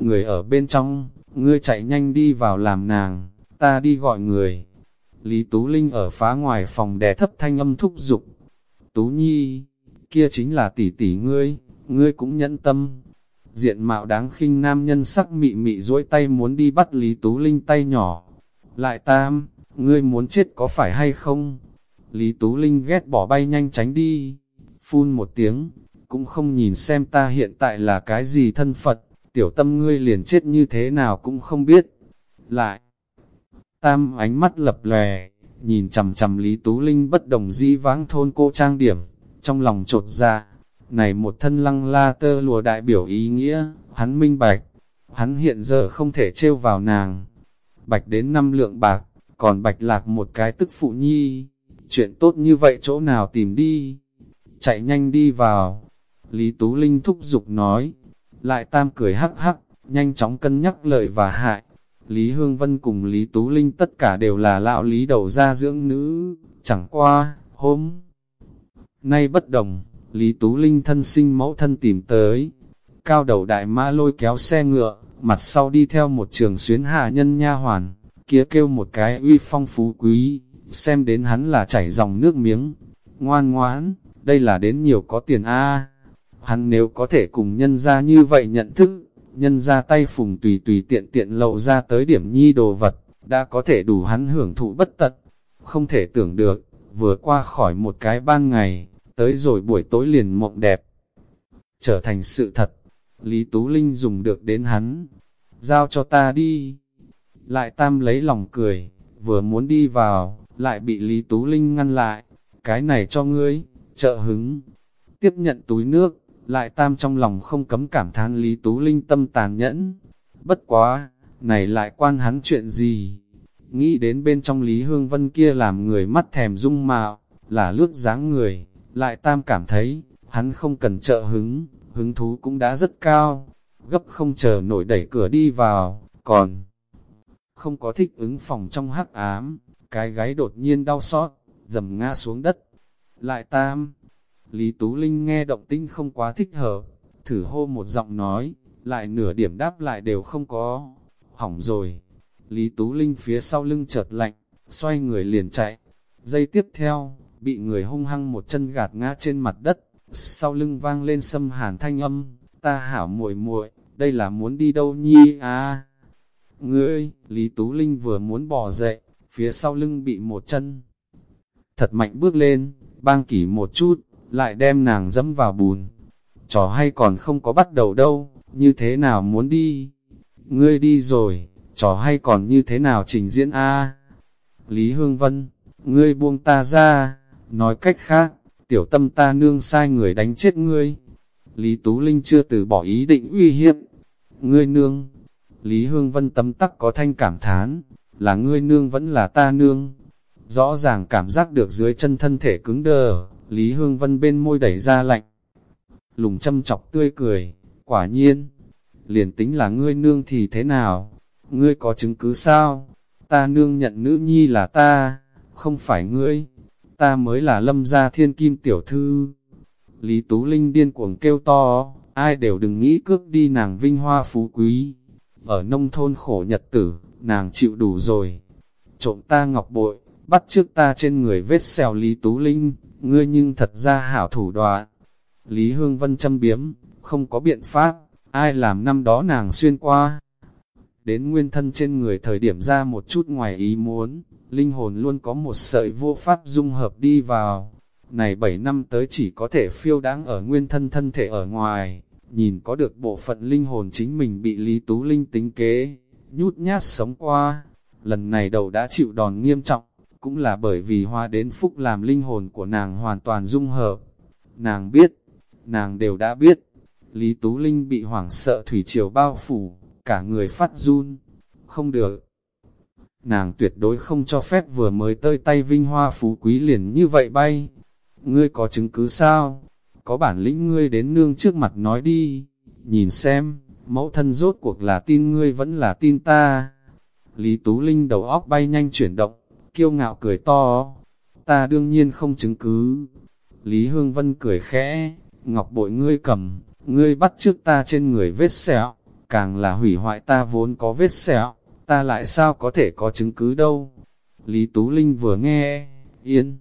người ở bên trong, ngươi chạy nhanh đi vào làm nàng, ta đi gọi người. Lý Tú Linh ở phá ngoài phòng đè thấp thanh âm thúc giục. Tú Nhi, kia chính là tỷ tỷ ngươi, ngươi cũng nhẫn tâm. Diện mạo đáng khinh nam nhân sắc mị mị duỗi tay muốn đi bắt Lý Tú Linh tay nhỏ. Lại tam, ngươi muốn chết có phải hay không? Lý Tú Linh ghét bỏ bay nhanh tránh đi, phun một tiếng, cũng không nhìn xem ta hiện tại là cái gì thân Phật, tiểu tâm ngươi liền chết như thế nào cũng không biết. Lại, tam ánh mắt lập lè, nhìn chầm chầm Lý Tú Linh bất đồng dĩ vãng thôn cô trang điểm, trong lòng trột ra, này một thân lăng la tơ lùa đại biểu ý nghĩa, hắn minh bạch, hắn hiện giờ không thể trêu vào nàng. Bạch đến năm lượng bạc, còn bạch lạc một cái tức phụ nhi, chuyện tốt như vậy chỗ nào tìm đi, chạy nhanh đi vào. Lý Tú Linh thúc giục nói, lại tam cười hắc hắc, nhanh chóng cân nhắc lợi và hại. Lý Hương Vân cùng Lý Tú Linh tất cả đều là lão lý đầu gia dưỡng nữ, chẳng qua, hôm nay bất đồng, Lý Tú Linh thân sinh mẫu thân tìm tới, cao đầu đại mã lôi kéo xe ngựa, mặt sau đi theo một trường xuyến hạ nhân nha hoàn, kia kêu một cái uy phong phú quý, xem đến hắn là chảy dòng nước miếng, ngoan ngoãn, đây là đến nhiều có tiền a. Hắn nếu có thể cùng nhân ra như vậy nhận thức, nhân ra tay phùng tùy tùy tiện tiện lậu ra tới điểm nhi đồ vật, đã có thể đủ hắn hưởng thụ bất tật. Không thể tưởng được, vừa qua khỏi một cái ban ngày, tới rồi buổi tối liền mộng đẹp. Trở thành sự thật, Lý Tú Linh dùng được đến hắn, giao cho ta đi. Lại tam lấy lòng cười, vừa muốn đi vào, lại bị Lý Tú Linh ngăn lại, cái này cho ngươi, trợ hứng. Tiếp nhận túi nước, lại tam trong lòng không cấm cảm thán Lý Tú Linh tâm tàn nhẫn. Bất quá, này lại quan hắn chuyện gì? Nghĩ đến bên trong Lý Hương Vân kia làm người mắt thèm dung mạo, là lướt dáng người, lại tam cảm thấy, hắn không cần trợ hứng, hứng thú cũng đã rất cao, gấp không chờ nổi đẩy cửa đi vào, còn không có thích ứng phòng trong hắc ám, cái gáy đột nhiên đau xót, dầm ngã xuống đất. Lại tam, Lý Tú Linh nghe động tinh không quá thích hợp, thử hô một giọng nói, lại nửa điểm đáp lại đều không có. Hỏng rồi. Lý Tú Linh phía sau lưng chợt lạnh, xoay người liền chạy. Giây tiếp theo, bị người hung hăng một chân gạt ngã trên mặt đất, sau lưng vang lên sâm hàn thanh âm, ta hảo muội muội, đây là muốn đi đâu nhi à? Ngươi, Lý Tú Linh vừa muốn bỏ dậy, phía sau lưng bị một chân. Thật mạnh bước lên, bang kỷ một chút, lại đem nàng dẫm vào bùn. Trò hay còn không có bắt đầu đâu, như thế nào muốn đi? Ngươi đi rồi, trò hay còn như thế nào trình diễn a Lý Hương Vân, ngươi buông ta ra, nói cách khác, tiểu tâm ta nương sai người đánh chết ngươi. Lý Tú Linh chưa từ bỏ ý định uy hiếp. Ngươi nương, Lý Hương Vân tấm tắc có thanh cảm thán, là ngươi nương vẫn là ta nương. Rõ ràng cảm giác được dưới chân thân thể cứng đờ, Lý Hương Vân bên môi đẩy ra lạnh. Lùng châm chọc tươi cười, quả nhiên, liền tính là ngươi nương thì thế nào? Ngươi có chứng cứ sao? Ta nương nhận nữ nhi là ta, không phải ngươi, ta mới là lâm gia thiên kim tiểu thư. Lý Tú Linh điên cuồng kêu to, ai đều đừng nghĩ cướp đi nàng vinh hoa phú quý. Ở nông thôn khổ nhật tử, nàng chịu đủ rồi. Trộm ta ngọc bội, bắt trước ta trên người vết xèo Lý Tú Linh, ngươi nhưng thật ra hảo thủ đoạn. Lý Hương Vân châm biếm, không có biện pháp, ai làm năm đó nàng xuyên qua. Đến nguyên thân trên người thời điểm ra một chút ngoài ý muốn, linh hồn luôn có một sợi vô pháp dung hợp đi vào. Này 7 năm tới chỉ có thể phiêu đáng ở nguyên thân thân thể ở ngoài, nhìn có được bộ phận linh hồn chính mình bị Lý Tú Linh tính kế, nhút nhát sống qua. Lần này đầu đã chịu đòn nghiêm trọng, cũng là bởi vì hoa đến phúc làm linh hồn của nàng hoàn toàn dung hợp. Nàng biết, nàng đều đã biết, Lý Tú Linh bị hoảng sợ thủy triều bao phủ, cả người phát run, không được. Nàng tuyệt đối không cho phép vừa mới tơi tay vinh hoa phú quý liền như vậy bay. Ngươi có chứng cứ sao? Có bản lĩnh ngươi đến nương trước mặt nói đi, nhìn xem, mẫu thân rốt cuộc là tin ngươi vẫn là tin ta. Lý Tú Linh đầu óc bay nhanh chuyển động, kiêu ngạo cười to. Ta đương nhiên không chứng cứ. Lý Hương Vân cười khẽ, ngọc bội ngươi cầm, ngươi bắt trước ta trên người vết sẹo, càng là hủy hoại ta vốn có vết sẹo, ta lại sao có thể có chứng cứ đâu. Lý Tú Linh vừa nghe, yên,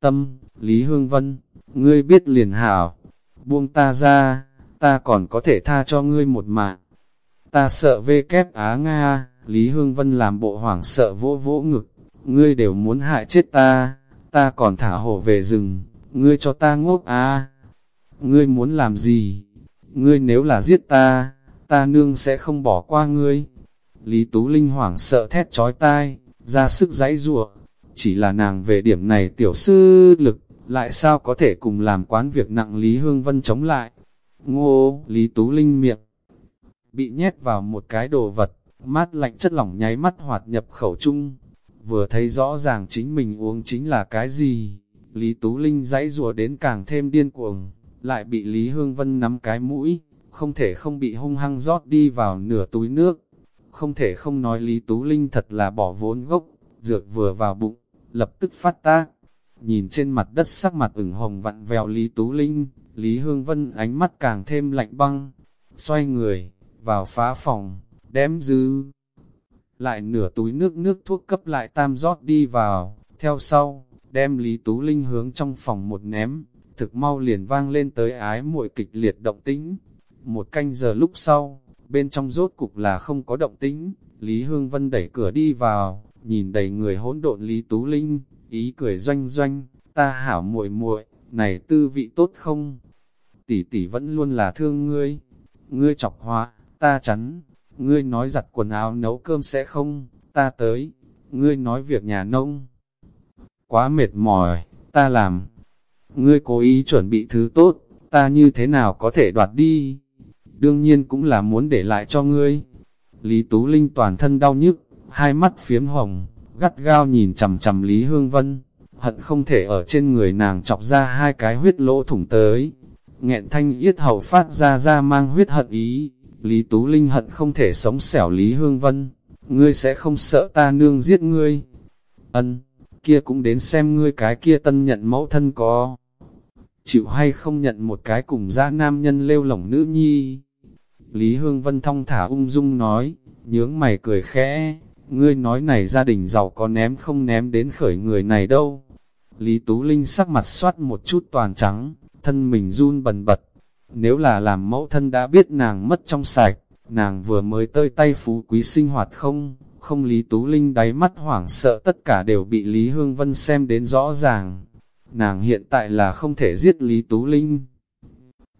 tâm, Lý Hương Vân, ngươi biết liền hảo, buông ta ra, ta còn có thể tha cho ngươi một mạng. Ta sợ vê kép Á Nga, Lý Hương Vân làm bộ hoảng sợ vỗ vỗ ngực, ngươi đều muốn hại chết ta, ta còn thả hổ về rừng, ngươi cho ta ngốc à? Ngươi muốn làm gì? Ngươi nếu là giết ta, ta nương sẽ không bỏ qua ngươi. Lý Tú Linh hoảng sợ thét trói tai, ra sức giãy giụa. Chỉ là nàng về điểm này tiểu sư lực, lại sao có thể cùng làm quán việc nặng Lý Hương Vân chống lại. Ngô, Lý Tú Linh miệng, bị nhét vào một cái đồ vật, mát lạnh chất lỏng nháy mắt hoạt nhập khẩu chung. Vừa thấy rõ ràng chính mình uống chính là cái gì, Lý Tú Linh dãy rùa đến càng thêm điên cuồng, lại bị Lý Hương Vân nắm cái mũi, không thể không bị hung hăng rót đi vào nửa túi nước. Không thể không nói Lý Tú Linh thật là bỏ vốn gốc, dược vừa vào bụng, lập tức phát tác. Nhìn trên mặt đất sắc mặt ửng hồng vặn vẹo Lý Tú Linh, Lý Hương Vân ánh mắt càng thêm lạnh băng. Xoay người, vào phá phòng, đếm dư. Lại nửa túi nước nước thuốc cấp lại tam rót đi vào, theo sau, đem Lý Tú Linh hướng trong phòng một ném, thực mau liền vang lên tới ái muội kịch liệt động tĩnh. Một canh giờ lúc sau, bên trong rốt cục là không có động tĩnh, Lý Hương Vân đẩy cửa đi vào, nhìn đầy người hỗn độn Lý Tú Linh, ý cười doanh doanh, ta hảo muội muội, này tư vị tốt không? Tỷ tỷ vẫn luôn là thương ngươi, ngươi chọc hoa, ta chắn, ngươi nói giặt quần áo nấu cơm sẽ không, ta tới, ngươi nói việc nhà nông. Quá mệt mỏi, ta làm. Ngươi cố ý chuẩn bị thứ tốt, ta như thế nào có thể đoạt đi? Đương nhiên cũng là muốn để lại cho ngươi. Lý Tú Linh toàn thân đau nhức, hai mắt phiếm hồng, gắt gao nhìn chầm chầm Lý Hương Vân, hận không thể ở trên người nàng chọc ra hai cái huyết lỗ thủng tới. Nghẹn thanh yết hầu phát ra ra mang huyết hận ý, Lý Tú Linh hận không thể sống xẻo Lý Hương Vân, ngươi sẽ không sợ ta nương giết ngươi. Ân, kia cũng đến xem ngươi cái kia tân nhận mẫu thân có. Chịu hay không nhận một cái cùng ra nam nhân lêu lỏng nữ nhi. Lý Hương Vân thong thả ung dung nói, nhướng mày cười khẽ, ngươi nói này gia đình giàu có ném không ném đến khởi người này đâu. Lý Tú Linh sắc mặt soát một chút toàn trắng, thân mình run bần bật, nếu là làm mẫu thân đã biết nàng mất trong sạch, nàng vừa mới tơi tay phú quý sinh hoạt không, không Lý Tú Linh đáy mắt hoảng sợ tất cả đều bị Lý Hương Vân xem đến rõ ràng. Nàng hiện tại là không thể giết Lý Tú Linh.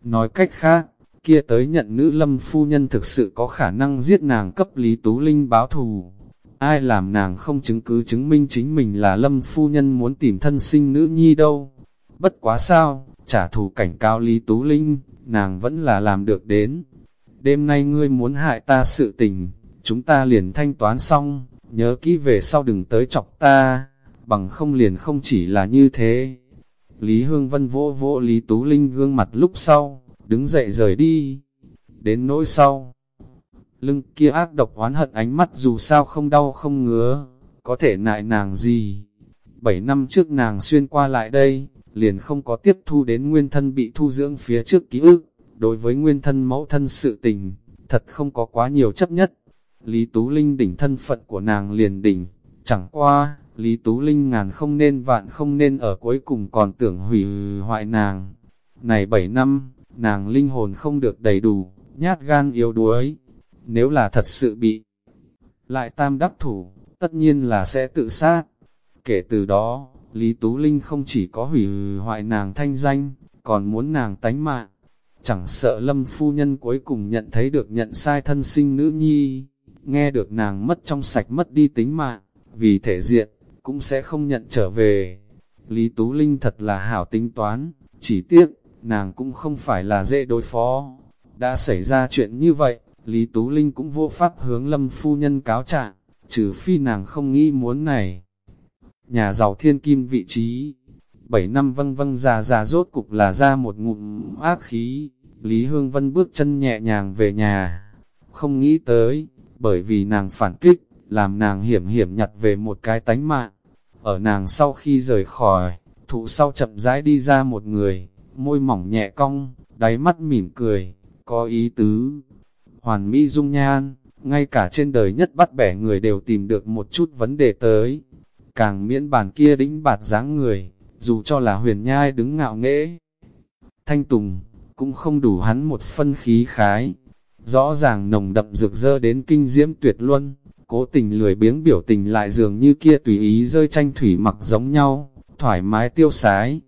Nói cách khác, kia tới nhận nữ lâm phu nhân thực sự có khả năng giết nàng cấp Lý Tú Linh báo thù. Ai làm nàng không chứng cứ chứng minh chính mình là lâm phu nhân muốn tìm thân sinh nữ nhi đâu. Bất quá sao, trả thù cảnh cáo Lý Tú Linh, nàng vẫn là làm được đến. Đêm nay ngươi muốn hại ta sự tình, chúng ta liền thanh toán xong, nhớ kỹ về sau đừng tới chọc ta, bằng không liền không chỉ là như thế. Lý Hương Vân vỗ vỗ Lý Tú Linh gương mặt lúc sau, đứng dậy rời đi. Đến nỗi sau, lưng kia ác độc oán hận ánh mắt dù sao không đau không ngứa, có thể nại nàng gì. Bảy năm trước nàng xuyên qua lại đây, liền không có tiếp thu đến nguyên thân bị thu dưỡng phía trước ký ức. Đối với nguyên thân mẫu thân sự tình, thật không có quá nhiều chấp nhất. Lý Tú Linh đỉnh thân phận của nàng liền đỉnh, chẳng qua, Lý Tú Linh ngàn không nên vạn không nên ở cuối cùng còn tưởng hủy hoại nàng. Này 7 năm, nàng linh hồn không được đầy đủ, nhát gan yếu đuối. Nếu là thật sự bị lại tam đắc thủ, tất nhiên là sẽ tự sát. Kể từ đó, Lý Tú Linh không chỉ có hủy hoại nàng thanh danh, còn muốn nàng tánh mạng. Chẳng sợ lâm phu nhân cuối cùng nhận thấy được nhận sai thân sinh nữ nhi, nghe được nàng mất trong sạch mất đi tính mạng, vì thể diện, cũng sẽ không nhận trở về. Lý Tú Linh thật là hảo tính toán, chỉ tiếc, nàng cũng không phải là dễ đối phó. Đã xảy ra chuyện như vậy, Lý Tú Linh cũng vô pháp hướng lâm phu nhân cáo trạng, trừ phi nàng không nghĩ muốn này nhà giàu thiên kim vị trí. Bảy năm vâng vâng già già rốt cục là ra một ngụm ác khí, Lý Hương Vân bước chân nhẹ nhàng về nhà, không nghĩ tới, bởi vì nàng phản kích, làm nàng hiểm hiểm nhặt về một cái tánh mạng. Ở nàng sau khi rời khỏi, thụ sau chậm rãi đi ra một người, môi mỏng nhẹ cong, đáy mắt mỉm cười, có ý tứ. hoàn mỹ dung nhan, ngay cả trên đời nhất bắt bẻ người đều tìm được một chút vấn đề tới. Càng miễn bàn kia đĩnh bạt dáng người, dù cho là huyền nhai đứng ngạo nghễ. Thanh Tùng, cũng không đủ hắn một phân khí khái. Rõ ràng nồng đậm rực rơ đến kinh diễm tuyệt luân, cố tình lười biếng biểu tình lại dường như kia tùy ý rơi tranh thủy mặc giống nhau, thoải mái tiêu sái.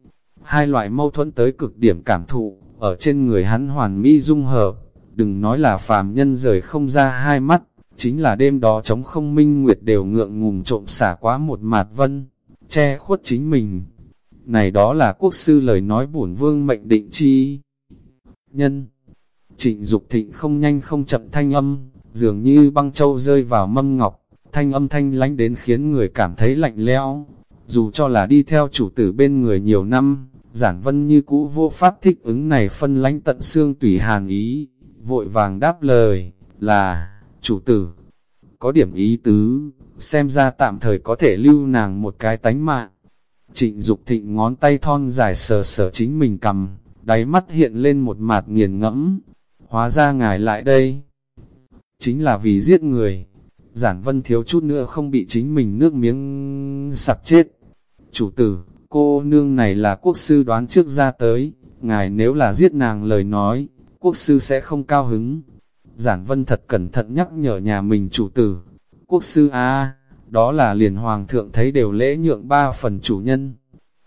Hai loại mâu thuẫn tới cực điểm cảm thụ, ở trên người hắn hoàn mỹ dung hợp, đừng nói là phàm nhân rời không ra hai mắt, chính là đêm đó chống không minh nguyệt đều ngượng ngùng trộm xả quá một mạt vân, che khuất chính mình. Này đó là quốc sư lời nói bổn vương mệnh định chi. Nhân Trịnh Dục thịnh không nhanh không chậm thanh âm, dường như băng châu rơi vào mâm ngọc, thanh âm thanh lánh đến khiến người cảm thấy lạnh lẽo. Dù cho là đi theo chủ tử bên người nhiều năm, giản vân như cũ vô pháp thích ứng này phân lánh tận xương tùy hàn ý, vội vàng đáp lời, là, chủ tử, có điểm ý tứ, xem ra tạm thời có thể lưu nàng một cái tánh mạng. Trịnh Dục thịnh ngón tay thon dài sờ sờ chính mình cầm, đáy mắt hiện lên một mạt nghiền ngẫm, hóa ra ngài lại đây. Chính là vì giết người, giản vân thiếu chút nữa không bị chính mình nước miếng sặc chết. Chủ tử, cô nương này là quốc sư đoán trước ra tới, ngài nếu là giết nàng lời nói, quốc sư sẽ không cao hứng. Giản vân thật cẩn thận nhắc nhở nhà mình chủ tử. Quốc sư a đó là liền hoàng thượng thấy đều lễ nhượng ba phần chủ nhân.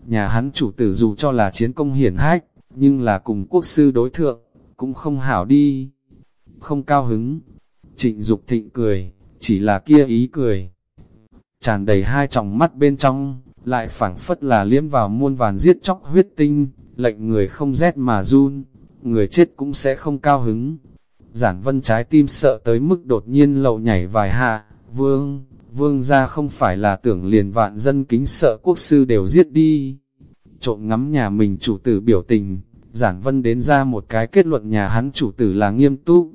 Nhà hắn chủ tử dù cho là chiến công hiển hách, nhưng là cùng quốc sư đối thượng, cũng không hảo đi. Không cao hứng. Trịnh Dục thịnh cười, chỉ là kia ý cười. Tràn đầy hai tròng mắt bên trong, lại phảng phất là liếm vào muôn vàn giết chóc huyết tinh, lệnh người không rét mà run người chết cũng sẽ không cao hứng. Giản vân trái tim sợ tới mức đột nhiên lậu nhảy vài hạ, vương, vương ra không phải là tưởng liền vạn dân kính sợ quốc sư đều giết đi. Trộm ngắm nhà mình chủ tử biểu tình, giản vân đến ra một cái kết luận nhà hắn chủ tử là nghiêm túc.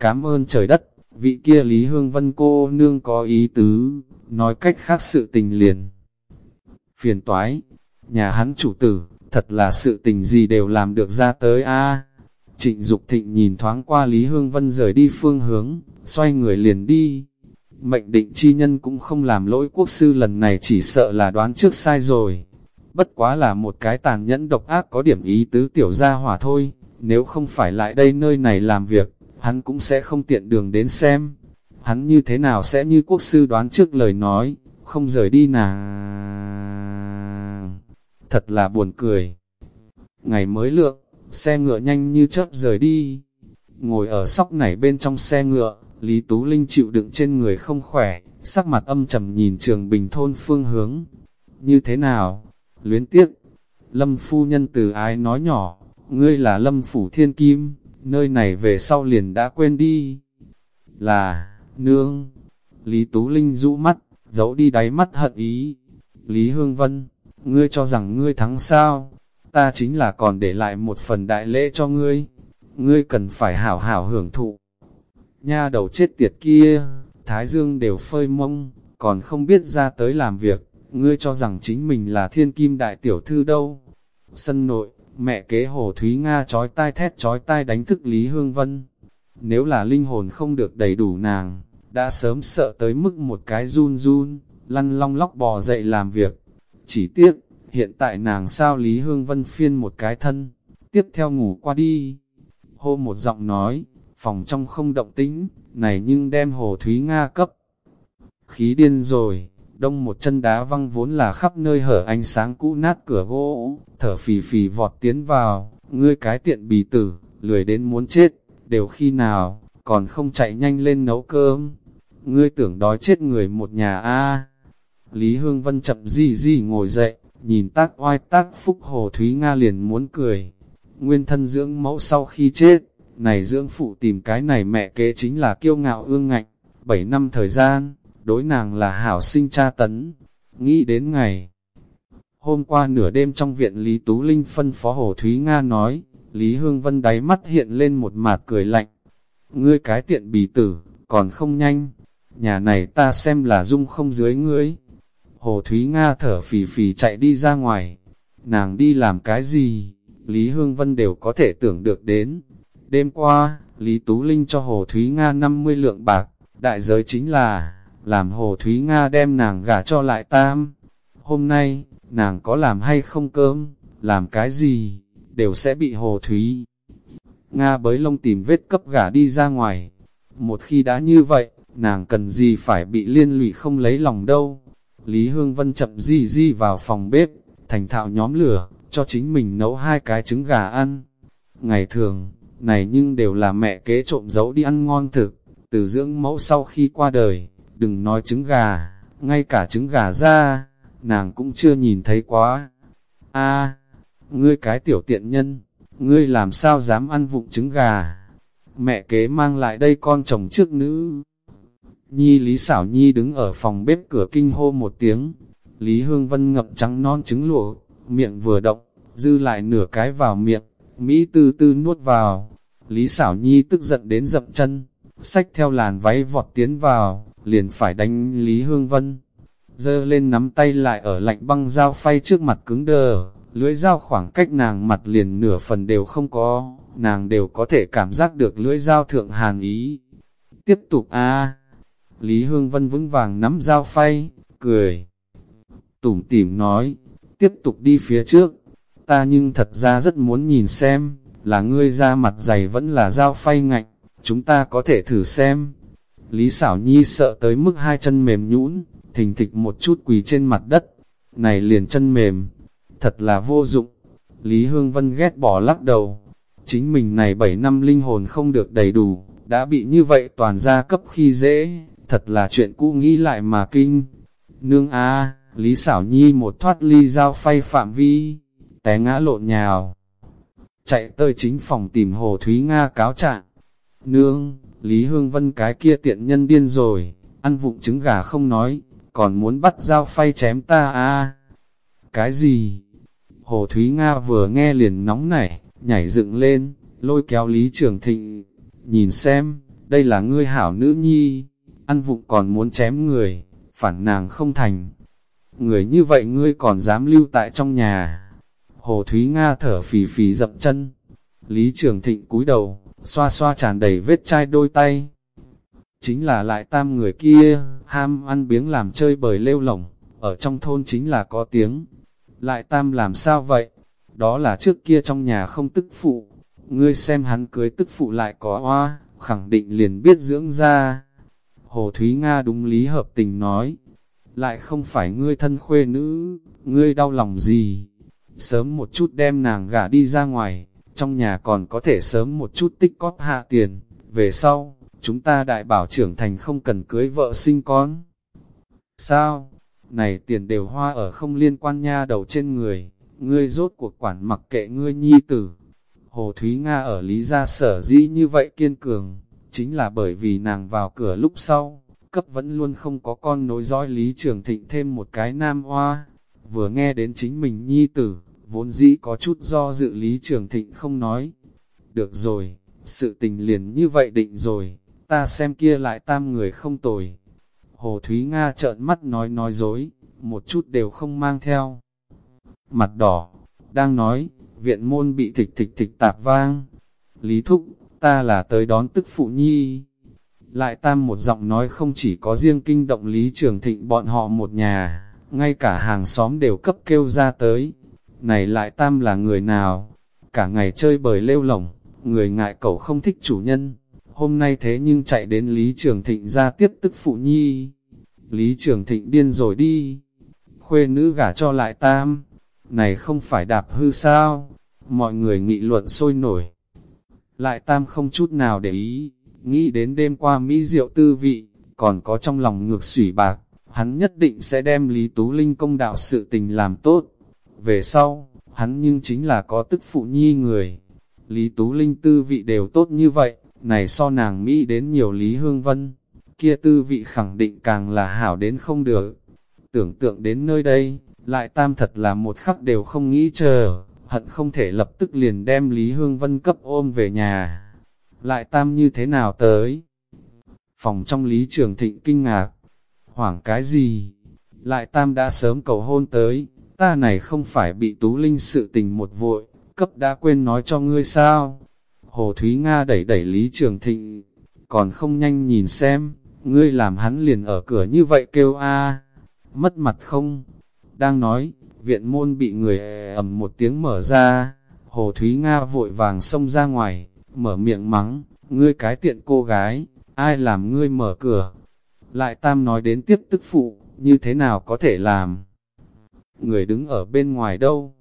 Cám ơn trời đất, vị kia Lý Hương Vân cô nương có ý tứ, nói cách khác sự tình liền. Phiền toái, nhà hắn chủ tử, thật là sự tình gì đều làm được ra tới a. Trịnh Dục Thịnh nhìn thoáng qua Lý Hương Vân rời đi phương hướng, xoay người liền đi. Mệnh định chi nhân cũng không làm lỗi quốc sư lần này chỉ sợ là đoán trước sai rồi. Bất quá là một cái tàn nhẫn độc ác có điểm ý tứ tiểu gia hỏa thôi, nếu không phải lại đây nơi này làm việc, hắn cũng sẽ không tiện đường đến xem. Hắn như thế nào sẽ như quốc sư đoán trước lời nói, không rời đi nà. thật là buồn cười. Ngày mới lượng, xe ngựa nhanh như chớp rời đi. Ngồi ở sóc nảy bên trong xe ngựa, Lý Tú Linh chịu đựng trên người không khỏe, sắc mặt âm trầm nhìn trường bình thôn phương hướng. Như thế nào? Luyến tiếc. Lâm phu nhân từ ái nói nhỏ, ngươi là lâm phủ thiên kim, nơi này về sau liền đã quên đi. Là, nương. Lý Tú Linh rũ mắt, giấu đi đáy mắt hận ý. Lý Hương Vân, ngươi cho rằng ngươi thắng sao, ta chính là còn để lại một phần đại lễ cho ngươi, ngươi cần phải hảo hảo hưởng thụ. Nha đầu chết tiệt kia, Thái Dương đều phơi mông, còn không biết ra tới làm việc, ngươi cho rằng chính mình là thiên kim đại tiểu thư đâu. Sân nội, mẹ kế hồ Thúy Nga chói tai thét chói tai đánh thức Lý Hương Vân. Nếu là linh hồn không được đầy đủ nàng, đã sớm sợ tới mức một cái run run, lăn long lóc bò dậy làm việc. Chỉ tiếc, hiện tại nàng sao Lý Hương Vân phiên một cái thân, tiếp theo ngủ qua đi. Hô một giọng nói, phòng trong không động tĩnh, này nhưng đem Hồ Thúy Nga cấp. Khí điên rồi, đông một chân đá văng vốn là khắp nơi hở ánh sáng cũ nát cửa gỗ, thở phì phì vọt tiến vào, ngươi cái tiện bì tử, lười đến muốn chết, đều khi nào, còn không chạy nhanh lên nấu cơm. Ngươi tưởng đói chết người một nhà a Lý Hương Vân chậm gì gì ngồi dậy, nhìn tác oai tác phúc Hồ Thúy Nga liền muốn cười. Nguyên thân dưỡng mẫu sau khi chết, này dưỡng phụ tìm cái này mẹ kế chính là kiêu ngạo ương ngạnh, 7 năm thời gian, đối nàng là hảo sinh cha tấn. Nghĩ đến ngày, hôm qua nửa đêm trong viện Lý Tú Linh phân phó Hồ Thúy Nga nói, Lý Hương Vân đáy mắt hiện lên một mạt cười lạnh. Ngươi cái tiện bì tử, còn không nhanh, nhà này ta xem là dung không dưới ngươi. Hồ Thúy Nga thở phì phì chạy đi ra ngoài. Nàng đi làm cái gì? Lý Hương Vân đều có thể tưởng được đến. Đêm qua, Lý Tú Linh cho Hồ Thúy Nga 50 lượng bạc, đại giới chính là, làm Hồ Thúy Nga đem nàng gả cho lại tam. Hôm nay, nàng có làm hay không cơm, làm cái gì, đều sẽ bị Hồ Thúy. Nga bới lông tìm vết cấp gả đi ra ngoài. Một khi đã như vậy, nàng cần gì phải bị liên lụy không lấy lòng đâu. Lý Hương Vân chậm di di vào phòng bếp, thành thạo nhóm lửa, cho chính mình nấu hai cái trứng gà ăn. Ngày thường, này nhưng đều là mẹ kế trộm giấu đi ăn ngon thực, từ dưỡng mẫu sau khi qua đời, đừng nói trứng gà, ngay cả trứng gà ra, nàng cũng chưa nhìn thấy quá. a ngươi cái tiểu tiện nhân, ngươi làm sao dám ăn vụng trứng gà? Mẹ kế mang lại đây con chồng trước nữ. Nhi Lý Sảo Nhi đứng ở phòng bếp cửa kinh hô một tiếng. Lý Hương Vân ngậm trắng non trứng lụa, miệng vừa động, dư lại nửa cái vào miệng, Mỹ tư tư nuốt vào. Lý Sảo Nhi tức giận đến dậm chân, xách theo làn váy vọt tiến vào, liền phải đánh Lý Hương Vân. Dơ lên nắm tay lại ở lạnh băng dao phay trước mặt cứng đờ, lưỡi dao khoảng cách nàng mặt liền nửa phần đều không có, nàng đều có thể cảm giác được lưỡi dao thượng hàn ý. Tiếp tục a Lý Hương Vân vững vàng nắm dao phay, cười. Tủm tỉm nói, tiếp tục đi phía trước, ta nhưng thật ra rất muốn nhìn xem, là ngươi ra mặt dày vẫn là dao phay ngạnh, chúng ta có thể thử xem. Lý xảo nhi sợ tới mức hai chân mềm nhũn, thình thịch một chút quỳ trên mặt đất, này liền chân mềm, thật là vô dụng. Lý Hương Vân ghét bỏ lắc đầu, chính mình này 7 năm linh hồn không được đầy đủ, đã bị như vậy toàn gia cấp khi dễ, thật là chuyện cũ nghĩ lại mà kinh. Nương a Lý xảo nhi một thoát ly dao phay phạm vi, té ngã lộn nhào. Chạy tới chính phòng tìm Hồ Thúy Nga cáo trạng. Nương, Lý Hương Vân cái kia tiện nhân điên rồi, ăn vụng trứng gà không nói, còn muốn bắt dao phay chém ta a Cái gì? Hồ Thúy Nga vừa nghe liền nóng nảy, nhảy dựng lên, lôi kéo Lý Trường Thịnh. Nhìn xem, đây là ngươi hảo nữ nhi, ăn vụng còn muốn chém người, phản nàng không thành. Người như vậy ngươi còn dám lưu tại trong nhà. Hồ Thúy Nga thở phì phì dập chân. Lý Trường Thịnh cúi đầu, xoa xoa tràn đầy vết chai đôi tay. Chính là lại tam người kia, ham ăn biếng làm chơi bời lêu lỏng, ở trong thôn chính là có tiếng. Lại tam làm sao vậy? Đó là trước kia trong nhà không tức phụ. Ngươi xem hắn cưới tức phụ lại có hoa, khẳng định liền biết dưỡng ra. Hồ Thúy Nga đúng lý hợp tình nói, lại không phải ngươi thân khuê nữ, ngươi đau lòng gì? Sớm một chút đem nàng gả đi ra ngoài, trong nhà còn có thể sớm một chút tích cóp hạ tiền, về sau, chúng ta đại bảo trưởng thành không cần cưới vợ sinh con. Sao? Này tiền đều hoa ở không liên quan nha đầu trên người, ngươi rốt cuộc quản mặc kệ ngươi nhi tử. Hồ Thúy Nga ở Lý Gia sở dĩ như vậy kiên cường, chính là bởi vì nàng vào cửa lúc sau, cấp vẫn luôn không có con nối dõi Lý Trường Thịnh thêm một cái nam hoa. Vừa nghe đến chính mình nhi tử, vốn dĩ có chút do dự Lý Trường Thịnh không nói. Được rồi, sự tình liền như vậy định rồi, ta xem kia lại tam người không tồi. Hồ Thúy Nga trợn mắt nói nói dối, một chút đều không mang theo. Mặt đỏ, đang nói, viện môn bị thịch thịch thịch tạp vang. Lý Thúc, ta là tới đón tức phụ nhi. Lại tam một giọng nói không chỉ có riêng kinh động Lý Trường Thịnh bọn họ một nhà, ngay cả hàng xóm đều cấp kêu ra tới. Này lại tam là người nào? Cả ngày chơi bời lêu lỏng, người ngại cậu không thích chủ nhân. Hôm nay thế nhưng chạy đến Lý Trường Thịnh ra tiếp tức phụ nhi. Lý Trường Thịnh điên rồi đi. Khuê nữ gả cho lại tam. Này không phải đạp hư sao? Mọi người nghị luận sôi nổi. Lại tam không chút nào để ý, nghĩ đến đêm qua Mỹ diệu tư vị, còn có trong lòng ngược sủy bạc, hắn nhất định sẽ đem Lý Tú Linh công đạo sự tình làm tốt. Về sau, hắn nhưng chính là có tức phụ nhi người. Lý Tú Linh tư vị đều tốt như vậy, này so nàng Mỹ đến nhiều Lý Hương Vân, kia tư vị khẳng định càng là hảo đến không được. Tưởng tượng đến nơi đây, lại tam thật là một khắc đều không nghĩ chờ, hận không thể lập tức liền đem Lý Hương Vân cấp ôm về nhà. Lại tam như thế nào tới? Phòng trong Lý Trường Thịnh kinh ngạc, hoảng cái gì? Lại tam đã sớm cầu hôn tới, ta này không phải bị Tú Linh sự tình một vội, cấp đã quên nói cho ngươi sao? Hồ Thúy Nga đẩy đẩy Lý Trường Thịnh, còn không nhanh nhìn xem, ngươi làm hắn liền ở cửa như vậy kêu a mất mặt không? Đang nói, viện môn bị người ầm một tiếng mở ra, Hồ Thúy Nga vội vàng xông ra ngoài, mở miệng mắng, ngươi cái tiện cô gái, ai làm ngươi mở cửa? Lại Tam nói đến tiếp tức phụ, như thế nào có thể làm? Người đứng ở bên ngoài đâu?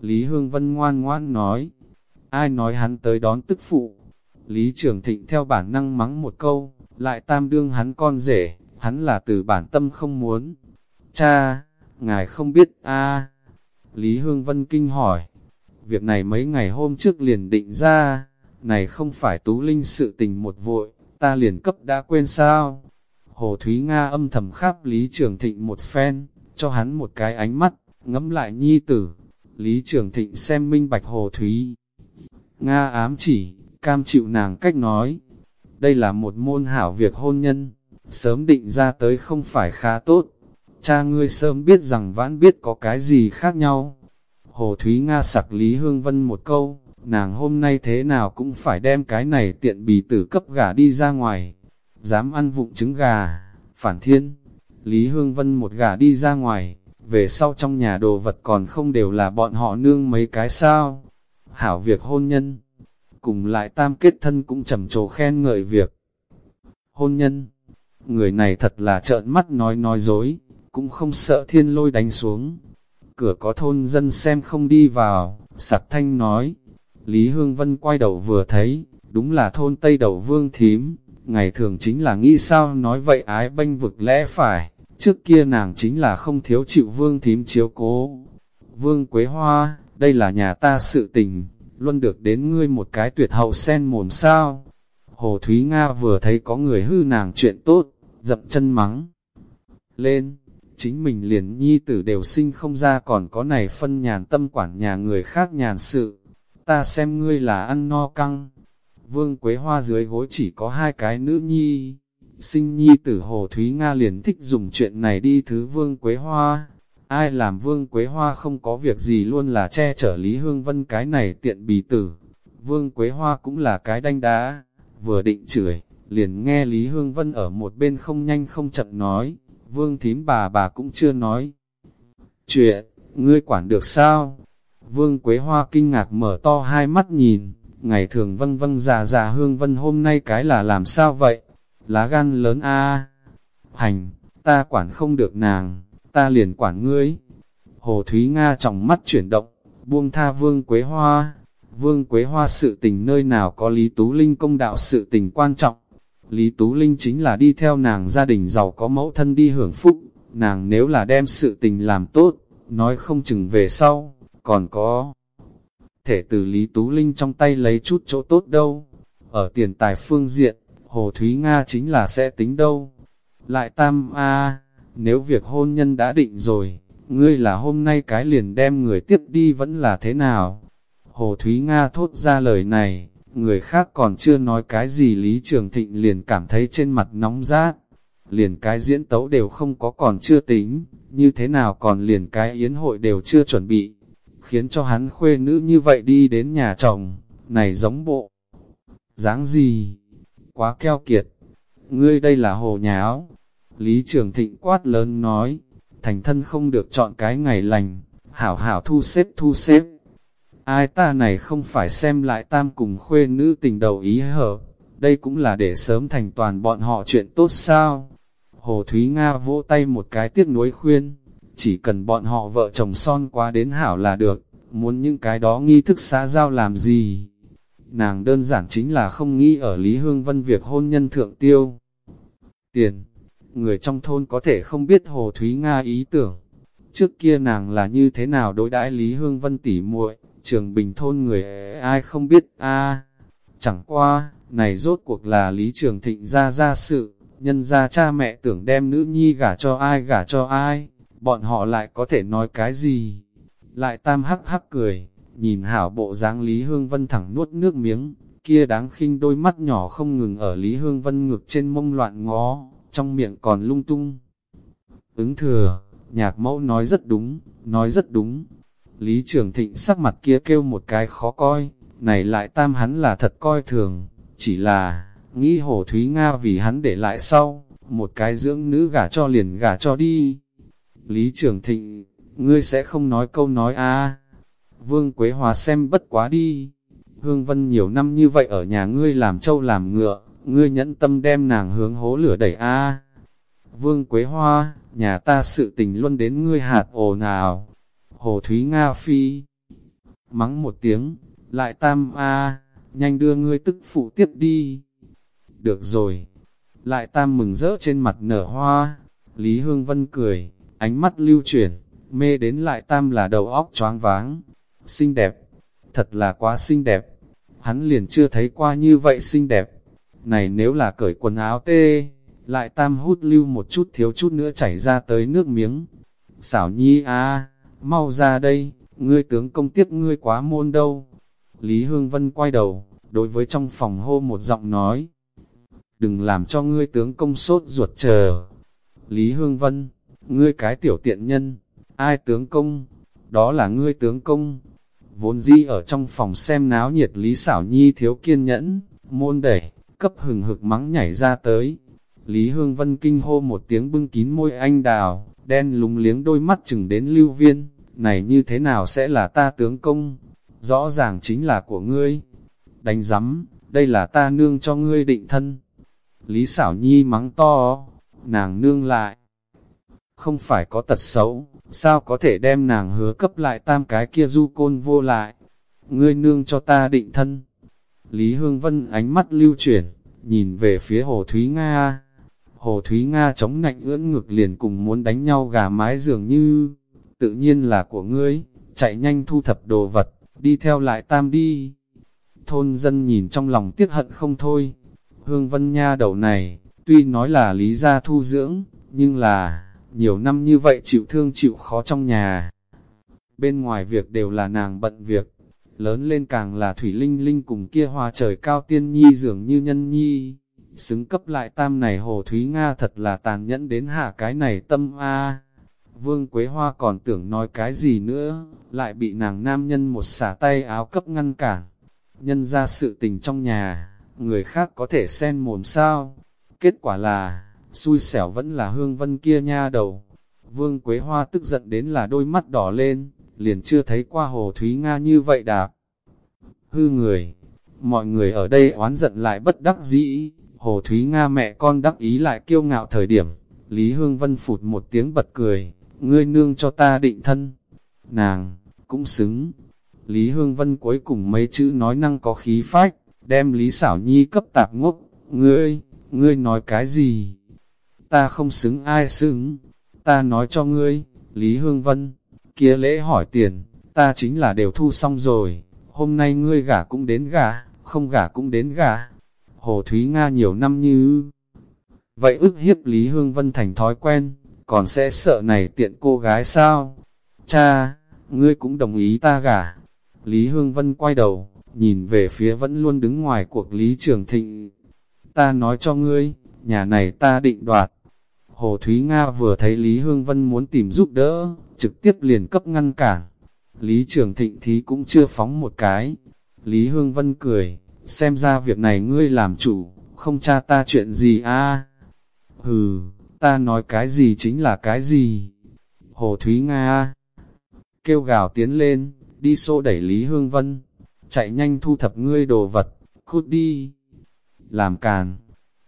Lý Hương Vân ngoan ngoan nói, ai nói hắn tới đón tức phụ? Lý Trường Thịnh theo bản năng mắng một câu, lại tam đương hắn con rể, hắn là từ bản tâm không muốn. Cha, ngài không biết a Lý Hương Vân kinh hỏi, việc này mấy ngày hôm trước liền định ra, này không phải tú linh sự tình một vội, ta liền cấp đã quên sao. Hồ Thúy Nga âm thầm khắp Lý Trường Thịnh một phen, cho hắn một cái ánh mắt, ngẫm lại nhi tử. Lý Trường Thịnh xem minh bạch Hồ Thúy. Nga ám chỉ, cam chịu nàng cách nói. Đây là một môn hảo việc hôn nhân, sớm định ra tới không phải khá tốt. Cha ngươi sớm biết rằng vãn biết có cái gì khác nhau. Hồ Thúy Nga sặc Lý Hương Vân một câu, nàng hôm nay thế nào cũng phải đem cái này tiện bì tử cấp gà đi ra ngoài. Dám ăn vụng trứng gà, phản thiên. Lý Hương Vân một gà đi ra ngoài, về sau trong nhà đồ vật còn không đều là bọn họ nương mấy cái sao. Hảo việc hôn nhân, cùng lại tam kết thân cũng trầm trồ khen ngợi việc. Hôn nhân, người này thật là trợn mắt nói nói dối, cũng không sợ thiên lôi đánh xuống. Cửa có thôn dân xem không đi vào, sặc thanh nói. Lý Hương Vân quay đầu vừa thấy, đúng là thôn Tây Đầu Vương Thím, ngày thường chính là nghĩ sao nói vậy ái bênh vực lẽ phải, trước kia nàng chính là không thiếu chịu Vương Thím chiếu cố. Vương Quế Hoa, đây là nhà ta sự tình, luôn được đến ngươi một cái tuyệt hậu sen mồm sao. Hồ Thúy Nga vừa thấy có người hư nàng chuyện tốt, dậm chân mắng. Lên, chính mình liền nhi tử đều sinh không ra còn có này phân nhàn tâm quản nhà người khác nhàn sự. Ta xem ngươi là ăn no căng. Vương Quế Hoa dưới gối chỉ có hai cái nữ nhi. Sinh nhi tử Hồ Thúy Nga liền thích dùng chuyện này đi thứ Vương Quế Hoa. Ai làm Vương Quế Hoa không có việc gì luôn là che chở Lý Hương Vân cái này tiện bì tử. Vương Quế Hoa cũng là cái đanh đá, vừa định chửi, liền nghe Lý Hương Vân ở một bên không nhanh không chậm nói, Vương thím bà bà cũng chưa nói. Chuyện, ngươi quản được sao? Vương Quế Hoa kinh ngạc mở to hai mắt nhìn, ngày thường vâng vâng già già Hương Vân hôm nay cái là làm sao vậy? Lá gan lớn a Hành, ta quản không được nàng, ta liền quản ngươi. Hồ Thúy Nga trong mắt chuyển động, buông tha Vương Quế Hoa. Vương Quế Hoa sự tình nơi nào có Lý Tú Linh công đạo sự tình quan trọng. Lý Tú Linh chính là đi theo nàng gia đình giàu có mẫu thân đi hưởng phúc. Nàng nếu là đem sự tình làm tốt, nói không chừng về sau, còn có thể từ Lý Tú Linh trong tay lấy chút chỗ tốt đâu. Ở tiền tài phương diện, Hồ Thúy Nga chính là sẽ tính đâu. Lại tam a nếu việc hôn nhân đã định rồi, ngươi là hôm nay cái liền đem người tiếp đi vẫn là thế nào? Hồ Thúy Nga thốt ra lời này, người khác còn chưa nói cái gì Lý Trường Thịnh liền cảm thấy trên mặt nóng rát. Liền cái diễn tấu đều không có còn chưa tính, như thế nào còn liền cái yến hội đều chưa chuẩn bị, khiến cho hắn khuê nữ như vậy đi đến nhà chồng, này giống bộ. dáng gì? Quá keo kiệt. Ngươi đây là hồ nháo, Lý Trường Thịnh quát lớn nói, thành thân không được chọn cái ngày lành, hảo hảo thu xếp thu xếp. Ai ta này không phải xem lại tam cùng khuê nữ tình đầu ý hợp, đây cũng là để sớm thành toàn bọn họ chuyện tốt sao. Hồ Thúy Nga vỗ tay một cái tiếc nuối khuyên, chỉ cần bọn họ vợ chồng son quá đến hảo là được, muốn những cái đó nghi thức xã giao làm gì. Nàng đơn giản chính là không nghĩ ở Lý Hương Vân việc hôn nhân thượng tiêu. Tiền người trong thôn có thể không biết Hồ Thúy Nga ý tưởng. Trước kia nàng là như thế nào đối đãi Lý Hương Vân tỉ muội, trường bình thôn người ai không biết a Chẳng qua, này rốt cuộc là Lý Trường Thịnh ra ra sự, nhân ra cha mẹ tưởng đem nữ nhi gả cho ai gả cho ai, bọn họ lại có thể nói cái gì. Lại tam hắc hắc cười, nhìn hảo bộ dáng Lý Hương Vân thẳng nuốt nước miếng, kia đáng khinh đôi mắt nhỏ không ngừng ở Lý Hương Vân ngực trên mông loạn ngó, trong miệng còn lung tung. Ứng thừa, nhạc mẫu nói rất đúng, nói rất đúng. Lý Trường Thịnh sắc mặt kia kêu một cái khó coi, này lại tam hắn là thật coi thường, chỉ là, nghĩ Hồ Thúy Nga vì hắn để lại sau, một cái dưỡng nữ gả cho liền gả cho đi. Lý Trường Thịnh, ngươi sẽ không nói câu nói a Vương Quế Hòa xem bất quá đi. Hương Vân nhiều năm như vậy ở nhà ngươi làm trâu làm ngựa, ngươi nhẫn tâm đem nàng hướng hố lửa đẩy a Vương Quế Hoa, nhà ta sự tình luôn đến ngươi hạt ồ nào. Hồ Thúy Nga Phi. Mắng một tiếng, lại tam a nhanh đưa ngươi tức phụ tiếp đi. Được rồi, lại tam mừng rỡ trên mặt nở hoa, Lý Hương Vân cười, ánh mắt lưu chuyển, mê đến lại tam là đầu óc choáng váng, xinh đẹp, thật là quá xinh đẹp, hắn liền chưa thấy qua như vậy xinh đẹp, này nếu là cởi quần áo tê, lại tam hút lưu một chút thiếu chút nữa chảy ra tới nước miếng, xảo nhi a mau ra đây, ngươi tướng công tiếp ngươi quá môn đâu, Lý Hương Vân quay đầu, đối với trong phòng hô một giọng nói, đừng làm cho ngươi tướng công sốt ruột chờ. Lý Hương Vân, ngươi cái tiểu tiện nhân, ai tướng công, đó là ngươi tướng công. Vốn dĩ ở trong phòng xem náo nhiệt Lý Xảo Nhi thiếu kiên nhẫn, môn đẩy, cấp hừng hực mắng nhảy ra tới. Lý Hương Vân kinh hô một tiếng bưng kín môi anh đào, đen lúng liếng đôi mắt chừng đến lưu viên, này như thế nào sẽ là ta tướng công? Rõ ràng chính là của ngươi. Đánh giấm, đây là ta nương cho ngươi định thân. Lý xảo nhi mắng to, nàng nương lại. Không phải có tật xấu, sao có thể đem nàng hứa cấp lại tam cái kia du côn vô lại. Ngươi nương cho ta định thân. Lý Hương Vân ánh mắt lưu chuyển, nhìn về phía Hồ Thúy Nga. Hồ Thúy Nga chống nạnh ưỡn ngực liền cùng muốn đánh nhau gà mái dường như, tự nhiên là của ngươi, chạy nhanh thu thập đồ vật, đi theo lại tam đi. Thôn dân nhìn trong lòng tiếc hận không thôi, Hương Vân Nha đầu này, tuy nói là lý gia thu dưỡng, nhưng là, nhiều năm như vậy chịu thương chịu khó trong nhà. Bên ngoài việc đều là nàng bận việc, lớn lên càng là Thủy Linh Linh cùng kia hoa trời cao tiên nhi dường như nhân nhi. Xứng cấp lại tam này Hồ Thúy Nga thật là tàn nhẫn đến hạ cái này tâm a Vương Quế Hoa còn tưởng nói cái gì nữa, lại bị nàng nam nhân một xả tay áo cấp ngăn cản. Nhân ra sự tình trong nhà, người khác có thể xen mồm sao. Kết quả là, xui xẻo vẫn là hương vân kia nha đầu. Vương Quế Hoa tức giận đến là đôi mắt đỏ lên, liền chưa thấy qua Hồ Thúy Nga như vậy đạp. Hư người, mọi người ở đây oán giận lại bất đắc dĩ, Hồ Thúy Nga mẹ con đắc ý lại kiêu ngạo thời điểm, Lý Hương Vân phụt một tiếng bật cười, ngươi nương cho ta định thân. Nàng, cũng xứng. Lý Hương Vân cuối cùng mấy chữ nói năng có khí phách, đem Lý Sảo Nhi cấp tạp ngốc, ngươi, ngươi nói cái gì? Ta không xứng ai xứng, ta nói cho ngươi, Lý Hương Vân, kia lễ hỏi tiền, ta chính là đều thu xong rồi, hôm nay ngươi gả cũng đến gả, không gả cũng đến gả. Hồ Thúy Nga nhiều năm như... Vậy ức hiếp Lý Hương Vân thành thói quen, còn sẽ sợ này tiện cô gái sao? Cha, ngươi cũng đồng ý ta gả. Lý Hương Vân quay đầu, nhìn về phía vẫn luôn đứng ngoài cuộc Lý Trường Thịnh. Ta nói cho ngươi, nhà này ta định đoạt. Hồ Thúy Nga vừa thấy Lý Hương Vân muốn tìm giúp đỡ, trực tiếp liền cấp ngăn cản. Lý Trường Thịnh thì cũng chưa phóng một cái. Lý Hương Vân cười, xem ra việc này ngươi làm chủ, không cha ta chuyện gì a Hừ, ta nói cái gì chính là cái gì. Hồ Thúy Nga kêu gào tiến lên, đi xô đẩy Lý Hương Vân, chạy nhanh thu thập ngươi đồ vật, cút đi. Làm càn,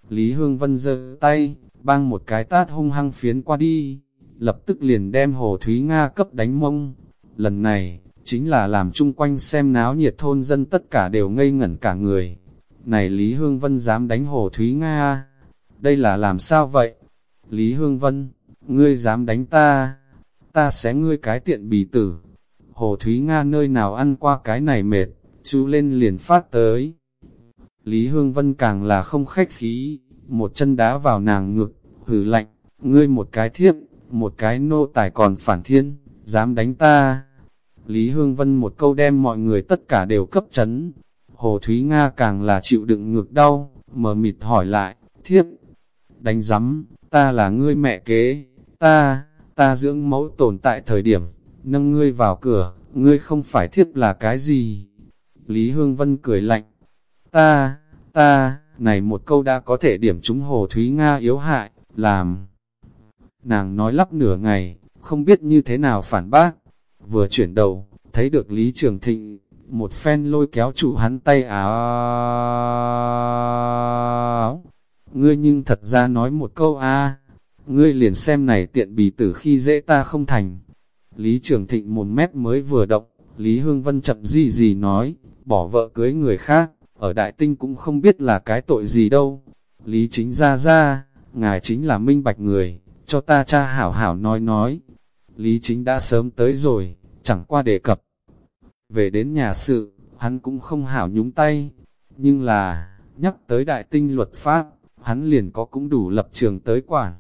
Lý Hương Vân giơ tay, băng một cái tát hung hăng phiến qua đi, lập tức liền đem Hồ Thúy Nga cấp đánh mông. Lần này, chính là làm chung quanh xem náo nhiệt thôn dân tất cả đều ngây ngẩn cả người. Này Lý Hương Vân dám đánh Hồ Thúy Nga, đây là làm sao vậy? Lý Hương Vân, ngươi dám đánh ta, ta sẽ ngươi cái tiện bì tử. Hồ Thúy Nga nơi nào ăn qua cái này mệt, chú lên liền phát tới. Lý Hương Vân càng là không khách khí, một chân đá vào nàng ngực, hử lạnh, ngươi một cái thiếp, một cái nô tài còn phản thiên, dám đánh ta. Lý Hương Vân một câu đem mọi người tất cả đều cấp chấn. Hồ Thúy Nga càng là chịu đựng ngược đau, mờ mịt hỏi lại, thiếp, đánh rắm, ta là ngươi mẹ kế, ta, ta dưỡng mẫu tồn tại thời điểm, nâng ngươi vào cửa, ngươi không phải thiếp là cái gì? Lý Hương Vân cười lạnh, ta, ta, này một câu đã có thể điểm trúng Hồ Thúy Nga yếu hại, làm. Nàng nói lắp nửa ngày, không biết như thế nào phản bác, vừa chuyển đầu, thấy được Lý Trường Thịnh, một phen lôi kéo trụ hắn tay áo. Ngươi nhưng thật ra nói một câu a ngươi liền xem này tiện bì tử khi dễ ta không thành. Lý Trường Thịnh một mép mới vừa động, Lý Hương Vân chậm gì gì nói, bỏ vợ cưới người khác, ở Đại Tinh cũng không biết là cái tội gì đâu. Lý chính ra ra, ngài chính là minh bạch người, cho ta cha hảo hảo nói nói. Lý chính đã sớm tới rồi, chẳng qua đề cập. Về đến nhà sự, hắn cũng không hảo nhúng tay, nhưng là, nhắc tới Đại Tinh luật pháp, hắn liền có cũng đủ lập trường tới quản.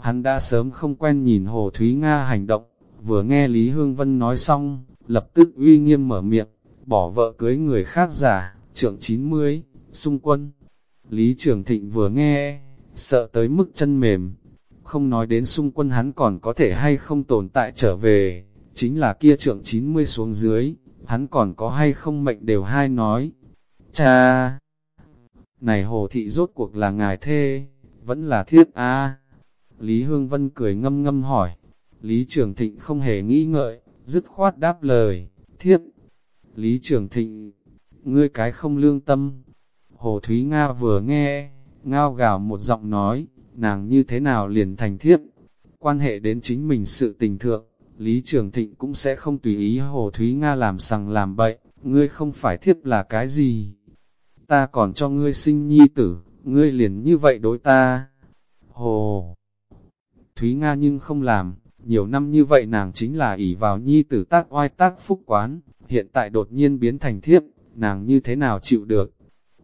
Hắn đã sớm không quen nhìn Hồ Thúy Nga hành động, vừa nghe Lý Hương Vân nói xong, lập tức uy nghiêm mở miệng, bỏ vợ cưới người khác giả, trượng 90, xung quân. Lý Trường Thịnh vừa nghe, sợ tới mức chân mềm, không nói đến xung quân hắn còn có thể hay không tồn tại trở về, chính là kia trượng 90 xuống dưới, hắn còn có hay không mệnh đều hai nói. Cha! Này hồ thị rốt cuộc là ngài thê, vẫn là thiết a Lý Hương Vân cười ngâm ngâm hỏi. Lý Trường Thịnh không hề nghĩ ngợi, dứt khoát đáp lời, thiết. Lý Trường Thịnh, ngươi cái không lương tâm. Hồ Thúy Nga vừa nghe, ngao gào một giọng nói, nàng như thế nào liền thành thiết. Quan hệ đến chính mình sự tình thượng, Lý Trường Thịnh cũng sẽ không tùy ý Hồ Thúy Nga làm sằng làm bậy, ngươi không phải thiết là cái gì. Ta còn cho ngươi sinh nhi tử, ngươi liền như vậy đối ta. Hồ Thúy Nga nhưng không làm, nhiều năm như vậy nàng chính là ỷ vào nhi tử tác oai tác phúc quán, hiện tại đột nhiên biến thành thiếp, nàng như thế nào chịu được.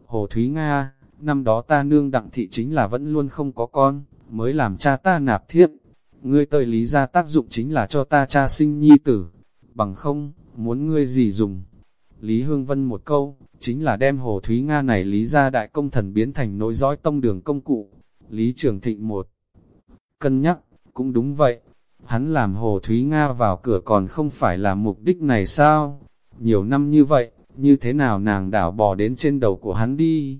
Hồ Thúy Nga, năm đó ta nương đặng thị chính là vẫn luôn không có con, mới làm cha ta nạp thiếp. Ngươi tơi lý ra tác dụng chính là cho ta cha sinh nhi tử, bằng không, muốn ngươi gì dùng. Lý Hương Vân một câu, chính là đem Hồ Thúy Nga này lý ra đại công thần biến thành nỗi dõi tông đường công cụ. Lý Trường Thịnh một cân nhắc, cũng đúng vậy, hắn làm Hồ Thúy Nga vào cửa còn không phải là mục đích này sao? Nhiều năm như vậy, như thế nào nàng đảo bò đến trên đầu của hắn đi?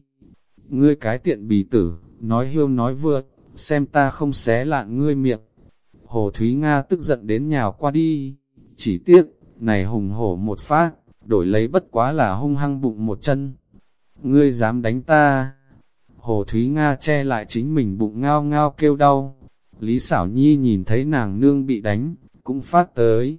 Ngươi cái tiện bì tử, nói hiêu nói vượt, xem ta không xé lạn ngươi miệng. Hồ Thúy Nga tức giận đến nhào qua đi, chỉ tiếc, này hùng hổ một phát, đổi lấy bất quá là hung hăng bụng một chân. Ngươi dám đánh ta? Hồ Thúy Nga che lại chính mình bụng ngao ngao kêu đau, Lý xảo nhi nhìn thấy nàng nương bị đánh, cũng phát tới.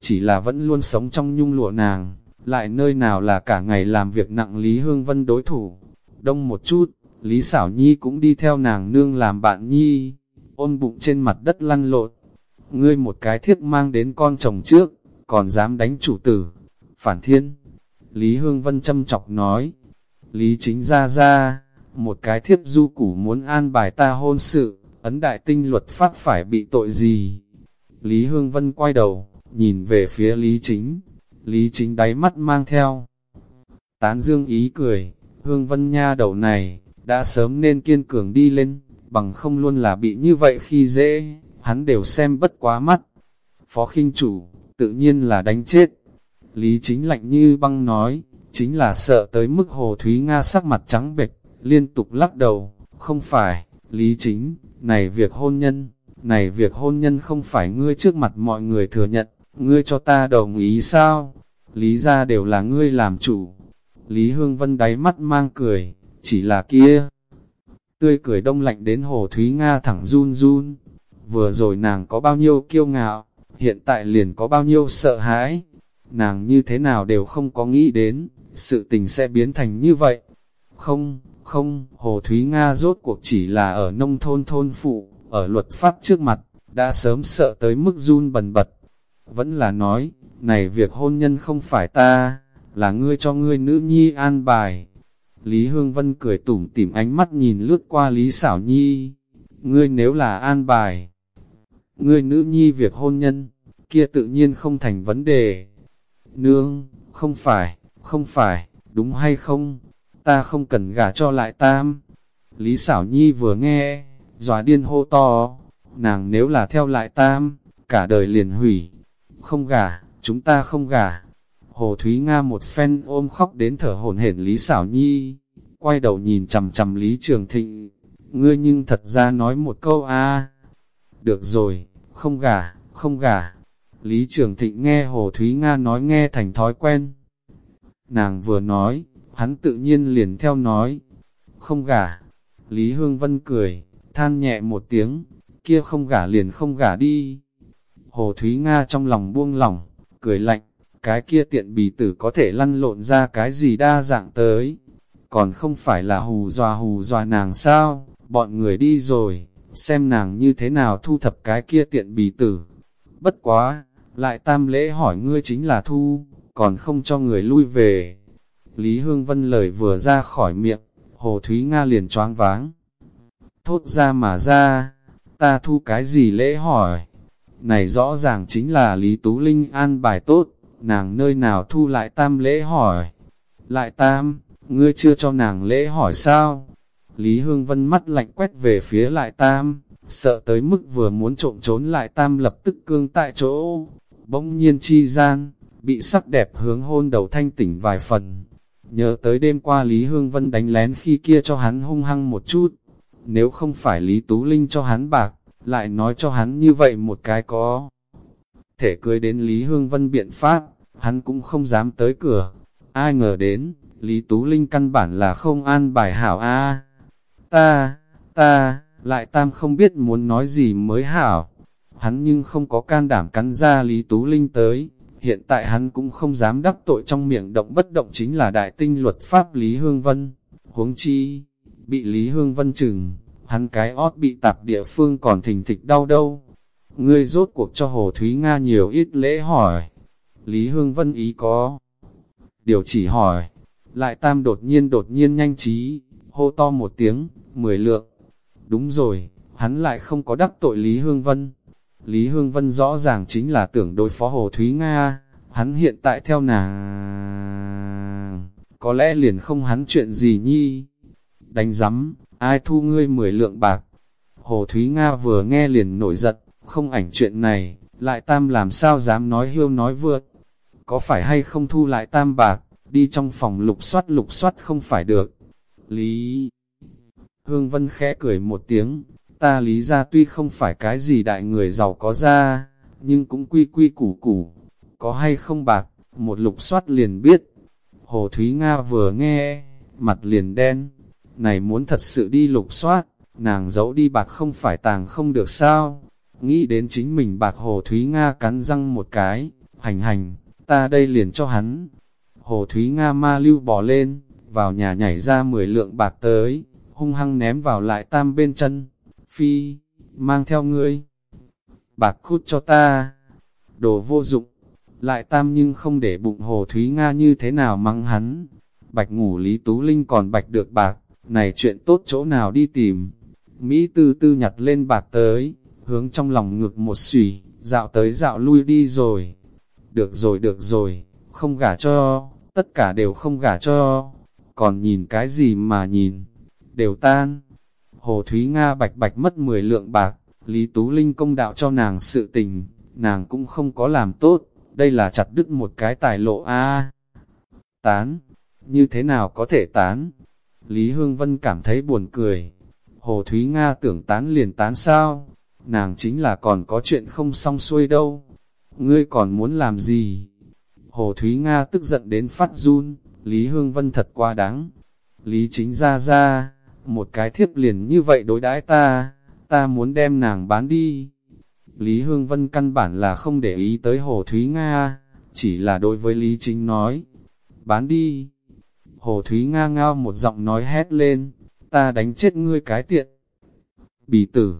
Chỉ là vẫn luôn sống trong nhung lụa nàng, lại nơi nào là cả ngày làm việc nặng Lý Hương Vân đối thủ. Đông một chút, Lý xảo nhi cũng đi theo nàng nương làm bạn nhi, ôn bụng trên mặt đất lăn lộn. Ngươi một cái thiết mang đến con chồng trước, còn dám đánh chủ tử. Phản thiên, Lý Hương Vân châm chọc nói, Lý chính ra ra, một cái thiếp du củ muốn an bài ta hôn sự, ấn đại tinh luật pháp phải bị tội gì? Lý Hương Vân quay đầu, nhìn về phía Lý Chính, Lý Chính đáy mắt mang theo. Tán dương ý cười, Hương Vân nha đầu này, đã sớm nên kiên cường đi lên, bằng không luôn là bị như vậy khi dễ, hắn đều xem bất quá mắt. Phó khinh chủ, tự nhiên là đánh chết. Lý Chính lạnh như băng nói, chính là sợ tới mức Hồ Thúy Nga sắc mặt trắng bệch, liên tục lắc đầu, không phải, Lý Chính, này việc hôn nhân, này việc hôn nhân không phải ngươi trước mặt mọi người thừa nhận, ngươi cho ta đồng ý sao? Lý ra đều là ngươi làm chủ. Lý Hương Vân đáy mắt mang cười, chỉ là kia. Tươi cười đông lạnh đến Hồ Thúy Nga thẳng run run. Vừa rồi nàng có bao nhiêu kiêu ngạo, hiện tại liền có bao nhiêu sợ hãi. Nàng như thế nào đều không có nghĩ đến, sự tình sẽ biến thành như vậy. Không, không, Hồ Thúy Nga rốt cuộc chỉ là ở nông thôn thôn phụ, ở luật pháp trước mặt, đã sớm sợ tới mức run bần bật. Vẫn là nói, này việc hôn nhân không phải ta, là ngươi cho ngươi nữ nhi an bài. Lý Hương Vân cười tủm tỉm ánh mắt nhìn lướt qua Lý Xảo Nhi. Ngươi nếu là an bài, ngươi nữ nhi việc hôn nhân, kia tự nhiên không thành vấn đề. Nương, không phải, không phải, đúng hay không? ta không cần gả cho lại tam. Lý xảo nhi vừa nghe, dòa điên hô to, nàng nếu là theo lại tam, cả đời liền hủy. Không gả, chúng ta không gả. Hồ Thúy Nga một phen ôm khóc đến thở hổn hển Lý Xảo Nhi, quay đầu nhìn chầm chầm Lý Trường Thịnh, ngươi nhưng thật ra nói một câu a Được rồi, không gả, không gả. Lý Trường Thịnh nghe Hồ Thúy Nga nói nghe thành thói quen. Nàng vừa nói, hắn tự nhiên liền theo nói, không gả. Lý Hương Vân cười, than nhẹ một tiếng, kia không gả liền không gả đi. Hồ Thúy Nga trong lòng buông lỏng, cười lạnh, cái kia tiện bì tử có thể lăn lộn ra cái gì đa dạng tới. Còn không phải là hù dọa hù dọa nàng sao, bọn người đi rồi, xem nàng như thế nào thu thập cái kia tiện bì tử. Bất quá, lại tam lễ hỏi ngươi chính là thu, còn không cho người lui về. Lý Hương Vân lời vừa ra khỏi miệng, Hồ Thúy Nga liền choáng váng. Thốt ra mà ra, ta thu cái gì lễ hỏi? Này rõ ràng chính là Lý Tú Linh an bài tốt, nàng nơi nào thu lại tam lễ hỏi? Lại tam, ngươi chưa cho nàng lễ hỏi sao? Lý Hương Vân mắt lạnh quét về phía lại tam, sợ tới mức vừa muốn trộm trốn lại tam lập tức cương tại chỗ. Bỗng nhiên chi gian, bị sắc đẹp hướng hôn đầu thanh tỉnh vài phần. Nhớ tới đêm qua Lý Hương Vân đánh lén khi kia cho hắn hung hăng một chút. Nếu không phải Lý Tú Linh cho hắn bạc, lại nói cho hắn như vậy một cái có. Thể cưới đến Lý Hương Vân biện pháp, hắn cũng không dám tới cửa. Ai ngờ đến, Lý Tú Linh căn bản là không an bài hảo a Ta, ta, lại tam không biết muốn nói gì mới hảo. Hắn nhưng không có can đảm cắn ra Lý Tú Linh tới. Hiện tại hắn cũng không dám đắc tội trong miệng động bất động chính là đại tinh luật pháp Lý Hương Vân. Huống chi, bị Lý Hương Vân chừng, hắn cái ót bị tạp địa phương còn thình thịch đau đâu. Ngươi rốt cuộc cho Hồ Thúy Nga nhiều ít lễ hỏi. Lý Hương Vân ý có. Điều chỉ hỏi, lại tam đột nhiên đột nhiên nhanh trí, hô to một tiếng, mười lượng. Đúng rồi, hắn lại không có đắc tội Lý Hương Vân. Lý Hương Vân rõ ràng chính là tưởng đối phó Hồ Thúy Nga, hắn hiện tại theo nàng, có lẽ liền không hắn chuyện gì nhi. Đánh giấm, ai thu ngươi mười lượng bạc. Hồ Thúy Nga vừa nghe liền nổi giận, không ảnh chuyện này, lại tam làm sao dám nói hiêu nói vượt. Có phải hay không thu lại tam bạc, đi trong phòng lục soát lục soát không phải được. Lý Hương Vân khẽ cười một tiếng, ta lý ra tuy không phải cái gì đại người giàu có ra, nhưng cũng quy quy củ củ, có hay không bạc, một lục soát liền biết. Hồ Thúy Nga vừa nghe, mặt liền đen, này muốn thật sự đi lục soát, nàng giấu đi bạc không phải tàng không được sao. Nghĩ đến chính mình bạc Hồ Thúy Nga cắn răng một cái, hành hành, ta đây liền cho hắn. Hồ Thúy Nga ma lưu bỏ lên, vào nhà nhảy ra 10 lượng bạc tới, hung hăng ném vào lại tam bên chân. Phi, mang theo ngươi. Bạc cút cho ta. Đồ vô dụng. Lại tam nhưng không để bụng Hồ Thúy Nga như thế nào mắng hắn. Bạch ngủ Lý Tú Linh còn bạch được bạc, này chuyện tốt chỗ nào đi tìm. Mỹ tư tư nhặt lên bạc tới, hướng trong lòng ngực một xùy, dạo tới dạo lui đi rồi. Được rồi được rồi, không gả cho, tất cả đều không gả cho, còn nhìn cái gì mà nhìn, đều tan. Hồ Thúy Nga bạch bạch mất 10 lượng bạc, Lý Tú Linh công đạo cho nàng sự tình, nàng cũng không có làm tốt, đây là chặt đứt một cái tài lộ a Tán, như thế nào có thể tán? Lý Hương Vân cảm thấy buồn cười. Hồ Thúy Nga tưởng tán liền tán sao? Nàng chính là còn có chuyện không xong xuôi đâu. Ngươi còn muốn làm gì? Hồ Thúy Nga tức giận đến phát run, Lý Hương Vân thật quá đáng. Lý chính ra ra, một cái thiếp liền như vậy đối đãi ta, ta muốn đem nàng bán đi. Lý Hương Vân căn bản là không để ý tới Hồ Thúy Nga, chỉ là đối với Lý Chính nói, bán đi. Hồ Thúy Nga ngao một giọng nói hét lên, ta đánh chết ngươi cái tiện. Bì tử,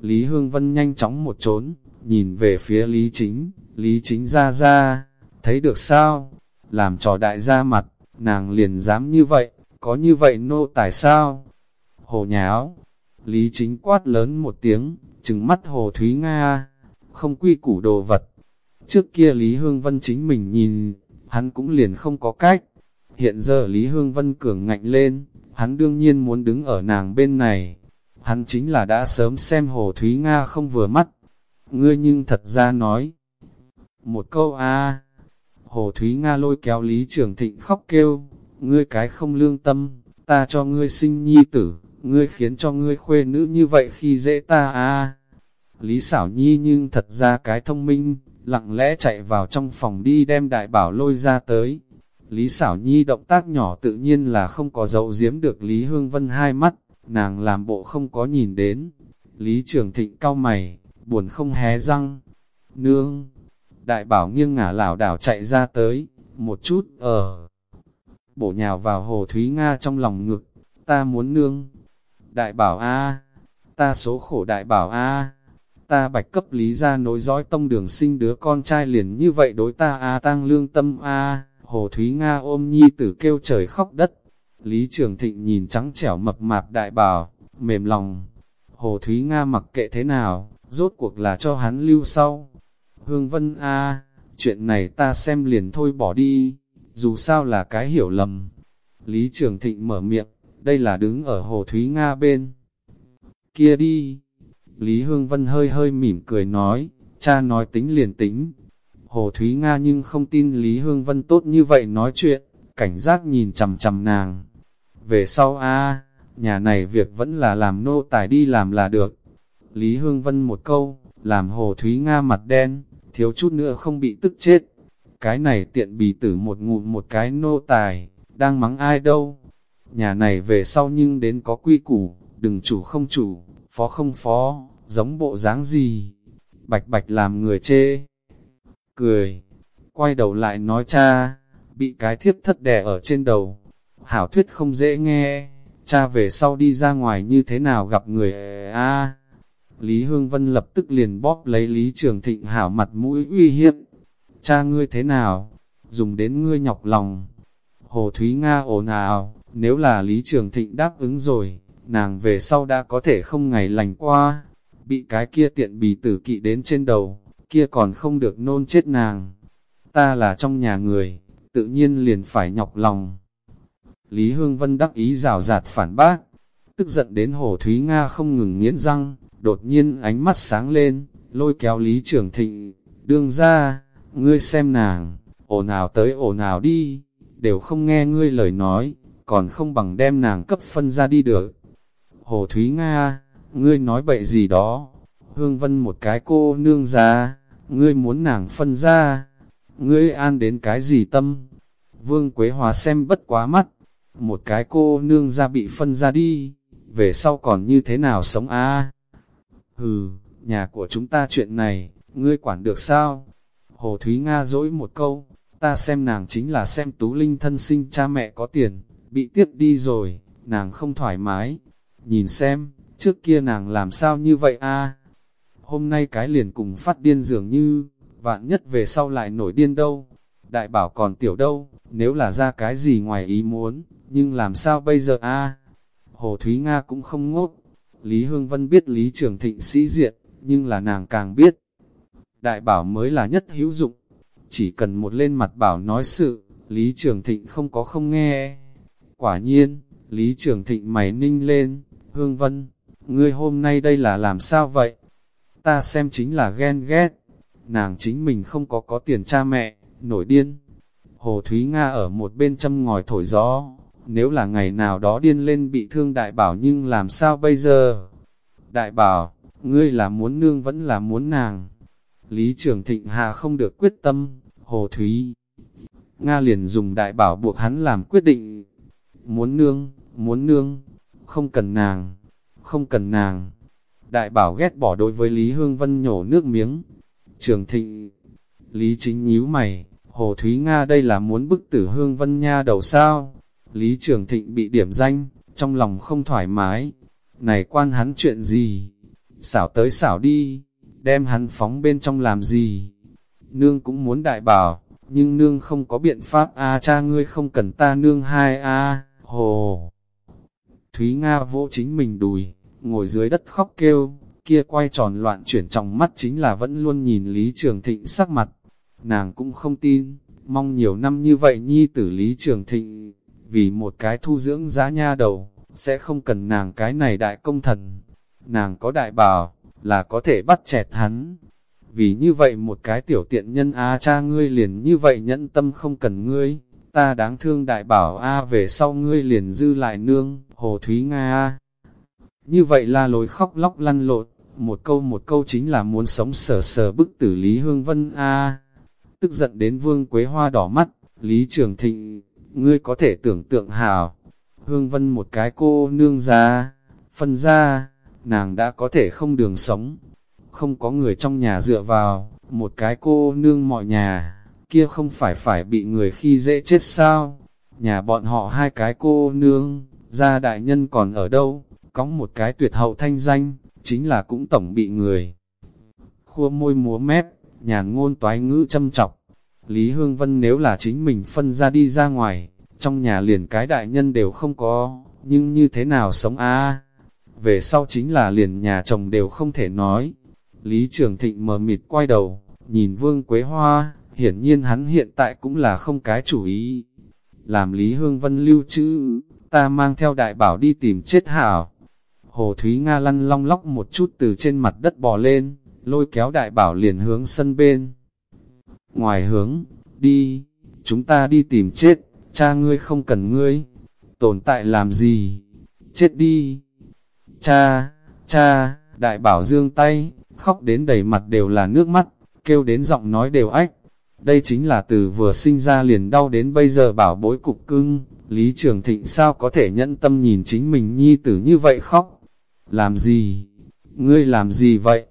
Lý Hương Vân nhanh chóng một trốn, nhìn về phía Lý Chính, Lý Chính ra ra, thấy được sao, làm trò đại ra mặt, nàng liền dám như vậy, có như vậy nô tài sao? Hồ nháo, Lý Chính quát lớn một tiếng, trừng mắt Hồ Thúy Nga, không quy củ đồ vật. Trước kia Lý Hương Vân chính mình nhìn, hắn cũng liền không có cách. Hiện giờ Lý Hương Vân cường ngạnh lên, hắn đương nhiên muốn đứng ở nàng bên này. Hắn chính là đã sớm xem Hồ Thúy Nga không vừa mắt. Ngươi nhưng thật ra nói. Một câu a Hồ Thúy Nga lôi kéo Lý Trường Thịnh khóc kêu, ngươi cái không lương tâm, ta cho ngươi sinh nhi tử, ngươi khiến cho ngươi khuê nữ như vậy khi dễ ta à. Lý xảo nhi nhưng thật ra cái thông minh, lặng lẽ chạy vào trong phòng đi đem đại bảo lôi ra tới. Lý xảo nhi động tác nhỏ tự nhiên là không có dấu giếm được Lý Hương Vân hai mắt, nàng làm bộ không có nhìn đến. Lý Trường Thịnh cao mày, buồn không hé răng. Nương! Đại bảo nghiêng ngả lảo đảo chạy ra tới, một chút, ở. Bổ nhào vào hồ Thúy Nga trong lòng ngực, ta muốn nương. Đại bảo A, ta số khổ đại bảo A, ta bạch cấp lý ra nối dõi tông đường sinh đứa con trai liền như vậy đối ta A tăng lương tâm A. Hồ Thúy Nga ôm nhi tử kêu trời khóc đất. Lý Trường Thịnh nhìn trắng trẻo mập mạp đại bảo, mềm lòng. Hồ Thúy Nga mặc kệ thế nào, rốt cuộc là cho hắn lưu sau. Hương Vân A, chuyện này ta xem liền thôi bỏ đi, dù sao là cái hiểu lầm. Lý Trường Thịnh mở miệng, đây là đứng ở Hồ Thúy Nga bên. Kia đi. Lý Hương Vân hơi hơi mỉm cười nói, cha nói tính liền tính. Hồ Thúy Nga nhưng không tin Lý Hương Vân tốt như vậy nói chuyện, cảnh giác nhìn chầm chầm nàng. Về sau a nhà này việc vẫn là làm nô tài đi làm là được. Lý Hương Vân một câu, làm Hồ Thúy Nga mặt đen, thiếu chút nữa không bị tức chết. Cái này tiện bì tử một ngụm một cái nô tài, đang mắng ai đâu. Nhà này về sau nhưng đến có quy củ, đừng chủ không chủ, phó không phó, giống bộ dáng gì. Bạch bạch làm người chê. Cười, quay đầu lại nói cha, bị cái thiếp thất đè ở trên đầu. Hảo thuyết không dễ nghe, cha về sau đi ra ngoài như thế nào gặp người à, a Lý Hương Vân lập tức liền bóp lấy Lý Trường Thịnh hảo mặt mũi uy hiếp. Cha ngươi thế nào? Dùng đến ngươi nhọc lòng. Hồ Thúy Nga ồn ào, nếu là Lý Trường Thịnh đáp ứng rồi, nàng về sau đã có thể không ngày lành qua. Bị cái kia tiện bì tử kỵ đến trên đầu, kia còn không được nôn chết nàng. Ta là trong nhà người, tự nhiên liền phải nhọc lòng. Lý Hương Vân đắc ý rào rạt phản bác, tức giận đến Hồ Thúy Nga không ngừng nghiến răng, đột nhiên ánh mắt sáng lên, lôi kéo Lý Trường Thịnh, đương ra, ngươi xem nàng, ồn ào tới ồn ào đi, đều không nghe ngươi lời nói, còn không bằng đem nàng cấp phân ra đi được. Hồ Thúy Nga, ngươi nói bậy gì đó, Hương Vân một cái cô nương ra, ngươi muốn nàng phân ra, ngươi an đến cái gì tâm. Vương Quế Hòa xem bất quá mắt, một cái cô nương ra bị phân ra đi, về sau còn như thế nào sống a Hừ, nhà của chúng ta chuyện này, ngươi quản được sao? Hồ Thúy Nga dỗi một câu, ta xem nàng chính là xem Tú Linh thân sinh cha mẹ có tiền, bị tiếp đi rồi, nàng không thoải mái. Nhìn xem, trước kia nàng làm sao như vậy a? Hôm nay cái liền cùng phát điên dường như, vạn nhất về sau lại nổi điên đâu. Đại bảo còn tiểu đâu, nếu là ra cái gì ngoài ý muốn, nhưng làm sao bây giờ a? Hồ Thúy Nga cũng không ngốc, Lý Hương Vân biết Lý Trường Thịnh sĩ diện, nhưng là nàng càng biết. Đại bảo mới là nhất hữu dụng. Chỉ cần một lên mặt bảo nói sự, Lý Trường Thịnh không có không nghe. Quả nhiên, Lý Trường Thịnh mày ninh lên, Hương Vân, ngươi hôm nay đây là làm sao vậy? Ta xem chính là ghen ghét. Nàng chính mình không có có tiền cha mẹ, nổi điên. Hồ Thúy Nga ở một bên châm ngòi thổi gió, nếu là ngày nào đó điên lên bị thương đại bảo nhưng làm sao bây giờ? Đại bảo, ngươi là muốn nương vẫn là muốn nàng. Lý trường thịnh hà không được quyết tâm, hồ thúy. Nga liền dùng đại bảo buộc hắn làm quyết định. Muốn nương, muốn nương, không cần nàng, không cần nàng. Đại bảo ghét bỏ đối với Lý Hương Vân nhổ nước miếng. Trường thịnh, Lý chính nhíu mày, Hồ Thúy Nga đây là muốn bức tử Hương Vân Nha đầu sao? Lý Trường Thịnh bị điểm danh, trong lòng không thoải mái. Này quan hắn chuyện gì? Xảo tới xảo đi, đem hắn phóng bên trong làm gì? Nương cũng muốn đại bảo, nhưng nương không có biện pháp a cha ngươi không cần ta nương hai a hồ. Thúy Nga vỗ chính mình đùi, ngồi dưới đất khóc kêu, kia quay tròn loạn chuyển trong mắt chính là vẫn luôn nhìn Lý Trường Thịnh sắc mặt. Nàng cũng không tin, mong nhiều năm như vậy nhi tử Lý Trường Thịnh vì một cái thu dưỡng giá nha đầu, sẽ không cần nàng cái này đại công thần. Nàng có đại bảo, là có thể bắt chẹt hắn. vì như vậy một cái tiểu tiện nhân Á cha ngươi liền như vậy nhẫn tâm không cần ngươi, ta đáng thương đại bảo a về sau ngươi liền dư lại nương, hồ thúy Nga a. Như vậy la lối khóc lóc lăn lộn, một câu một câu chính là muốn sống sờ sờ bức tử Lý Hương Vân a. Tức giận đến Vương Quế Hoa đỏ mắt, Lý Trường Thịnh, ngươi có thể tưởng tượng hào. Hương Vân một cái cô nương ra, phân ra, nàng đã có thể không đường sống. Không có người trong nhà dựa vào, một cái cô nương mọi nhà, kia không phải phải bị người khi dễ chết sao? Nhà bọn họ hai cái cô nương, gia đại nhân còn ở đâu? Có một cái tuyệt hậu thanh danh, chính là cũng tổng bị người. Khua môi múa mép, nhà ngôn toái ngữ châm chọc. Lý Hương Vân nếu là chính mình phân ra đi ra ngoài, trong nhà liền cái đại nhân đều không có, nhưng như thế nào sống a Về sau chính là liền nhà chồng đều không thể nói. Lý Trường Thịnh mờ mịt quay đầu, nhìn Vương Quế Hoa, hiển nhiên hắn hiện tại cũng là không cái chủ ý. Làm Lý Hương Vân lưu trữ, ta mang theo đại bảo đi tìm chết hảo. Hồ Thúy Nga lăn long lóc một chút từ trên mặt đất bò lên, lôi kéo đại bảo liền hướng sân bên. Ngoài hướng, đi, chúng ta đi tìm chết, cha ngươi không cần ngươi, tồn tại làm gì, chết đi. Cha, cha, đại bảo dương tay, khóc đến đầy mặt đều là nước mắt, kêu đến giọng nói đều ách. Đây chính là từ vừa sinh ra liền đau đến bây giờ bảo bối cục cưng, Lý Trường Thịnh sao có thể nhẫn tâm nhìn chính mình nhi tử như vậy khóc. Làm gì? Ngươi làm gì vậy?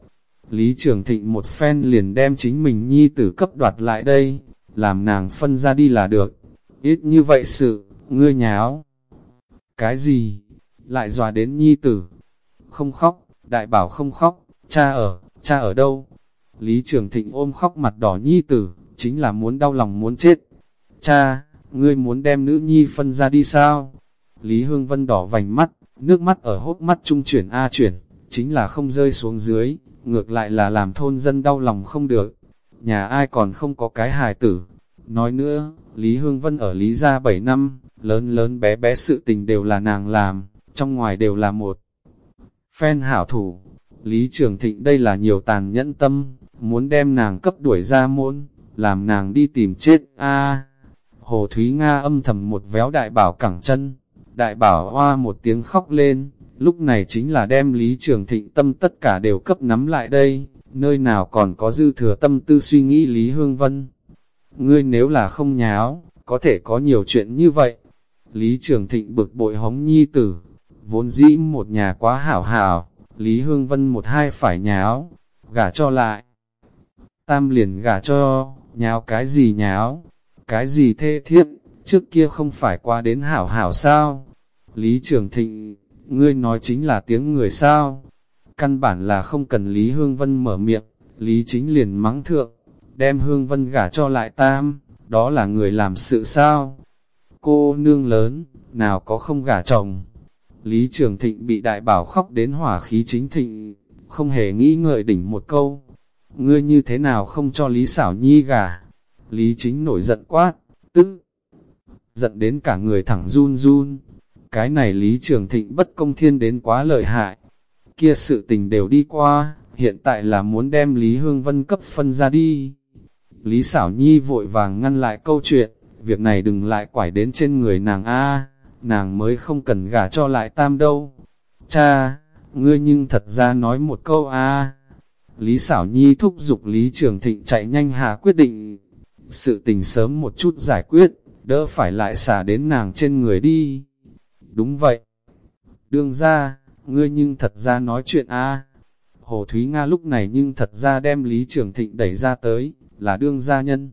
Lý Trường Thịnh một phen liền đem chính mình nhi tử cấp đoạt lại đây, làm nàng phân ra đi là được. Ít như vậy sự, ngươi nháo. Cái gì? Lại dọa đến nhi tử. Không khóc, đại bảo không khóc, cha ở, cha ở đâu? Lý Trường Thịnh ôm khóc mặt đỏ nhi tử, chính là muốn đau lòng muốn chết. Cha, ngươi muốn đem nữ nhi phân ra đi sao? Lý Hương Vân đỏ vành mắt, nước mắt ở hốt mắt trung chuyển A chuyển, chính là không rơi xuống dưới, ngược lại là làm thôn dân đau lòng không được. Nhà ai còn không có cái hài tử. Nói nữa, Lý Hương Vân ở Lý Gia 7 năm, lớn lớn bé bé sự tình đều là nàng làm, trong ngoài đều là một. Phen hảo thủ, Lý Trường Thịnh đây là nhiều tàn nhẫn tâm, muốn đem nàng cấp đuổi ra môn, làm nàng đi tìm chết a Hồ Thúy Nga âm thầm một véo đại bảo cẳng chân, đại bảo hoa một tiếng khóc lên, lúc này chính là đem Lý Trường Thịnh tâm tất cả đều cấp nắm lại đây, nơi nào còn có dư thừa tâm tư suy nghĩ Lý Hương Vân. Ngươi nếu là không nháo, có thể có nhiều chuyện như vậy. Lý Trường Thịnh bực bội hống nhi tử, vốn dĩ một nhà quá hảo hảo, Lý Hương Vân một hai phải nháo, gả cho lại. Tam liền gả cho, nháo cái gì nháo, cái gì thê thiết, trước kia không phải qua đến hảo hảo sao. Lý Trường Thịnh, ngươi nói chính là tiếng người sao. Căn bản là không cần Lý Hương Vân mở miệng, Lý chính liền mắng thượng, đem Hương Vân gả cho lại tam, đó là người làm sự sao. Cô nương lớn, nào có không gả chồng. Lý Trường Thịnh bị đại bảo khóc đến hỏa khí chính thịnh, không hề nghĩ ngợi đỉnh một câu. Ngươi như thế nào không cho Lý xảo nhi gả? Lý chính nổi giận quát, tức giận đến cả người thẳng run run. Cái này Lý Trường Thịnh bất công thiên đến quá lợi hại. Kia sự tình đều đi qua, hiện tại là muốn đem Lý Hương Vân cấp phân ra đi. Lý xảo nhi vội vàng ngăn lại câu chuyện, việc này đừng lại quải đến trên người nàng A, nàng mới không cần gả cho lại tam đâu. Cha, ngươi nhưng thật ra nói một câu A. Lý Sảo nhi thúc giục Lý Trường Thịnh chạy nhanh hạ quyết định. Sự tình sớm một chút giải quyết, đỡ phải lại xả đến nàng trên người đi. Đúng vậy. Đương ra, ngươi nhưng thật ra nói chuyện a Hồ Thúy Nga lúc này nhưng thật ra đem Lý Trường Thịnh đẩy ra tới, là đương gia nhân.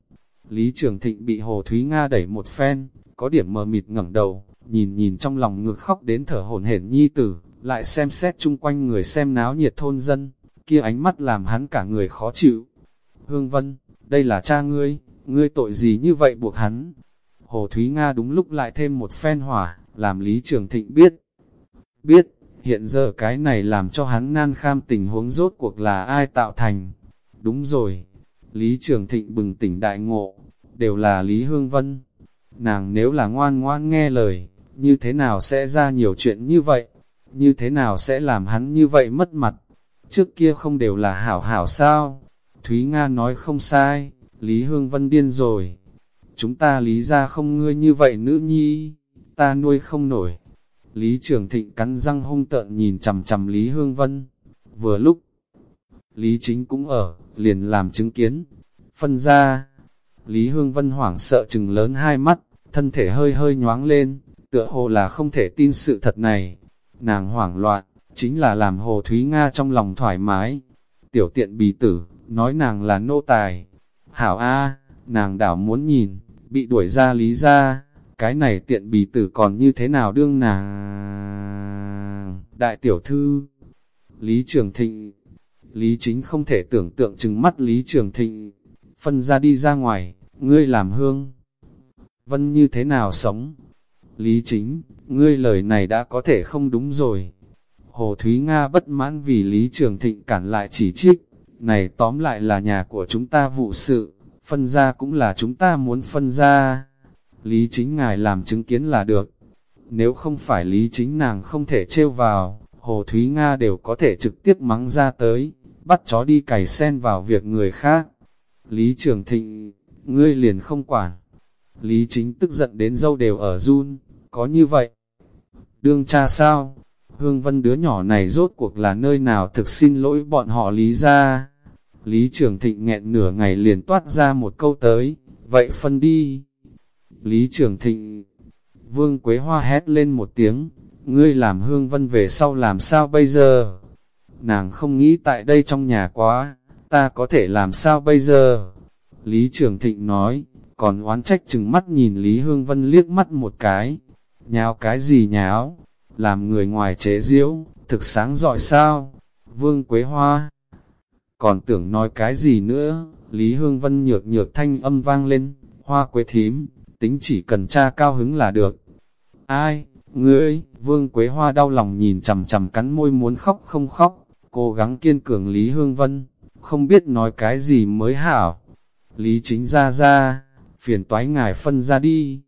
Lý Trường Thịnh bị Hồ Thúy Nga đẩy một phen, có điểm mờ mịt ngẩng đầu, nhìn nhìn trong lòng ngược khóc đến thở hổn hển nhi tử, lại xem xét chung quanh người xem náo nhiệt thôn dân, kia ánh mắt làm hắn cả người khó chịu. Hương Vân, đây là cha ngươi, ngươi tội gì như vậy buộc hắn? Hồ Thúy Nga đúng lúc lại thêm một phen hỏa, làm Lý Trường Thịnh biết. Biết, hiện giờ cái này làm cho hắn nan kham tình huống rốt cuộc là ai tạo thành. Đúng rồi, Lý Trường Thịnh bừng tỉnh đại ngộ, đều là Lý Hương Vân. Nàng nếu là ngoan ngoan nghe lời, như thế nào sẽ ra nhiều chuyện như vậy? Như thế nào sẽ làm hắn như vậy mất mặt? Trước kia không đều là hảo hảo sao? Thúy Nga nói không sai, Lý Hương Vân điên rồi. Chúng ta lý ra không ngươi như vậy nữ nhi, ta nuôi không nổi. Lý Trường Thịnh cắn răng hung tợn nhìn chằm chằm Lý Hương Vân. Vừa lúc, Lý Chính cũng ở, liền làm chứng kiến. Phân ra, Lý Hương Vân hoảng sợ chừng lớn hai mắt, thân thể hơi hơi nhoáng lên, tựa hồ là không thể tin sự thật này. Nàng hoảng loạn, chính là làm Hồ Thúy Nga trong lòng thoải mái. Tiểu tiện bì tử, nói nàng là nô tài. Hảo A, nàng đảo muốn nhìn, bị đuổi ra lý ra, cái này tiện bì tử còn như thế nào đương nàng. Đại tiểu thư, Lý Trường Thịnh, Lý Chính không thể tưởng tượng chừng mắt Lý Trường Thịnh, phân ra đi ra ngoài, ngươi làm hương. Vân như thế nào sống? Lý Chính, ngươi lời này đã có thể không đúng rồi. Hồ Thúy Nga bất mãn vì Lý Trường Thịnh cản lại chỉ trích, này tóm lại là nhà của chúng ta vụ sự, phân ra cũng là chúng ta muốn phân ra. Lý Chính ngài làm chứng kiến là được. Nếu không phải Lý Chính nàng không thể trêu vào, Hồ Thúy Nga đều có thể trực tiếp mắng ra tới, bắt chó đi cày sen vào việc người khác. Lý Trường Thịnh, ngươi liền không quản. Lý Chính tức giận đến dâu đều ở run, có như vậy. Đương cha sao? Hương Vân đứa nhỏ này rốt cuộc là nơi nào thực xin lỗi bọn họ Lý ra. Lý Trường Thịnh nghẹn nửa ngày liền toát ra một câu tới, vậy phân đi. Lý Trường Thịnh, Vương Quế Hoa hét lên một tiếng, ngươi làm Hương Vân về sau làm sao bây giờ? Nàng không nghĩ tại đây trong nhà quá, ta có thể làm sao bây giờ? Lý Trường Thịnh nói, còn oán trách chừng mắt nhìn Lý Hương Vân liếc mắt một cái. Nháo cái gì nháo? Làm người ngoài chế diễu, thực sáng giỏi sao? Vương Quế Hoa còn tưởng nói cái gì nữa, Lý Hương Vân nhược nhược thanh âm vang lên, hoa quế thím, tính chỉ cần cha cao hứng là được. Ai, ngươi, vương quế hoa đau lòng nhìn chầm chầm cắn môi muốn khóc không khóc, cố gắng kiên cường Lý Hương Vân, không biết nói cái gì mới hảo. Lý chính ra ra, phiền toái ngài phân ra đi.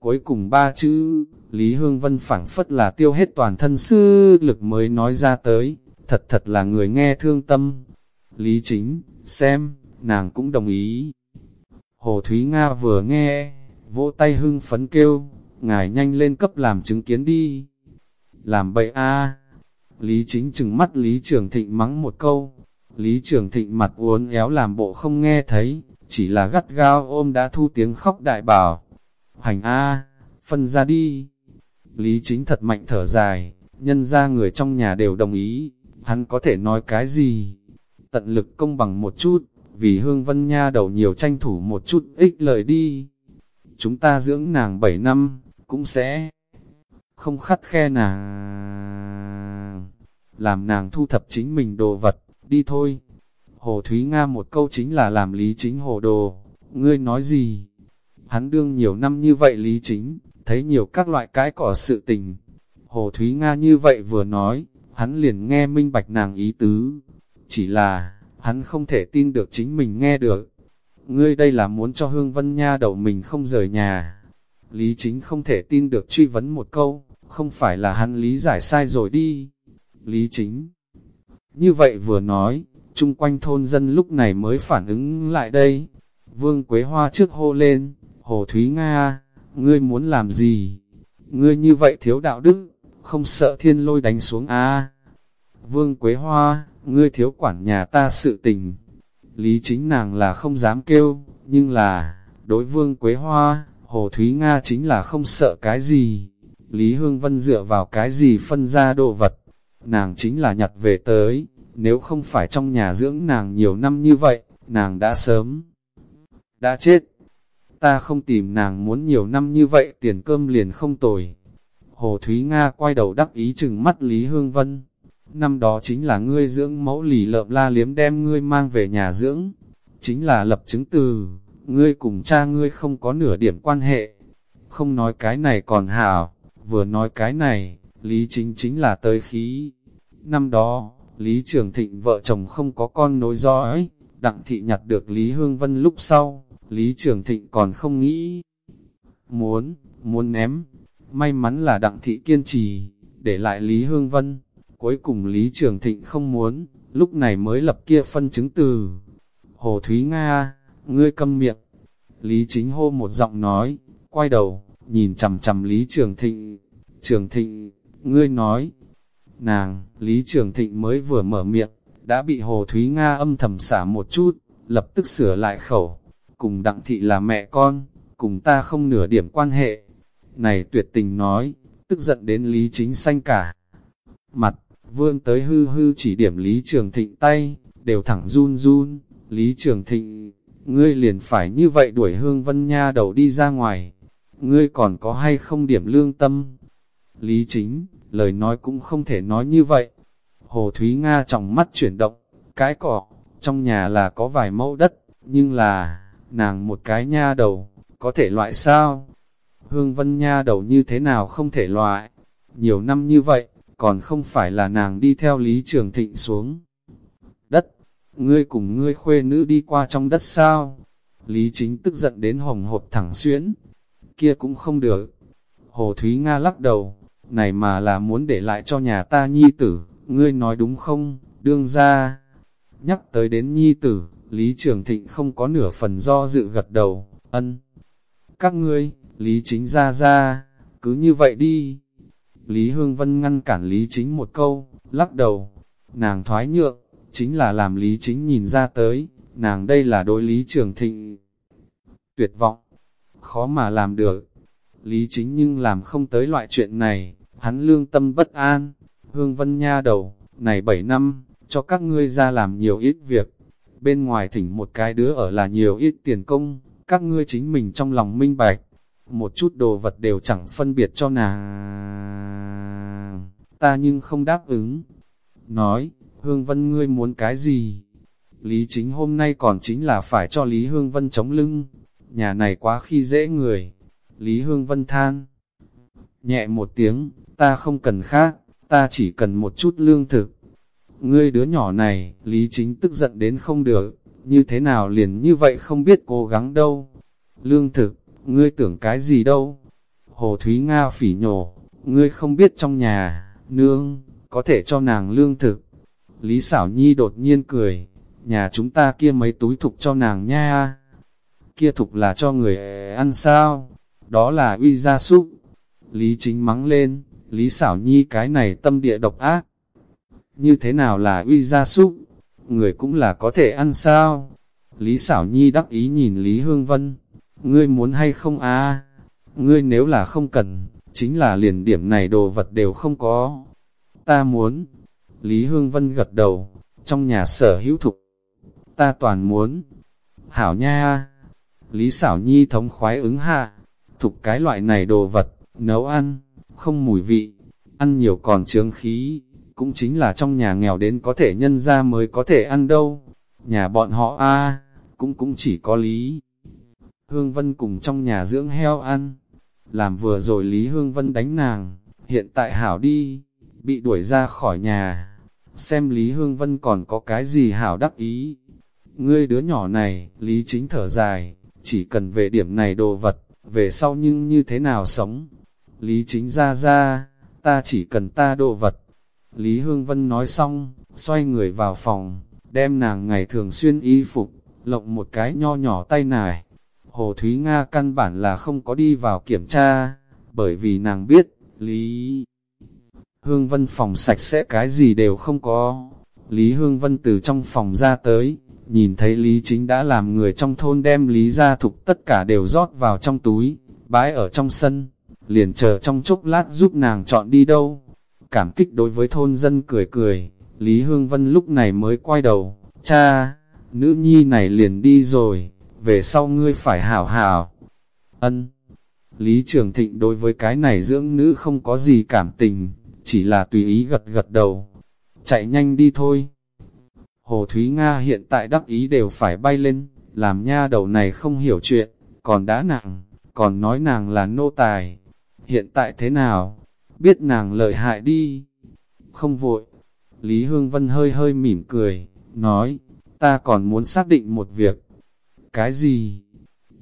Cuối cùng ba chữ, Lý Hương Vân phảng phất là tiêu hết toàn thân sư lực mới nói ra tới, thật thật là người nghe thương tâm. Lý chính, xem, nàng cũng đồng ý. Hồ Thúy Nga vừa nghe, vỗ tay hưng phấn kêu, ngài nhanh lên cấp làm chứng kiến đi. Làm bậy a Lý chính chừng mắt Lý Trường Thịnh mắng một câu. Lý Trường Thịnh mặt uốn éo làm bộ không nghe thấy, chỉ là gắt gao ôm đã thu tiếng khóc đại bảo. Hành a phân ra đi. Lý chính thật mạnh thở dài, nhân ra người trong nhà đều đồng ý, hắn có thể nói cái gì tận lực công bằng một chút, vì Hương Vân Nha đầu nhiều tranh thủ một chút ích lợi đi. Chúng ta dưỡng nàng 7 năm, cũng sẽ không khắt khe nàng. Làm nàng thu thập chính mình đồ vật, đi thôi. Hồ Thúy Nga một câu chính là làm lý chính hồ đồ. Ngươi nói gì? Hắn đương nhiều năm như vậy lý chính, thấy nhiều các loại cái cỏ sự tình. Hồ Thúy Nga như vậy vừa nói, hắn liền nghe minh bạch nàng ý tứ, chỉ là, hắn không thể tin được chính mình nghe được. Ngươi đây là muốn cho Hương Vân Nha đầu mình không rời nhà. Lý chính không thể tin được truy vấn một câu, không phải là hắn lý giải sai rồi đi. Lý chính. Như vậy vừa nói, chung quanh thôn dân lúc này mới phản ứng lại đây. Vương Quế Hoa trước hô lên, Hồ Thúy Nga, ngươi muốn làm gì? Ngươi như vậy thiếu đạo đức, không sợ thiên lôi đánh xuống a Vương Quế Hoa, ngươi thiếu quản nhà ta sự tình. Lý chính nàng là không dám kêu, nhưng là, đối vương Quế Hoa, Hồ Thúy Nga chính là không sợ cái gì. Lý Hương Vân dựa vào cái gì phân ra đồ vật, nàng chính là nhặt về tới, nếu không phải trong nhà dưỡng nàng nhiều năm như vậy, nàng đã sớm, đã chết. Ta không tìm nàng muốn nhiều năm như vậy tiền cơm liền không tồi. Hồ Thúy Nga quay đầu đắc ý chừng mắt Lý Hương Vân năm đó chính là ngươi dưỡng mẫu lì lợm la liếm đem ngươi mang về nhà dưỡng, chính là lập chứng từ, ngươi cùng cha ngươi không có nửa điểm quan hệ, không nói cái này còn hảo, vừa nói cái này, Lý Chính chính là tới khí. Năm đó, Lý Trường Thịnh vợ chồng không có con nối dõi, Đặng Thị nhặt được Lý Hương Vân lúc sau, Lý Trường Thịnh còn không nghĩ. Muốn, muốn ném, may mắn là Đặng Thị kiên trì, để lại Lý Hương Vân. Cuối cùng Lý Trường Thịnh không muốn, lúc này mới lập kia phân chứng từ. Hồ Thúy Nga, ngươi câm miệng. Lý chính hô một giọng nói, quay đầu, nhìn chầm chầm Lý Trường Thịnh. Trường Thịnh, ngươi nói. Nàng, Lý Trường Thịnh mới vừa mở miệng, đã bị Hồ Thúy Nga âm thầm xả một chút, lập tức sửa lại khẩu. Cùng Đặng Thị là mẹ con, cùng ta không nửa điểm quan hệ. Này tuyệt tình nói, tức giận đến Lý Chính xanh cả. Mặt, vương tới hư hư chỉ điểm Lý Trường Thịnh tay, đều thẳng run run. Lý Trường Thịnh, ngươi liền phải như vậy đuổi Hương Vân Nha đầu đi ra ngoài. Ngươi còn có hay không điểm lương tâm? Lý Chính, lời nói cũng không thể nói như vậy. Hồ Thúy Nga trong mắt chuyển động, cái cỏ, trong nhà là có vài mẫu đất, nhưng là, nàng một cái nha đầu, có thể loại sao? Hương Vân nha đầu như thế nào không thể loại? Nhiều năm như vậy, còn không phải là nàng đi theo Lý Trường Thịnh xuống. Đất, ngươi cùng ngươi khuê nữ đi qua trong đất sao? Lý Chính tức giận đến hồng hộp thẳng xuyễn. Kia cũng không được. Hồ Thúy Nga lắc đầu, này mà là muốn để lại cho nhà ta nhi tử, ngươi nói đúng không, đương ra. Nhắc tới đến nhi tử, Lý Trường Thịnh không có nửa phần do dự gật đầu, ân. Các ngươi, Lý Chính ra ra, cứ như vậy đi. Lý Hương Vân ngăn cản Lý Chính một câu, lắc đầu, nàng thoái nhượng, chính là làm Lý Chính nhìn ra tới, nàng đây là đối Lý Trường Thịnh. Tuyệt vọng, khó mà làm được. Lý Chính nhưng làm không tới loại chuyện này, hắn lương tâm bất an. Hương Vân nha đầu, này 7 năm, cho các ngươi ra làm nhiều ít việc. Bên ngoài thỉnh một cái đứa ở là nhiều ít tiền công, các ngươi chính mình trong lòng minh bạch. Một chút đồ vật đều chẳng phân biệt cho nàng. Ta nhưng không đáp ứng. Nói, Hương Vân ngươi muốn cái gì? Lý chính hôm nay còn chính là phải cho Lý Hương Vân chống lưng. Nhà này quá khi dễ người. Lý Hương Vân than. Nhẹ một tiếng, ta không cần khác, ta chỉ cần một chút lương thực. Ngươi đứa nhỏ này, Lý Chính tức giận đến không được, như thế nào liền như vậy không biết cố gắng đâu. Lương thực, ngươi tưởng cái gì đâu. Hồ Thúy Nga phỉ nhổ, ngươi không biết trong nhà, nương, có thể cho nàng lương thực. Lý Sảo nhi đột nhiên cười, nhà chúng ta kia mấy túi thục cho nàng nha. Kia thục là cho người ăn sao? Đó là uy gia súc. Lý chính mắng lên, Lý Sảo nhi cái này tâm địa độc ác. Như thế nào là uy gia súc? Người cũng là có thể ăn sao? Lý Sảo nhi đắc ý nhìn Lý Hương Vân. Ngươi muốn hay không à? Ngươi nếu là không cần, chính là liền điểm này đồ vật đều không có. Ta muốn. Lý Hương Vân gật đầu, trong nhà sở hữu thục. Ta toàn muốn. Hảo nha. Lý Sảo nhi thống khoái ứng hạ. Thục cái loại này đồ vật, nấu ăn, không mùi vị, ăn nhiều còn trướng khí, cũng chính là trong nhà nghèo đến có thể nhân ra mới có thể ăn đâu. Nhà bọn họ a cũng cũng chỉ có lý. Hương Vân cùng trong nhà dưỡng heo ăn, làm vừa rồi Lý Hương Vân đánh nàng, hiện tại hảo đi, bị đuổi ra khỏi nhà. Xem Lý Hương Vân còn có cái gì hảo đắc ý. Ngươi đứa nhỏ này, Lý chính thở dài, chỉ cần về điểm này đồ vật, về sau nhưng như thế nào sống. Lý chính ra ra, ta chỉ cần ta đồ vật. Lý Hương Vân nói xong, xoay người vào phòng, đem nàng ngày thường xuyên y phục, lộng một cái nho nhỏ tay nải. Hồ Thúy Nga căn bản là không có đi vào kiểm tra, bởi vì nàng biết, Lý Hương Vân phòng sạch sẽ cái gì đều không có. Lý Hương Vân từ trong phòng ra tới, nhìn thấy Lý Chính đã làm người trong thôn đem Lý gia thục tất cả đều rót vào trong túi, bãi ở trong sân, liền chờ trong chốc lát giúp nàng chọn đi đâu. Cảm kích đối với thôn dân cười cười, Lý Hương Vân lúc này mới quay đầu, cha, nữ nhi này liền đi rồi, về sau ngươi phải hảo hảo. Ân. Lý Trường Thịnh đối với cái này dưỡng nữ không có gì cảm tình, chỉ là tùy ý gật gật đầu. Chạy nhanh đi thôi. Hồ Thúy Nga hiện tại đắc ý đều phải bay lên, làm nha đầu này không hiểu chuyện, còn đã nặng, còn nói nàng là nô tài. Hiện tại thế nào? Biết nàng lợi hại đi. Không vội. Lý Hương Vân hơi hơi mỉm cười, nói, ta còn muốn xác định một việc. Cái gì?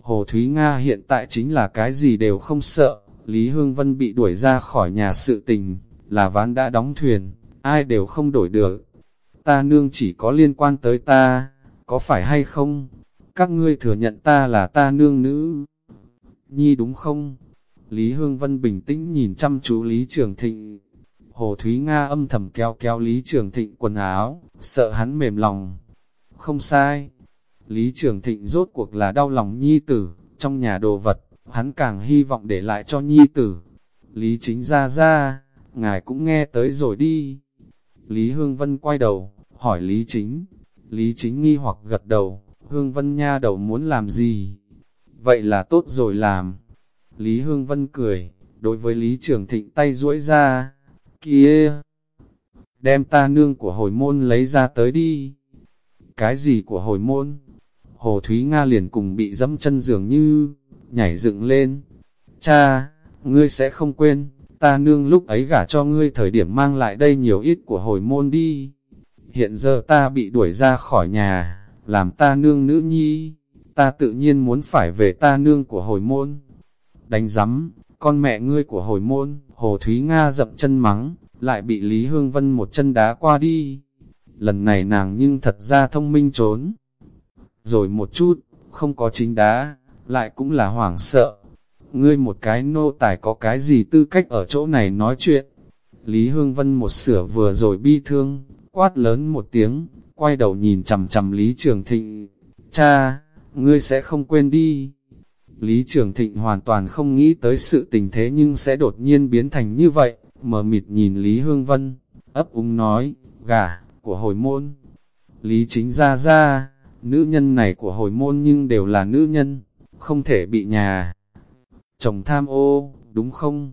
Hồ Thúy Nga hiện tại chính là cái gì đều không sợ. Lý Hương Vân bị đuổi ra khỏi nhà sự tình, là ván đã đóng thuyền, ai đều không đổi được. Ta nương chỉ có liên quan tới ta, có phải hay không? Các ngươi thừa nhận ta là ta nương nữ. Nhi đúng không? Lý Hương Vân bình tĩnh nhìn chăm chú Lý Trường Thịnh. Hồ Thúy Nga âm thầm kéo kéo Lý Trường Thịnh quần áo, sợ hắn mềm lòng. Không sai. Lý Trường Thịnh rốt cuộc là đau lòng Nhi tử, trong nhà đồ vật, hắn càng hy vọng để lại cho Nhi tử. Lý Chính ra ra, ngài cũng nghe tới rồi đi. Lý Hương Vân quay đầu, hỏi Lý Chính. Lý Chính nghi hoặc gật đầu, Hương Vân nha đầu muốn làm gì? Vậy là tốt rồi làm. Lý Hương Vân cười, đối với Lý Trường Thịnh tay duỗi ra, kia, đem ta nương của hồi môn lấy ra tới đi. Cái gì của hồi môn? Hồ Thúy Nga liền cùng bị dẫm chân dường như, nhảy dựng lên. Cha, ngươi sẽ không quên, ta nương lúc ấy gả cho ngươi thời điểm mang lại đây nhiều ít của hồi môn đi. Hiện giờ ta bị đuổi ra khỏi nhà, làm ta nương nữ nhi, ta tự nhiên muốn phải về ta nương của hồi môn. Đánh rắm, con mẹ ngươi của hồi môn, Hồ Thúy Nga dậm chân mắng, lại bị Lý Hương Vân một chân đá qua đi. Lần này nàng nhưng thật ra thông minh trốn. Rồi một chút, không có chính đá, lại cũng là hoảng sợ. Ngươi một cái nô tài có cái gì tư cách ở chỗ này nói chuyện. Lý Hương Vân một sửa vừa rồi bi thương, quát lớn một tiếng, quay đầu nhìn chầm chầm Lý Trường Thịnh. Cha, ngươi sẽ không quên đi. Lý Trường Thịnh hoàn toàn không nghĩ tới sự tình thế nhưng sẽ đột nhiên biến thành như vậy, mờ mịt nhìn Lý Hương Vân, ấp úng nói, gà, của hồi môn. Lý chính ra ra, nữ nhân này của hồi môn nhưng đều là nữ nhân, không thể bị nhà. Chồng tham ô, đúng không?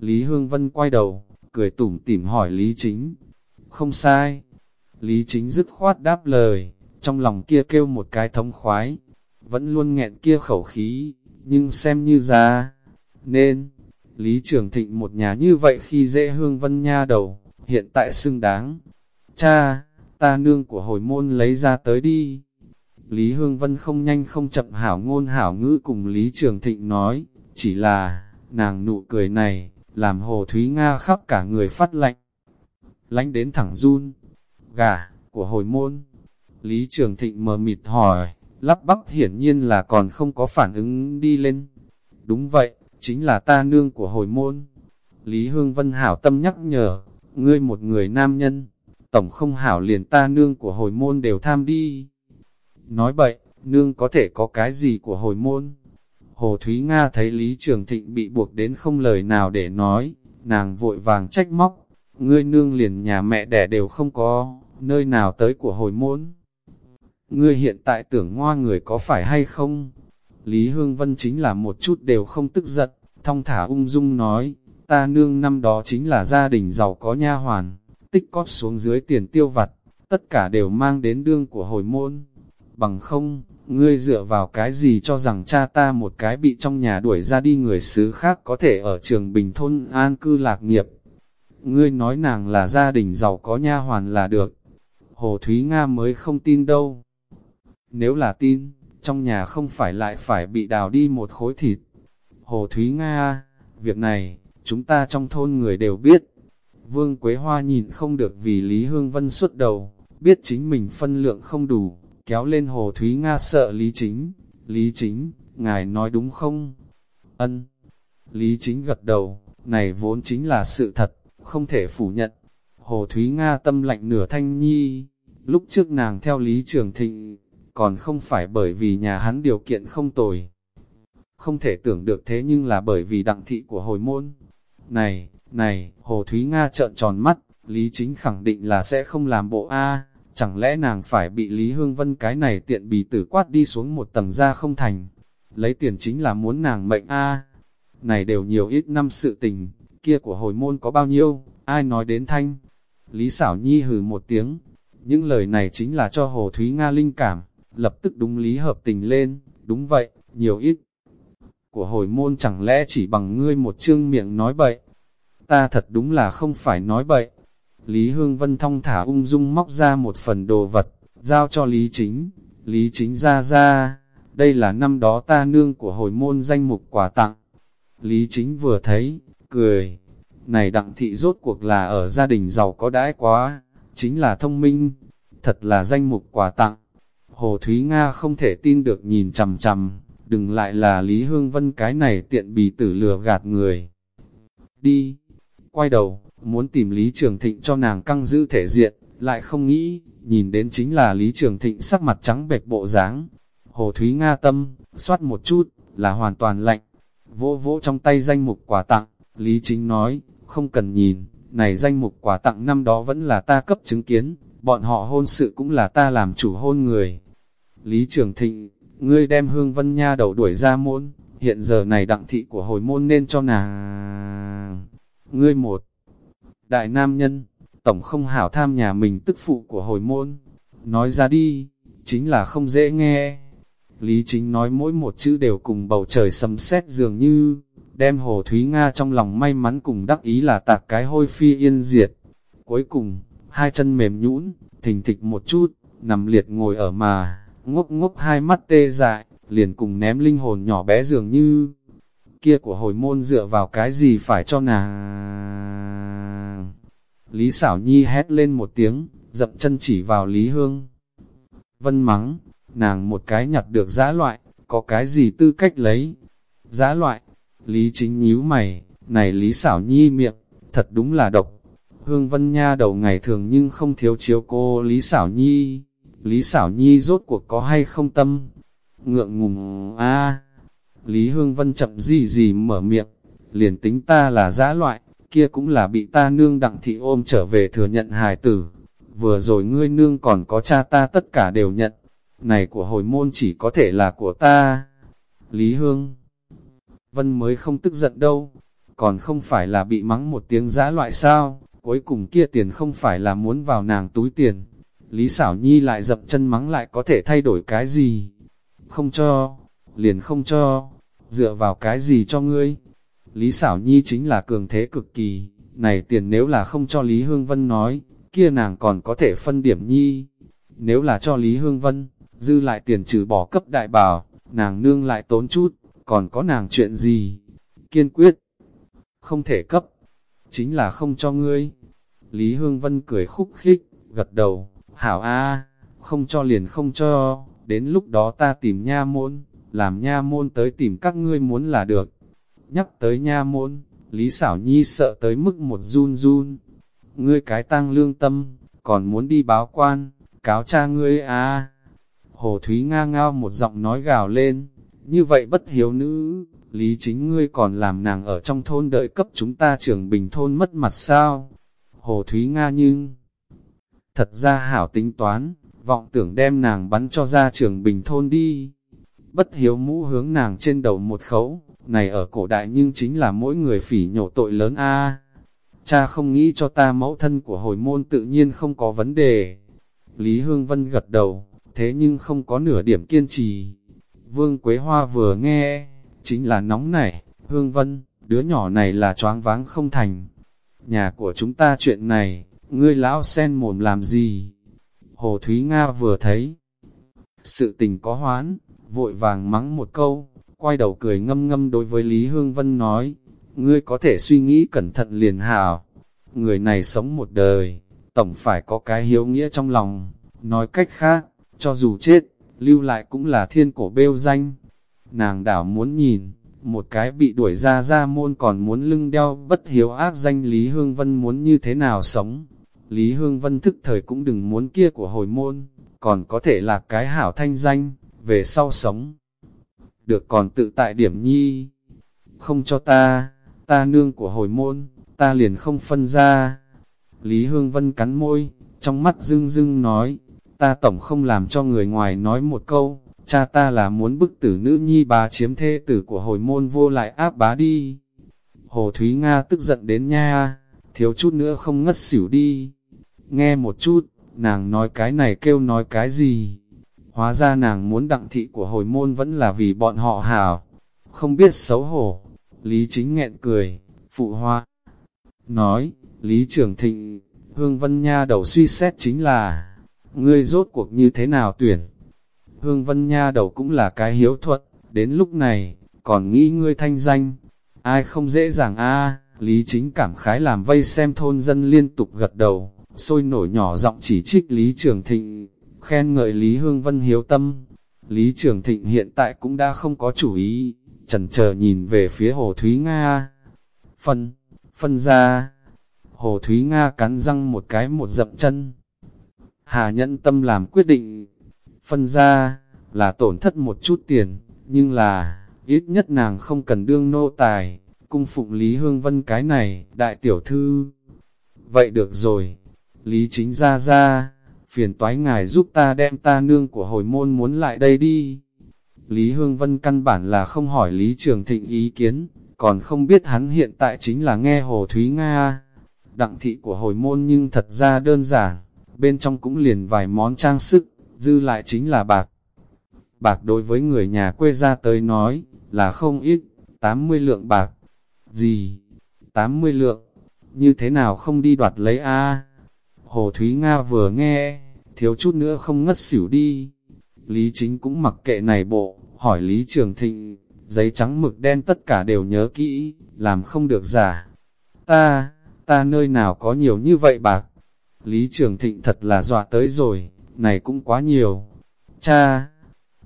Lý Hương Vân quay đầu, cười tủm tỉm hỏi Lý Chính. Không sai. Lý Chính dứt khoát đáp lời, trong lòng kia kêu một cái thống khoái, vẫn luôn nghẹn kia khẩu khí, nhưng xem như ra. Nên, Lý Trường Thịnh một nhà như vậy khi dễ hương vân nha đầu, hiện tại xưng đáng. Cha, ta nương của hồi môn lấy ra tới đi. Lý Hương Vân không nhanh không chậm hảo ngôn hảo ngữ cùng Lý Trường Thịnh nói, chỉ là, nàng nụ cười này, làm Hồ Thúy Nga khắp cả người phát lạnh. Lánh đến thẳng run, gà, của hồi môn. Lý Trường Thịnh mờ mịt hỏi, lắp bắp hiển nhiên là còn không có phản ứng đi lên. Đúng vậy, chính là ta nương của hồi môn. Lý Hương Vân hảo tâm nhắc nhở, ngươi một người nam nhân, tổng không hảo liền ta nương của hồi môn đều tham đi. Nói bậy, nương có thể có cái gì của hồi môn. Hồ Thúy Nga thấy Lý Trường Thịnh bị buộc đến không lời nào để nói, nàng vội vàng trách móc, ngươi nương liền nhà mẹ đẻ đều không có, nơi nào tới của hồi môn. Ngươi hiện tại tưởng ngoa người có phải hay không? Lý Hương Vân chính là một chút đều không tức giận, thong thả ung dung nói, ta nương năm đó chính là gia đình giàu có nha hoàn, tích cóp xuống dưới tiền tiêu vặt, tất cả đều mang đến đương của hồi môn. Bằng không, ngươi dựa vào cái gì cho rằng cha ta một cái bị trong nhà đuổi ra đi người xứ khác có thể ở trường bình thôn an cư lạc nghiệp. Ngươi nói nàng là gia đình giàu có nha hoàn là được. Hồ Thúy Nga mới không tin đâu. Nếu là tin, trong nhà không phải lại phải bị đào đi một khối thịt. Hồ Thúy Nga, việc này, chúng ta trong thôn người đều biết. Vương Quế Hoa nhìn không được vì Lý Hương Vân xuất đầu, biết chính mình phân lượng không đủ, kéo lên Hồ Thúy Nga sợ Lý Chính. Lý Chính, ngài nói đúng không? Ân. Lý Chính gật đầu, này vốn chính là sự thật, không thể phủ nhận. Hồ Thúy Nga tâm lạnh nửa thanh nhi, lúc trước nàng theo Lý Trường Thịnh, còn không phải bởi vì nhà hắn điều kiện không tồi. Không thể tưởng được thế nhưng là bởi vì đặng thị của hồi môn. Này, này, Hồ Thúy Nga trợn tròn mắt, Lý Chính khẳng định là sẽ không làm bộ A, chẳng lẽ nàng phải bị Lý Hương Vân cái này tiện bì tử quát đi xuống một tầng ra không thành. Lấy tiền chính là muốn nàng mệnh A. Này đều nhiều ít năm sự tình, kia của hồi môn có bao nhiêu, ai nói đến thanh. Lý xảo nhi hừ một tiếng, những lời này chính là cho Hồ Thúy Nga linh cảm lập tức đúng lý hợp tình lên, đúng vậy, nhiều ít. Của hồi môn chẳng lẽ chỉ bằng ngươi một chương miệng nói bậy? Ta thật đúng là không phải nói bậy. Lý Hương Vân thong thả ung dung móc ra một phần đồ vật, giao cho Lý Chính. Lý Chính ra ra, đây là năm đó ta nương của hồi môn danh mục quà tặng. Lý Chính vừa thấy, cười, này đặng thị rốt cuộc là ở gia đình giàu có đãi quá, chính là thông minh, thật là danh mục quà tặng. Hồ Thúy Nga không thể tin được nhìn chằm chằm, đừng lại là Lý Hương Vân cái này tiện bì tử lừa gạt người. Đi, quay đầu, muốn tìm Lý Trường Thịnh cho nàng căng giữ thể diện, lại không nghĩ, nhìn đến chính là Lý Trường Thịnh sắc mặt trắng bệch bộ dáng. Hồ Thúy Nga tâm, xoát một chút, là hoàn toàn lạnh. Vỗ vỗ trong tay danh mục quà tặng, Lý Chính nói, không cần nhìn, này danh mục quà tặng năm đó vẫn là ta cấp chứng kiến, bọn họ hôn sự cũng là ta làm chủ hôn người. Lý Trường Thịnh, ngươi đem hương vân nha đầu đuổi ra môn, hiện giờ này đặng thị của hồi môn nên cho nàng. Ngươi một, đại nam nhân, tổng không hảo tham nhà mình tức phụ của hồi môn, nói ra đi, chính là không dễ nghe. Lý chính nói mỗi một chữ đều cùng bầu trời sấm sét dường như, đem Hồ Thúy Nga trong lòng may mắn cùng đắc ý là tạc cái hôi phi yên diệt. Cuối cùng, hai chân mềm nhũn, thình thịch một chút, nằm liệt ngồi ở mà, ngốc ngốc hai mắt tê dại, liền cùng ném linh hồn nhỏ bé dường như, kia của hồi môn dựa vào cái gì phải cho nàng. Lý xảo nhi hét lên một tiếng, dập chân chỉ vào Lý Hương. Vân mắng, nàng một cái nhặt được giá loại, có cái gì tư cách lấy. Giá loại, Lý chính nhíu mày, này Lý xảo nhi miệng, thật đúng là độc. Hương Vân Nha đầu ngày thường nhưng không thiếu chiếu cô Lý xảo nhi. Lý Sảo nhi rốt cuộc có hay không tâm? Ngượng ngùng a Lý Hương Vân chậm gì gì mở miệng, liền tính ta là giã loại, kia cũng là bị ta nương đặng thị ôm trở về thừa nhận hài tử. Vừa rồi ngươi nương còn có cha ta tất cả đều nhận, này của hồi môn chỉ có thể là của ta. Lý Hương Vân mới không tức giận đâu, còn không phải là bị mắng một tiếng giã loại sao, cuối cùng kia tiền không phải là muốn vào nàng túi tiền. Lý Sảo nhi lại dập chân mắng lại có thể thay đổi cái gì? Không cho, liền không cho, dựa vào cái gì cho ngươi? Lý Sảo nhi chính là cường thế cực kỳ, này tiền nếu là không cho Lý Hương Vân nói, kia nàng còn có thể phân điểm nhi. Nếu là cho Lý Hương Vân, dư lại tiền trừ bỏ cấp đại bảo, nàng nương lại tốn chút, còn có nàng chuyện gì? Kiên quyết, không thể cấp, chính là không cho ngươi. Lý Hương Vân cười khúc khích, gật đầu, hảo a không cho liền không cho, đến lúc đó ta tìm nha môn, làm nha môn tới tìm các ngươi muốn là được. Nhắc tới nha môn, Lý Sảo Nhi sợ tới mức một run run. Ngươi cái tăng lương tâm, còn muốn đi báo quan, cáo cha ngươi à. Hồ Thúy nga ngao một giọng nói gào lên, như vậy bất hiếu nữ, lý chính ngươi còn làm nàng ở trong thôn đợi cấp chúng ta trưởng bình thôn mất mặt sao? Hồ Thúy Nga nhưng, thật ra hảo tính toán, vọng tưởng đem nàng bắn cho ra trường bình thôn đi. Bất hiếu mũ hướng nàng trên đầu một khấu, này ở cổ đại nhưng chính là mỗi người phỉ nhổ tội lớn a. Cha không nghĩ cho ta mẫu thân của hồi môn tự nhiên không có vấn đề. Lý Hương Vân gật đầu, thế nhưng không có nửa điểm kiên trì. Vương Quế Hoa vừa nghe, chính là nóng nảy, Hương Vân, đứa nhỏ này là choáng váng không thành. Nhà của chúng ta chuyện này, ngươi lão sen mồm làm gì? Hồ Thúy Nga vừa thấy, sự tình có hoán, vội vàng mắng một câu, quay đầu cười ngâm ngâm đối với Lý Hương Vân nói, ngươi có thể suy nghĩ cẩn thận liền hào, người này sống một đời, tổng phải có cái hiếu nghĩa trong lòng, nói cách khác, cho dù chết, lưu lại cũng là thiên cổ bêu danh. Nàng đảo muốn nhìn, một cái bị đuổi ra ra môn còn muốn lưng đeo bất hiếu ác danh Lý Hương Vân muốn như thế nào sống. Lý Hương Vân thức thời cũng đừng muốn kia của hồi môn, còn có thể là cái hảo thanh danh, về sau sống. Được còn tự tại điểm nhi, không cho ta, ta nương của hồi môn, ta liền không phân ra. Lý Hương Vân cắn môi, trong mắt dưng dưng nói, ta tổng không làm cho người ngoài nói một câu, cha ta là muốn bức tử nữ nhi bà chiếm thê tử của hồi môn vô lại áp bá đi. Hồ Thúy Nga tức giận đến nha, thiếu chút nữa không ngất xỉu đi. Nghe một chút, nàng nói cái này kêu nói cái gì? Hóa ra nàng muốn đặng thị của hồi môn vẫn là vì bọn họ hảo. Không biết xấu hổ. Lý chính nghẹn cười, phụ hoa. Nói, Lý Trường Thịnh, Hương Vân Nha đầu suy xét chính là, ngươi rốt cuộc như thế nào tuyển? Hương Vân Nha đầu cũng là cái hiếu thuật, đến lúc này, còn nghĩ ngươi thanh danh. Ai không dễ dàng a Lý chính cảm khái làm vây xem thôn dân liên tục gật đầu, sôi nổi nhỏ giọng chỉ trích Lý Trường Thịnh, khen ngợi Lý Hương Vân hiếu tâm. Lý Trường Thịnh hiện tại cũng đã không có chủ ý, trần chờ nhìn về phía Hồ Thúy Nga. Phân, phân ra. Hồ Thúy Nga cắn răng một cái một dậm chân. Hà nhẫn tâm làm quyết định. Phân ra, là tổn thất một chút tiền, nhưng là, ít nhất nàng không cần đương nô tài, cung phụng Lý Hương Vân cái này, đại tiểu thư. Vậy được rồi, Lý chính ra ra, phiền toái ngài giúp ta đem ta nương của hồi môn muốn lại đây đi. Lý Hương Vân căn bản là không hỏi Lý Trường Thịnh ý kiến, còn không biết hắn hiện tại chính là nghe Hồ Thúy Nga. Đặng thị của hồi môn nhưng thật ra đơn giản, bên trong cũng liền vài món trang sức, dư lại chính là bạc. Bạc đối với người nhà quê ra tới nói, là không ít, 80 lượng bạc. Gì? 80 lượng? Như thế nào không đi đoạt lấy a Hồ Thúy Nga vừa nghe, thiếu chút nữa không ngất xỉu đi. Lý Chính cũng mặc kệ này bộ, hỏi Lý Trường Thịnh, giấy trắng mực đen tất cả đều nhớ kỹ, làm không được giả. Ta, ta nơi nào có nhiều như vậy bạc? Lý Trường Thịnh thật là dọa tới rồi, này cũng quá nhiều. Cha!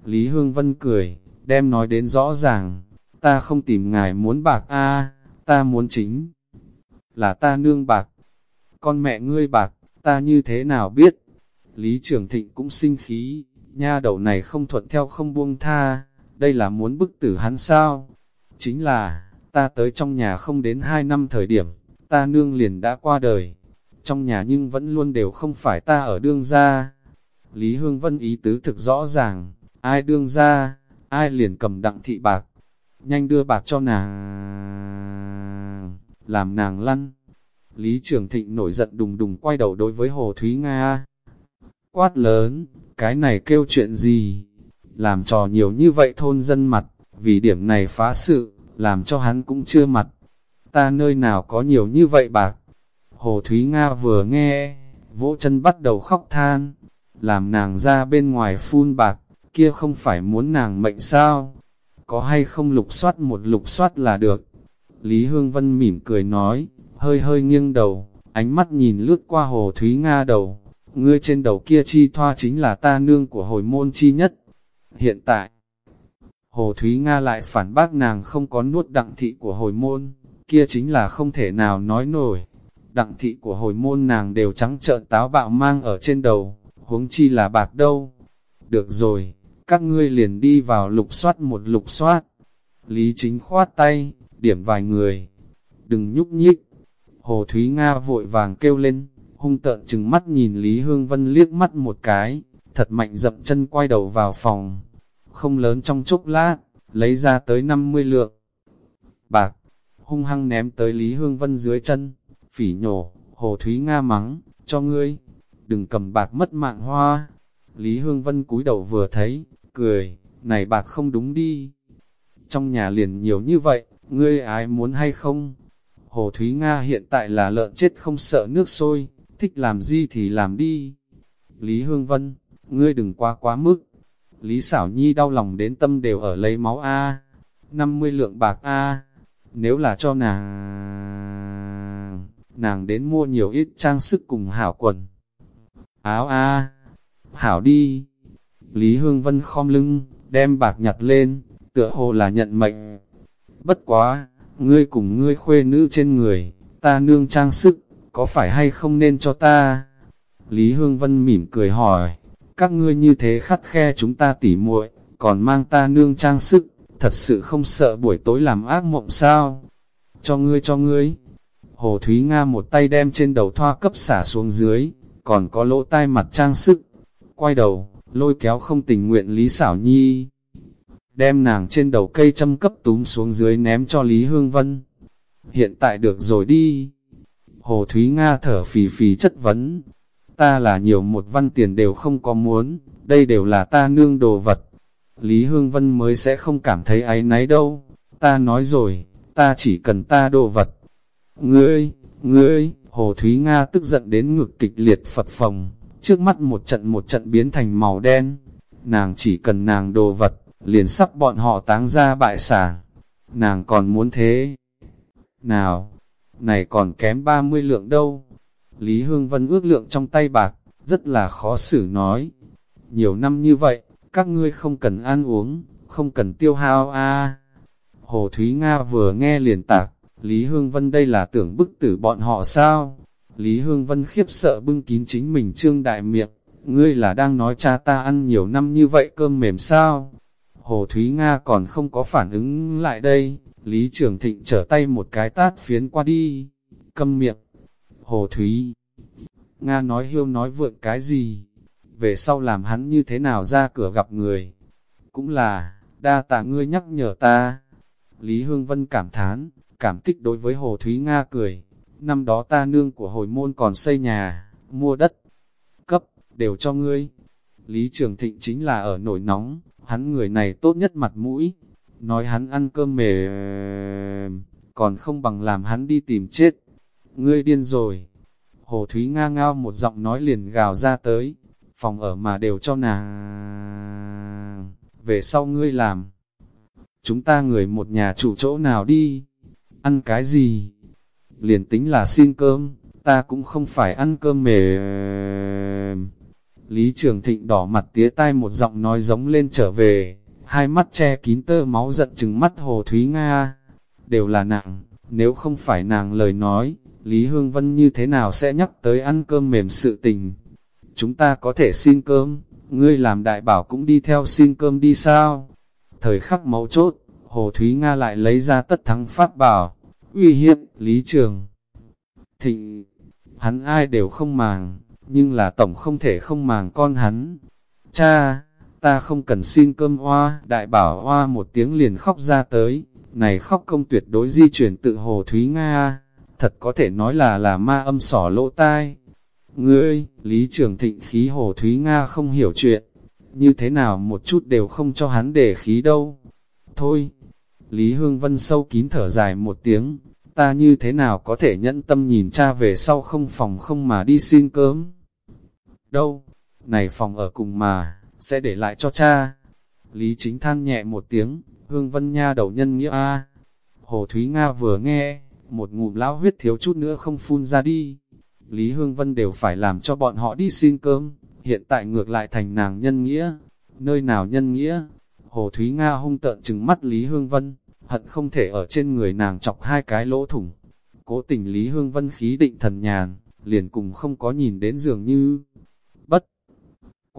Lý Hương Vân cười, đem nói đến rõ ràng, ta không tìm ngài muốn bạc a ta muốn chính. Là ta nương bạc. Con mẹ ngươi bạc, ta như thế nào biết? Lý Trường Thịnh cũng sinh khí, nha đầu này không thuận theo không buông tha, đây là muốn bức tử hắn sao? Chính là, ta tới trong nhà không đến hai năm thời điểm, ta nương liền đã qua đời. Trong nhà nhưng vẫn luôn đều không phải ta ở đương gia. Lý Hương Vân ý tứ thực rõ ràng, ai đương gia, ai liền cầm đặng thị bạc, nhanh đưa bạc cho nàng, làm nàng lăn. Lý Trường Thịnh nổi giận đùng đùng quay đầu đối với Hồ Thúy Nga. Quát lớn, cái này kêu chuyện gì? Làm trò nhiều như vậy thôn dân mặt, vì điểm này phá sự, làm cho hắn cũng chưa mặt. Ta nơi nào có nhiều như vậy bạc? Hồ Thúy Nga vừa nghe, vỗ chân bắt đầu khóc than, làm nàng ra bên ngoài phun bạc, kia không phải muốn nàng mệnh sao? Có hay không lục soát một lục soát là được. Lý Hương Vân mỉm cười nói, hơi hơi nghiêng đầu, ánh mắt nhìn lướt qua Hồ Thúy Nga đầu. Ngươi trên đầu kia chi thoa chính là ta nương của hồi môn chi nhất. Hiện tại, Hồ Thúy Nga lại phản bác nàng không có nuốt đặng thị của hồi môn, kia chính là không thể nào nói nổi. Đặng thị của hồi môn nàng đều trắng trợn táo bạo mang ở trên đầu, huống chi là bạc đâu. Được rồi, các ngươi liền đi vào lục soát một lục soát. Lý chính khoát tay, điểm vài người. Đừng nhúc nhích. Hồ Thúy Nga vội vàng kêu lên, hung tợn chừng mắt nhìn Lý Hương Vân liếc mắt một cái, thật mạnh dậm chân quay đầu vào phòng. Không lớn trong chốc lát, lấy ra tới 50 lượng. Bạc, hung hăng ném tới Lý Hương Vân dưới chân, phỉ nhổ, Hồ Thúy Nga mắng, cho ngươi, đừng cầm bạc mất mạng hoa. Lý Hương Vân cúi đầu vừa thấy, cười, này bạc không đúng đi. Trong nhà liền nhiều như vậy, ngươi ai muốn hay không? Hồ Thúy Nga hiện tại là lợn chết không sợ nước sôi, thích làm gì thì làm đi. Lý Hương Vân, ngươi đừng quá quá mức. Lý Sảo Nhi đau lòng đến tâm đều ở lấy máu A. 50 lượng bạc A. Nếu là cho nàng, nàng đến mua nhiều ít trang sức cùng hảo quần. Áo A. Hảo đi. Lý Hương Vân khom lưng, đem bạc nhặt lên, tựa hồ là nhận mệnh. Bất quá, ngươi cùng ngươi khuê nữ trên người, ta nương trang sức, có phải hay không nên cho ta? Lý Hương Vân mỉm cười hỏi, các ngươi như thế khắt khe chúng ta tỉ muội, còn mang ta nương trang sức, thật sự không sợ buổi tối làm ác mộng sao? Cho ngươi cho ngươi. Hồ Thúy Nga một tay đem trên đầu thoa cấp xả xuống dưới, còn có lỗ tai mặt trang sức. Quay đầu, lôi kéo không tình nguyện Lý Sảo Nhi. Đem nàng trên đầu cây châm cấp túm xuống dưới ném cho Lý Hương Vân. Hiện tại được rồi đi. Hồ Thúy Nga thở phì phì chất vấn. Ta là nhiều một văn tiền đều không có muốn, đây đều là ta nương đồ vật. Lý Hương Vân mới sẽ không cảm thấy áy náy đâu. Ta nói rồi, ta chỉ cần ta đồ vật. Ngươi, ngươi, Hồ Thúy Nga tức giận đến ngực kịch liệt phật phòng trước mắt một trận một trận biến thành màu đen. Nàng chỉ cần nàng đồ vật, liền sắp bọn họ táng ra bại sản. Nàng còn muốn thế. Nào, này còn kém 30 lượng đâu. Lý Hương Vân ước lượng trong tay bạc, rất là khó xử nói. nhiều năm như vậy, các ngươi không cần ăn uống, không cần tiêu hao a Hồ Thúy Nga vừa nghe liền tạc, Lý Hương Vân đây là tưởng bức tử bọn họ sao? Lý Hương Vân khiếp sợ bưng kín chính mình trương đại miệng, ngươi là đang nói cha ta ăn nhiều năm như vậy cơm mềm sao? Hồ Thúy Nga còn không có phản ứng lại đây, Lý Trường Thịnh trở tay một cái tát phiến qua đi, câm miệng. Hồ Thúy Nga nói hiêu nói vượn cái gì? Về sau làm hắn như thế nào ra cửa gặp người? Cũng là, đa tạ ngươi nhắc nhở ta. Lý Hương Vân cảm thán, cảm kích đối với Hồ Thúy Nga cười. Năm đó ta nương của hồi môn còn xây nhà, mua đất, cấp, đều cho ngươi. Lý Trường Thịnh chính là ở nổi nóng, hắn người này tốt nhất mặt mũi. Nói hắn ăn cơm mềm, còn không bằng làm hắn đi tìm chết. Ngươi điên rồi. Hồ Thúy Nga ngao một giọng nói liền gào ra tới, phòng ở mà đều cho nàng. Về sau ngươi làm, chúng ta người một nhà chủ chỗ nào đi, ăn cái gì, liền tính là xin cơm, ta cũng không phải ăn cơm mềm. Lý Trường Thịnh đỏ mặt tía tai một giọng nói giống lên trở về, hai mắt che kín tơ máu giận chừng mắt Hồ Thúy Nga. Đều là nàng. nếu không phải nàng lời nói, Lý Hương Vân như thế nào sẽ nhắc tới ăn cơm mềm sự tình. Chúng ta có thể xin cơm, ngươi làm đại bảo cũng đi theo xin cơm đi sao? Thời khắc máu chốt, Hồ Thúy Nga lại lấy ra tất thắng pháp bảo, uy hiếp, Lý Trường. Thịnh, hắn ai đều không màng, nhưng là tổng không thể không màng con hắn. Cha, ta không cần xin cơm hoa, đại bảo hoa một tiếng liền khóc ra tới, này khóc công tuyệt đối di chuyển tự Hồ Thúy Nga, thật có thể nói là là ma âm sỏ lỗ tai. Ngươi, Lý Trường Thịnh khí Hồ Thúy Nga không hiểu chuyện, như thế nào một chút đều không cho hắn để khí đâu. Thôi, Lý Hương Vân sâu kín thở dài một tiếng, ta như thế nào có thể nhẫn tâm nhìn cha về sau không phòng không mà đi xin cơm. Đâu, này phòng ở cùng mà, sẽ để lại cho cha. Lý chính than nhẹ một tiếng, Hương Vân Nha đầu nhân nghĩa a Hồ Thúy Nga vừa nghe, một ngụm lão huyết thiếu chút nữa không phun ra đi. Lý Hương Vân đều phải làm cho bọn họ đi xin cơm, hiện tại ngược lại thành nàng nhân nghĩa. Nơi nào nhân nghĩa? Hồ Thúy Nga hung tợn chừng mắt Lý Hương Vân, hận không thể ở trên người nàng chọc hai cái lỗ thủng. Cố tình Lý Hương Vân khí định thần nhàn, liền cùng không có nhìn đến dường như.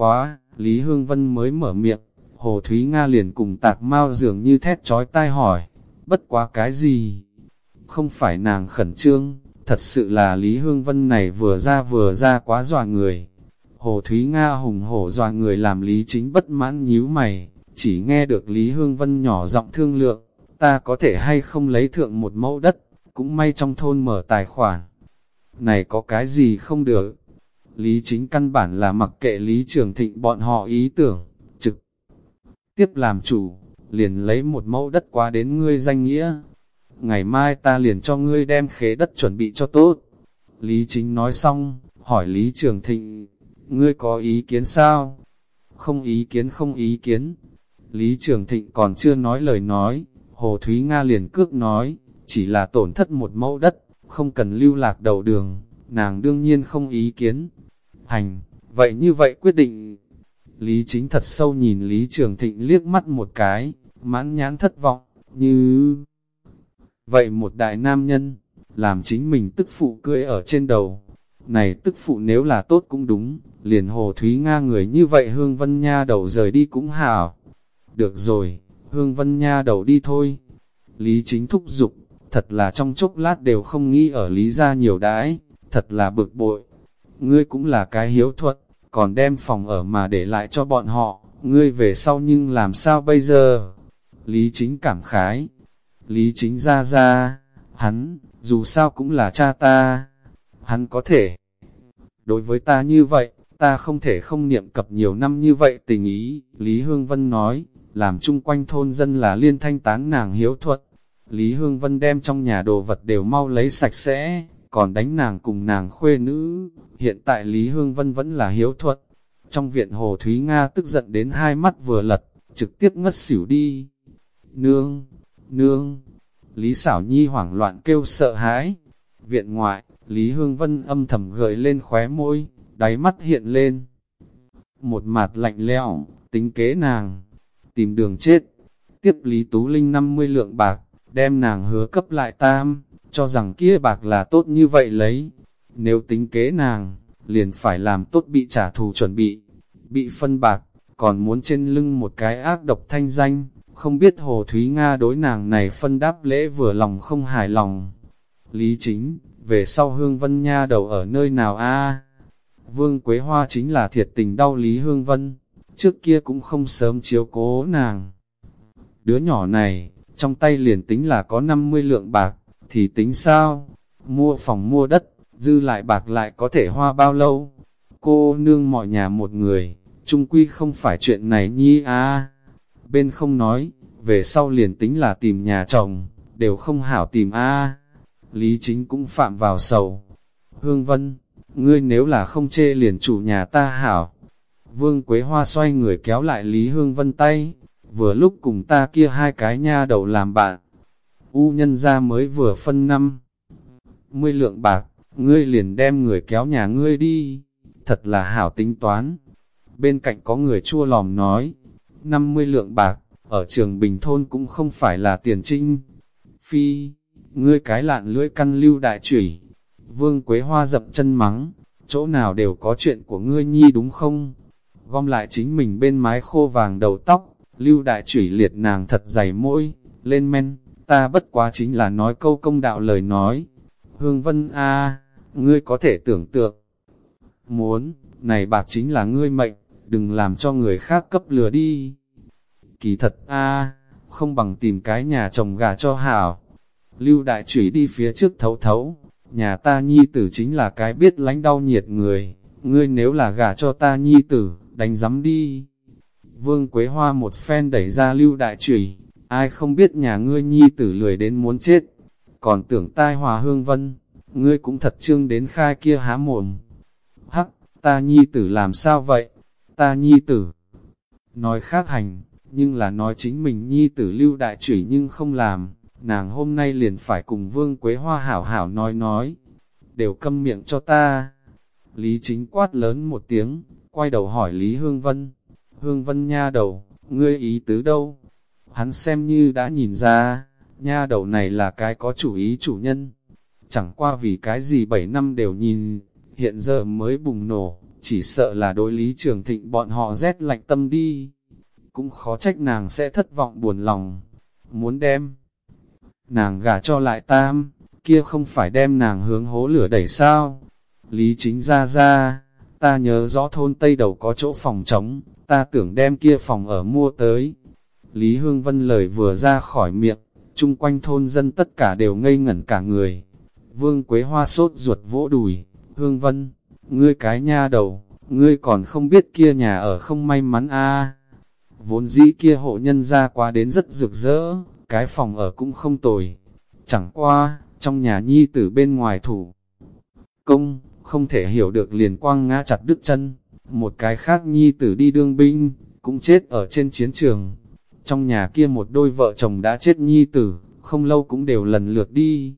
Quá, Lý Hương Vân mới mở miệng, Hồ Thúy Nga liền cùng tạc mau dường như thét trói tai hỏi, bất quá cái gì? Không phải nàng khẩn trương, thật sự là Lý Hương Vân này vừa ra vừa ra quá dọa người. Hồ Thúy Nga hùng hổ dọa người làm Lý Chính bất mãn nhíu mày, chỉ nghe được Lý Hương Vân nhỏ giọng thương lượng, ta có thể hay không lấy thượng một mẫu đất, cũng may trong thôn mở tài khoản. Này có cái gì không được? Lý Chính căn bản là mặc kệ Lý Trường Thịnh bọn họ ý tưởng, trực tiếp làm chủ, liền lấy một mẫu đất qua đến ngươi danh nghĩa. Ngày mai ta liền cho ngươi đem khế đất chuẩn bị cho tốt. Lý Chính nói xong, hỏi Lý Trường Thịnh, ngươi có ý kiến sao? Không ý kiến không ý kiến. Lý Trường Thịnh còn chưa nói lời nói, Hồ Thúy Nga liền cước nói, chỉ là tổn thất một mẫu đất, không cần lưu lạc đầu đường, nàng đương nhiên không ý kiến. Hành, vậy như vậy quyết định. Lý Chính thật sâu nhìn Lý Trường Thịnh liếc mắt một cái, mãn nhãn thất vọng, như... Vậy một đại nam nhân, làm chính mình tức phụ cưỡi ở trên đầu. Này tức phụ nếu là tốt cũng đúng, liền Hồ Thúy Nga người như vậy Hương Vân Nha đầu rời đi cũng hảo. Được rồi, Hương Vân Nha đầu đi thôi. Lý chính thúc giục, thật là trong chốc lát đều không nghĩ ở Lý ra nhiều đãi, thật là bực bội. Ngươi cũng là cái hiếu thuật, còn đem phòng ở mà để lại cho bọn họ, ngươi về sau nhưng làm sao bây giờ? Lý chính cảm khái. Lý chính ra ra, hắn, dù sao cũng là cha ta, hắn có thể. Đối với ta như vậy, ta không thể không niệm cập nhiều năm như vậy tình ý, Lý Hương Vân nói, làm chung quanh thôn dân là liên thanh tán nàng hiếu thuật. Lý Hương Vân đem trong nhà đồ vật đều mau lấy sạch sẽ, còn đánh nàng cùng nàng khuê nữ. Hiện tại Lý Hương Vân vẫn là hiếu thuật. Trong viện Hồ Thúy Nga tức giận đến hai mắt vừa lật, trực tiếp ngất xỉu đi. Nương, nương, Lý Xảo Nhi hoảng loạn kêu sợ hãi. Viện ngoại, Lý Hương Vân âm thầm gợi lên khóe môi, đáy mắt hiện lên. một mặt lạnh lẽo, tính kế nàng, tìm đường chết. Tiếp Lý Tú Linh 50 lượng bạc, đem nàng hứa cấp lại tam, cho rằng kia bạc là tốt như vậy lấy. Nếu tính kế nàng, liền phải làm tốt bị trả thù chuẩn bị, bị phân bạc, còn muốn trên lưng một cái ác độc thanh danh, không biết Hồ Thúy Nga đối nàng này phân đáp lễ vừa lòng không hài lòng. Lý chính, về sau Hương Vân Nha đầu ở nơi nào a Vương Quế Hoa chính là thiệt tình đau Lý Hương Vân, trước kia cũng không sớm chiếu cố nàng. Đứa nhỏ này, trong tay liền tính là có 50 lượng bạc, thì tính sao? Mua phòng mua đất, dư lại bạc lại có thể hoa bao lâu? Cô nương mọi nhà một người, trung quy không phải chuyện này nhi à. Bên không nói, về sau liền tính là tìm nhà chồng, đều không hảo tìm a Lý chính cũng phạm vào sầu. Hương Vân, ngươi nếu là không chê liền chủ nhà ta hảo. Vương Quế Hoa xoay người kéo lại Lý Hương Vân tay, vừa lúc cùng ta kia hai cái nha đầu làm bạn. U nhân ra mới vừa phân năm. Mươi lượng bạc, ngươi liền đem người kéo nhà ngươi đi. Thật là hảo tính toán. Bên cạnh có người chua lòm nói, 50 lượng bạc, ở trường Bình Thôn cũng không phải là tiền trinh. Phi, ngươi cái lạn lưỡi căn lưu đại chủy. Vương Quế Hoa dập chân mắng, chỗ nào đều có chuyện của ngươi nhi đúng không? Gom lại chính mình bên mái khô vàng đầu tóc, lưu đại chủy liệt nàng thật dày môi, lên men, ta bất quá chính là nói câu công đạo lời nói. Hương Vân A, ngươi có thể tưởng tượng. Muốn, này bạc chính là ngươi mệnh, đừng làm cho người khác cấp lừa đi. Kỳ thật A, không bằng tìm cái nhà chồng gà cho hảo. Lưu đại chủy đi phía trước thấu thấu, nhà ta nhi tử chính là cái biết lánh đau nhiệt người, ngươi nếu là gà cho ta nhi tử, đánh giấm đi. Vương Quế Hoa một phen đẩy ra lưu đại chủy, ai không biết nhà ngươi nhi tử lười đến muốn chết, còn tưởng tai hòa hương vân, ngươi cũng thật trương đến khai kia há mồm. Hắc, ta nhi tử làm sao vậy? Ta nhi tử. Nói khác hành, nhưng là nói chính mình nhi tử lưu đại chủy nhưng không làm, nàng hôm nay liền phải cùng vương quế hoa hảo hảo nói nói, đều câm miệng cho ta. Lý chính quát lớn một tiếng, quay đầu hỏi Lý Hương Vân, Hương Vân nha đầu, ngươi ý tứ đâu? Hắn xem như đã nhìn ra, nha đầu này là cái có chủ ý chủ nhân. Chẳng qua vì cái gì bảy năm đều nhìn, hiện giờ mới bùng nổ, chỉ sợ là đối lý trường thịnh bọn họ rét lạnh tâm đi. Cũng khó trách nàng sẽ thất vọng buồn lòng, muốn đem. Nàng gả cho lại tam, kia không phải đem nàng hướng hố lửa đẩy sao. Lý chính ra ra, ta nhớ rõ thôn Tây Đầu có chỗ phòng trống, ta tưởng đem kia phòng ở mua tới. Lý Hương Vân lời vừa ra khỏi miệng, chung quanh thôn dân tất cả đều ngây ngẩn cả người. Vương Quế Hoa sốt ruột vỗ đùi, Hương Vân, ngươi cái nha đầu, ngươi còn không biết kia nhà ở không may mắn a Vốn dĩ kia hộ nhân ra qua đến rất rực rỡ, cái phòng ở cũng không tồi. Chẳng qua, trong nhà nhi tử bên ngoài thủ. Công, không thể hiểu được liền quang ngã chặt đứt chân. Một cái khác nhi tử đi đương binh, cũng chết ở trên chiến trường. Trong nhà kia một đôi vợ chồng đã chết nhi tử, không lâu cũng đều lần lượt đi.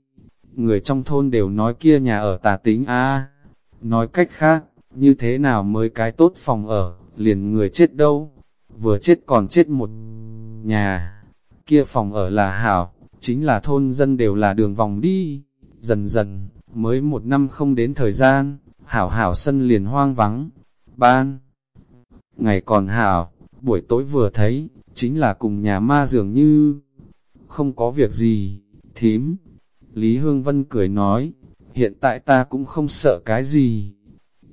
Người trong thôn đều nói kia nhà ở tà tính a Nói cách khác, như thế nào mới cái tốt phòng ở, liền người chết đâu. Vừa chết còn chết một nhà. Kia phòng ở là hảo, chính là thôn dân đều là đường vòng đi. Dần dần, mới một năm không đến thời gian, hảo hảo sân liền hoang vắng. Ban, ngày còn hảo, buổi tối vừa thấy, chính là cùng nhà ma dường như, không có việc gì, thím. Lý Hương Vân cười nói, hiện tại ta cũng không sợ cái gì.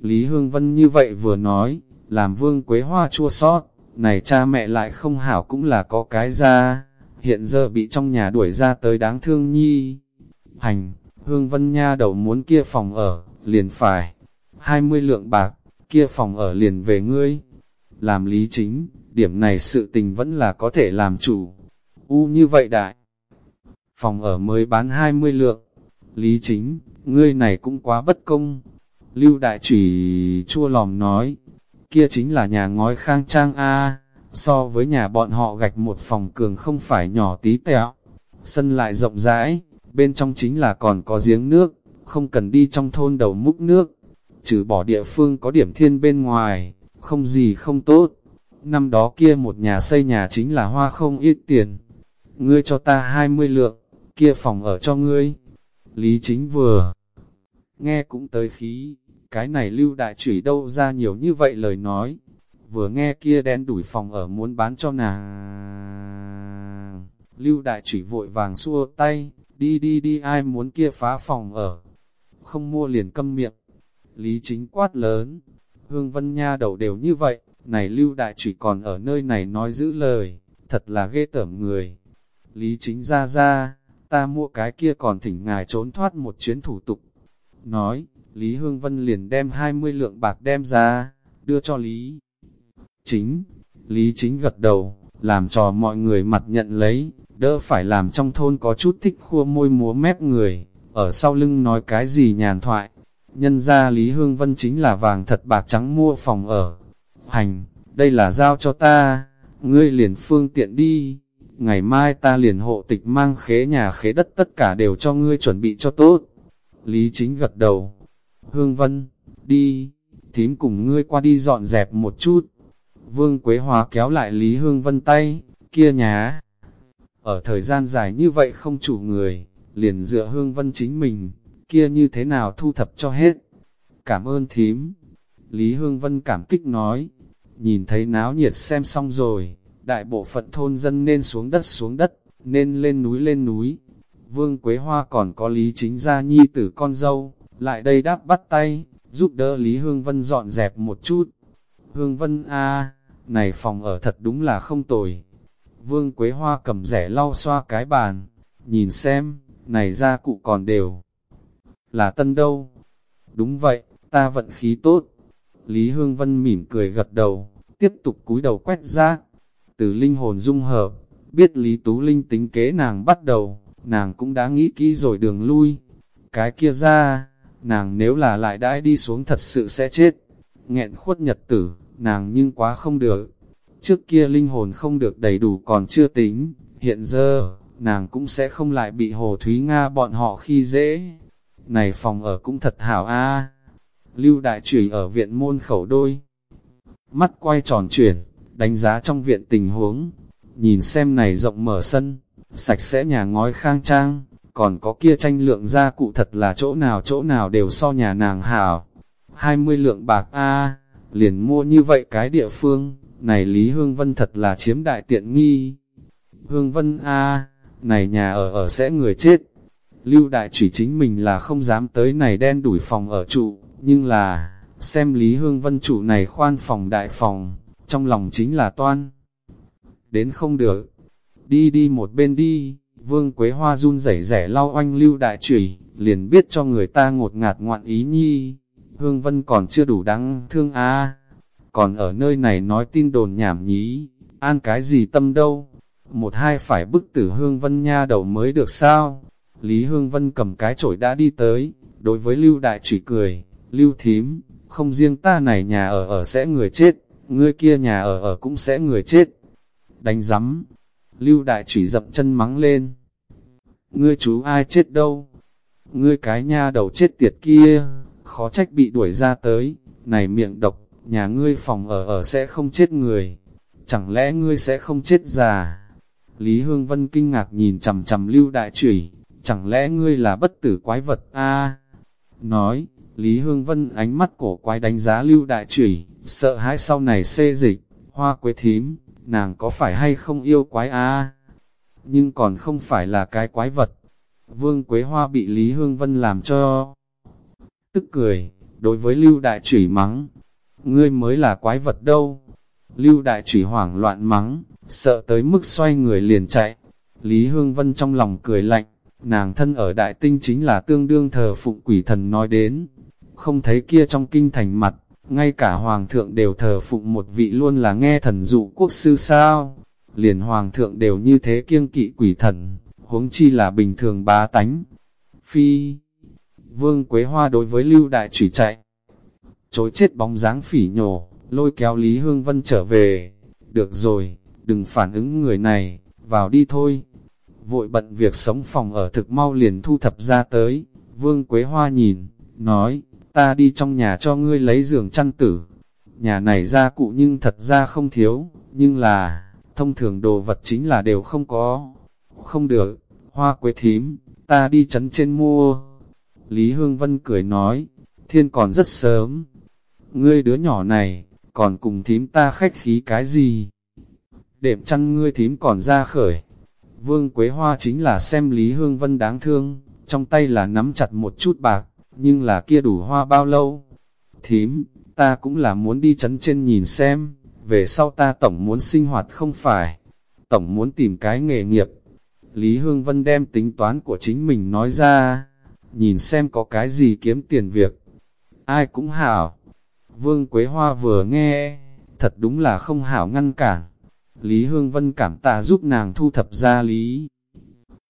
Lý Hương Vân như vậy vừa nói, làm vương quế hoa chua sót, này cha mẹ lại không hảo cũng là có cái ra, hiện giờ bị trong nhà đuổi ra tới đáng thương nhi. Hành, Hương Vân Nha đầu muốn kia phòng ở, liền phải, 20 lượng bạc, kia phòng ở liền về ngươi. Làm lý chính, điểm này sự tình vẫn là có thể làm chủ. U như vậy đại, phòng ở mới bán 20 lượng. Lý chính, ngươi này cũng quá bất công. Lưu đại trùy chua lòng nói, kia chính là nhà ngói khang trang A, so với nhà bọn họ gạch một phòng cường không phải nhỏ tí tẹo. Sân lại rộng rãi, bên trong chính là còn có giếng nước, không cần đi trong thôn đầu múc nước. Trừ bỏ địa phương có điểm thiên bên ngoài, không gì không tốt. Năm đó kia một nhà xây nhà chính là hoa không ít tiền. Ngươi cho ta 20 lượng, kia phòng ở cho ngươi. Lý chính vừa nghe cũng tới khí, cái này lưu đại chửi đâu ra nhiều như vậy lời nói. Vừa nghe kia đen đuổi phòng ở muốn bán cho nàng. Lưu đại chửi vội vàng xua tay, đi đi đi ai muốn kia phá phòng ở. Không mua liền câm miệng. Lý chính quát lớn, hương vân nha đầu đều như vậy, này lưu đại trụy còn ở nơi này nói giữ lời, thật là ghê tởm người. Lý chính ra ra, ta mua cái kia còn thỉnh ngài trốn thoát một chuyến thủ tục. Nói, Lý Hương Vân liền đem 20 lượng bạc đem ra, đưa cho Lý. Chính, Lý Chính gật đầu, làm cho mọi người mặt nhận lấy, đỡ phải làm trong thôn có chút thích khua môi múa mép người, ở sau lưng nói cái gì nhàn thoại. Nhân ra Lý Hương Vân chính là vàng thật bạc trắng mua phòng ở. Hành, đây là giao cho ta, ngươi liền phương tiện đi. Ngày mai ta liền hộ tịch mang khế nhà khế đất tất cả đều cho ngươi chuẩn bị cho tốt. Lý chính gật đầu. Hương Vân, đi, thím cùng ngươi qua đi dọn dẹp một chút. Vương Quế hòa kéo lại Lý Hương Vân tay, kia nhá Ở thời gian dài như vậy không chủ người, liền dựa Hương Vân chính mình, kia như thế nào thu thập cho hết. Cảm ơn thím. Lý Hương Vân cảm kích nói, nhìn thấy náo nhiệt xem xong rồi, đại bộ phận thôn dân nên xuống đất xuống đất, nên lên núi lên núi. Vương Quế Hoa còn có Lý Chính Gia Nhi tử con dâu, lại đây đáp bắt tay, giúp đỡ Lý Hương Vân dọn dẹp một chút. Hương Vân a này phòng ở thật đúng là không tồi. Vương Quế Hoa cầm rẻ lau xoa cái bàn, nhìn xem, này ra cụ còn đều. Là tân đâu? Đúng vậy, ta vận khí tốt. Lý Hương Vân mỉm cười gật đầu, tiếp tục cúi đầu quét ra Từ linh hồn dung hợp, biết Lý Tú Linh tính kế nàng bắt đầu, nàng cũng đã nghĩ kỹ rồi đường lui. Cái kia ra, nàng nếu là lại đãi đi xuống thật sự sẽ chết. Nghẹn khuất nhật tử, nàng nhưng quá không được. Trước kia linh hồn không được đầy đủ còn chưa tính, hiện giờ, nàng cũng sẽ không lại bị Hồ Thúy Nga bọn họ khi dễ. Này phòng ở cũng thật hảo a Lưu đại trùy ở viện môn khẩu đôi. Mắt quay tròn chuyển, đánh giá trong viện tình huống. Nhìn xem này rộng mở sân, sạch sẽ nhà ngói khang trang, còn có kia tranh lượng gia cụ thật là chỗ nào chỗ nào đều so nhà nàng hảo. 20 lượng bạc A, liền mua như vậy cái địa phương, này Lý Hương Vân thật là chiếm đại tiện nghi. Hương Vân A, này nhà ở ở sẽ người chết. Lưu đại chủy chính mình là không dám tới này đen đuổi phòng ở trụ, nhưng là, xem Lý Hương Vân chủ này khoan phòng đại phòng, trong lòng chính là toan. Đến không được, đi đi một bên đi, Vương Quế Hoa run rẩy rẻ lau oanh lưu đại trùy, liền biết cho người ta ngột ngạt ngoạn ý nhi. Hương Vân còn chưa đủ đáng thương a còn ở nơi này nói tin đồn nhảm nhí, an cái gì tâm đâu. Một hai phải bức tử Hương Vân nha đầu mới được sao? Lý Hương Vân cầm cái chổi đã đi tới, đối với Lưu Đại Chủy cười, Lưu Thím, không riêng ta này nhà ở ở sẽ người chết, ngươi kia nhà ở ở cũng sẽ người chết. Đánh rắm, Lưu Đại Chủy dập chân mắng lên. Ngươi chú ai chết đâu? Ngươi cái nha đầu chết tiệt kia, khó trách bị đuổi ra tới, này miệng độc, nhà ngươi phòng ở ở sẽ không chết người, chẳng lẽ ngươi sẽ không chết già? Lý Hương Vân kinh ngạc nhìn chầm chầm lưu đại chủy, chẳng lẽ ngươi là bất tử quái vật a? Nói, Lý Hương Vân ánh mắt cổ quái đánh giá lưu đại trùy, sợ hãi sau này xê dịch, hoa quế thím, nàng có phải hay không yêu quái a? Nhưng còn không phải là cái quái vật. Vương Quế Hoa bị Lý Hương Vân làm cho tức cười, đối với lưu đại trùy mắng, ngươi mới là quái vật đâu. Lưu đại trùy hoảng loạn mắng, sợ tới mức xoay người liền chạy. Lý Hương Vân trong lòng cười lạnh, nàng thân ở đại tinh chính là tương đương thờ phụng quỷ thần nói đến. Không thấy kia trong kinh thành mặt, ngay cả hoàng thượng đều thờ phụng một vị luôn là nghe thần dụ quốc sư sao. Liền hoàng thượng đều như thế kiêng kỵ quỷ thần, huống chi là bình thường bá tánh. Phi, vương quế hoa đối với lưu đại trùy chạy, chối chết bóng dáng phỉ nhổ, lôi kéo Lý Hương Vân trở về. Được rồi, đừng phản ứng người này, vào đi thôi. Vội bận việc sống phòng ở thực mau liền thu thập ra tới. Vương Quế Hoa nhìn, nói, ta đi trong nhà cho ngươi lấy giường chăn tử. nhà này gia cụ nhưng thật ra không thiếu, nhưng là, thông thường đồ vật chính là đều không có. Không được, hoa quế thím, ta đi chấn trên mua. Lý Hương Vân cười nói, thiên còn rất sớm. Ngươi đứa nhỏ này, còn cùng thím ta khách khí cái gì? Đệm chăn ngươi thím còn ra khởi. Vương Quế Hoa chính là xem Lý Hương Vân đáng thương, trong tay là nắm chặt một chút bạc, nhưng là kia đủ hoa bao lâu? Thím, ta cũng là muốn đi chấn trên nhìn xem, về sau ta tổng muốn sinh hoạt không phải, tổng muốn tìm cái nghề nghiệp. Lý Hương Vân đem tính toán của chính mình nói ra, nhìn xem có cái gì kiếm tiền việc. Ai cũng hảo. Vương Quế Hoa vừa nghe, thật đúng là không hảo ngăn cản. Lý Hương Vân cảm tạ giúp nàng thu thập ra Lý.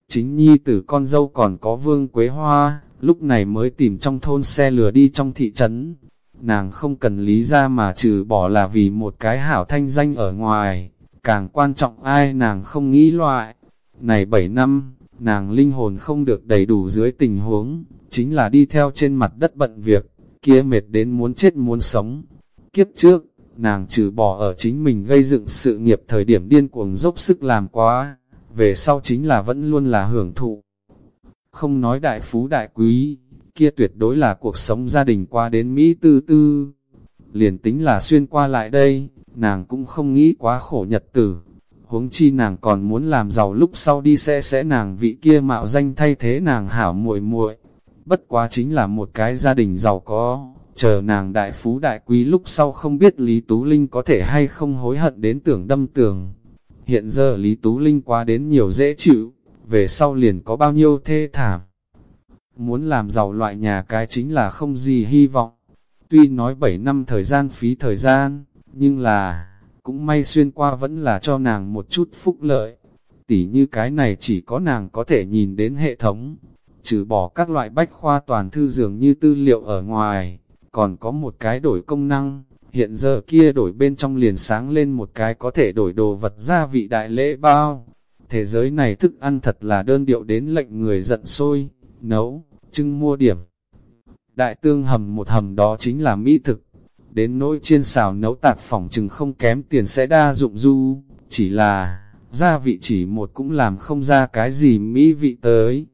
Chính nhi tử con dâu còn có Vương Quế Hoa, lúc này mới tìm trong thôn xe lửa đi trong thị trấn. Nàng không cần lý ra mà trừ bỏ là vì một cái hảo thanh danh ở ngoài, càng quan trọng ai nàng không nghĩ loại. Này 7 năm, nàng linh hồn không được đầy đủ dưới tình huống, chính là đi theo trên mặt đất bận việc, kia mệt đến muốn chết muốn sống. Kiếp trước, nàng trừ bỏ ở chính mình gây dựng sự nghiệp thời điểm điên cuồng dốc sức làm quá, về sau chính là vẫn luôn là hưởng thụ. Không nói đại phú đại quý, kia tuyệt đối là cuộc sống gia đình qua đến Mỹ tư tư. Liền tính là xuyên qua lại đây, nàng cũng không nghĩ quá khổ nhật tử. Huống chi nàng còn muốn làm giàu lúc sau đi sẽ sẽ nàng vị kia mạo danh thay thế nàng hảo muội muội Bất quá chính là một cái gia đình giàu có, chờ nàng đại phú đại quý lúc sau không biết Lý Tú Linh có thể hay không hối hận đến tưởng đâm tường. Hiện giờ Lý Tú Linh quá đến nhiều dễ chịu, về sau liền có bao nhiêu thê thảm. Muốn làm giàu loại nhà cái chính là không gì hy vọng. Tuy nói 7 năm thời gian phí thời gian, nhưng là, cũng may xuyên qua vẫn là cho nàng một chút phúc lợi. Tỉ như cái này chỉ có nàng có thể nhìn đến hệ thống, trừ bỏ các loại bách khoa toàn thư dường như tư liệu ở ngoài, còn có một cái đổi công năng, hiện giờ kia đổi bên trong liền sáng lên một cái có thể đổi đồ vật gia vị đại lễ bao. Thế giới này thức ăn thật là đơn điệu đến lệnh người giận sôi, nấu, trưng mua điểm. Đại tương hầm một hầm đó chính là mỹ thực, đến nỗi chiên xào nấu tạc phỏng chừng không kém tiền sẽ đa dụng du, chỉ là, gia vị chỉ một cũng làm không ra cái gì mỹ vị tới.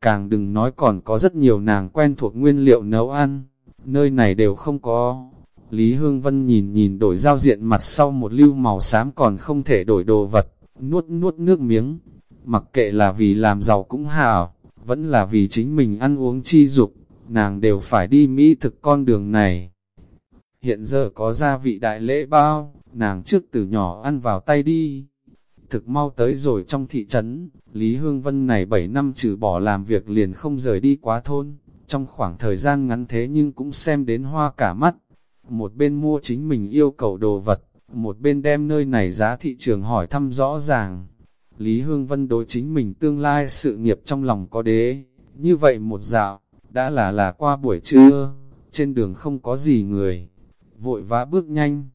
Càng đừng nói còn có rất nhiều nàng quen thuộc nguyên liệu nấu ăn, nơi này đều không có. Lý Hương Vân nhìn nhìn đổi giao diện mặt sau một lưu màu xám còn không thể đổi đồ vật, nuốt nuốt nước miếng. Mặc kệ là vì làm giàu cũng hảo, vẫn là vì chính mình ăn uống chi dục, nàng đều phải đi Mỹ thực con đường này. Hiện giờ có gia vị đại lễ bao, nàng trước từ nhỏ ăn vào tay đi. Thực mau tới rồi trong thị trấn, Lý Hương Vân này 7 năm trừ bỏ làm việc liền không rời đi quá thôn, trong khoảng thời gian ngắn thế nhưng cũng xem đến hoa cả mắt. Một bên mua chính mình yêu cầu đồ vật, một bên đem nơi này giá thị trường hỏi thăm rõ ràng. Lý Hương Vân đối chính mình tương lai sự nghiệp trong lòng có đế, như vậy một dạo, đã là là qua buổi trưa, trên đường không có gì người, vội vã bước nhanh.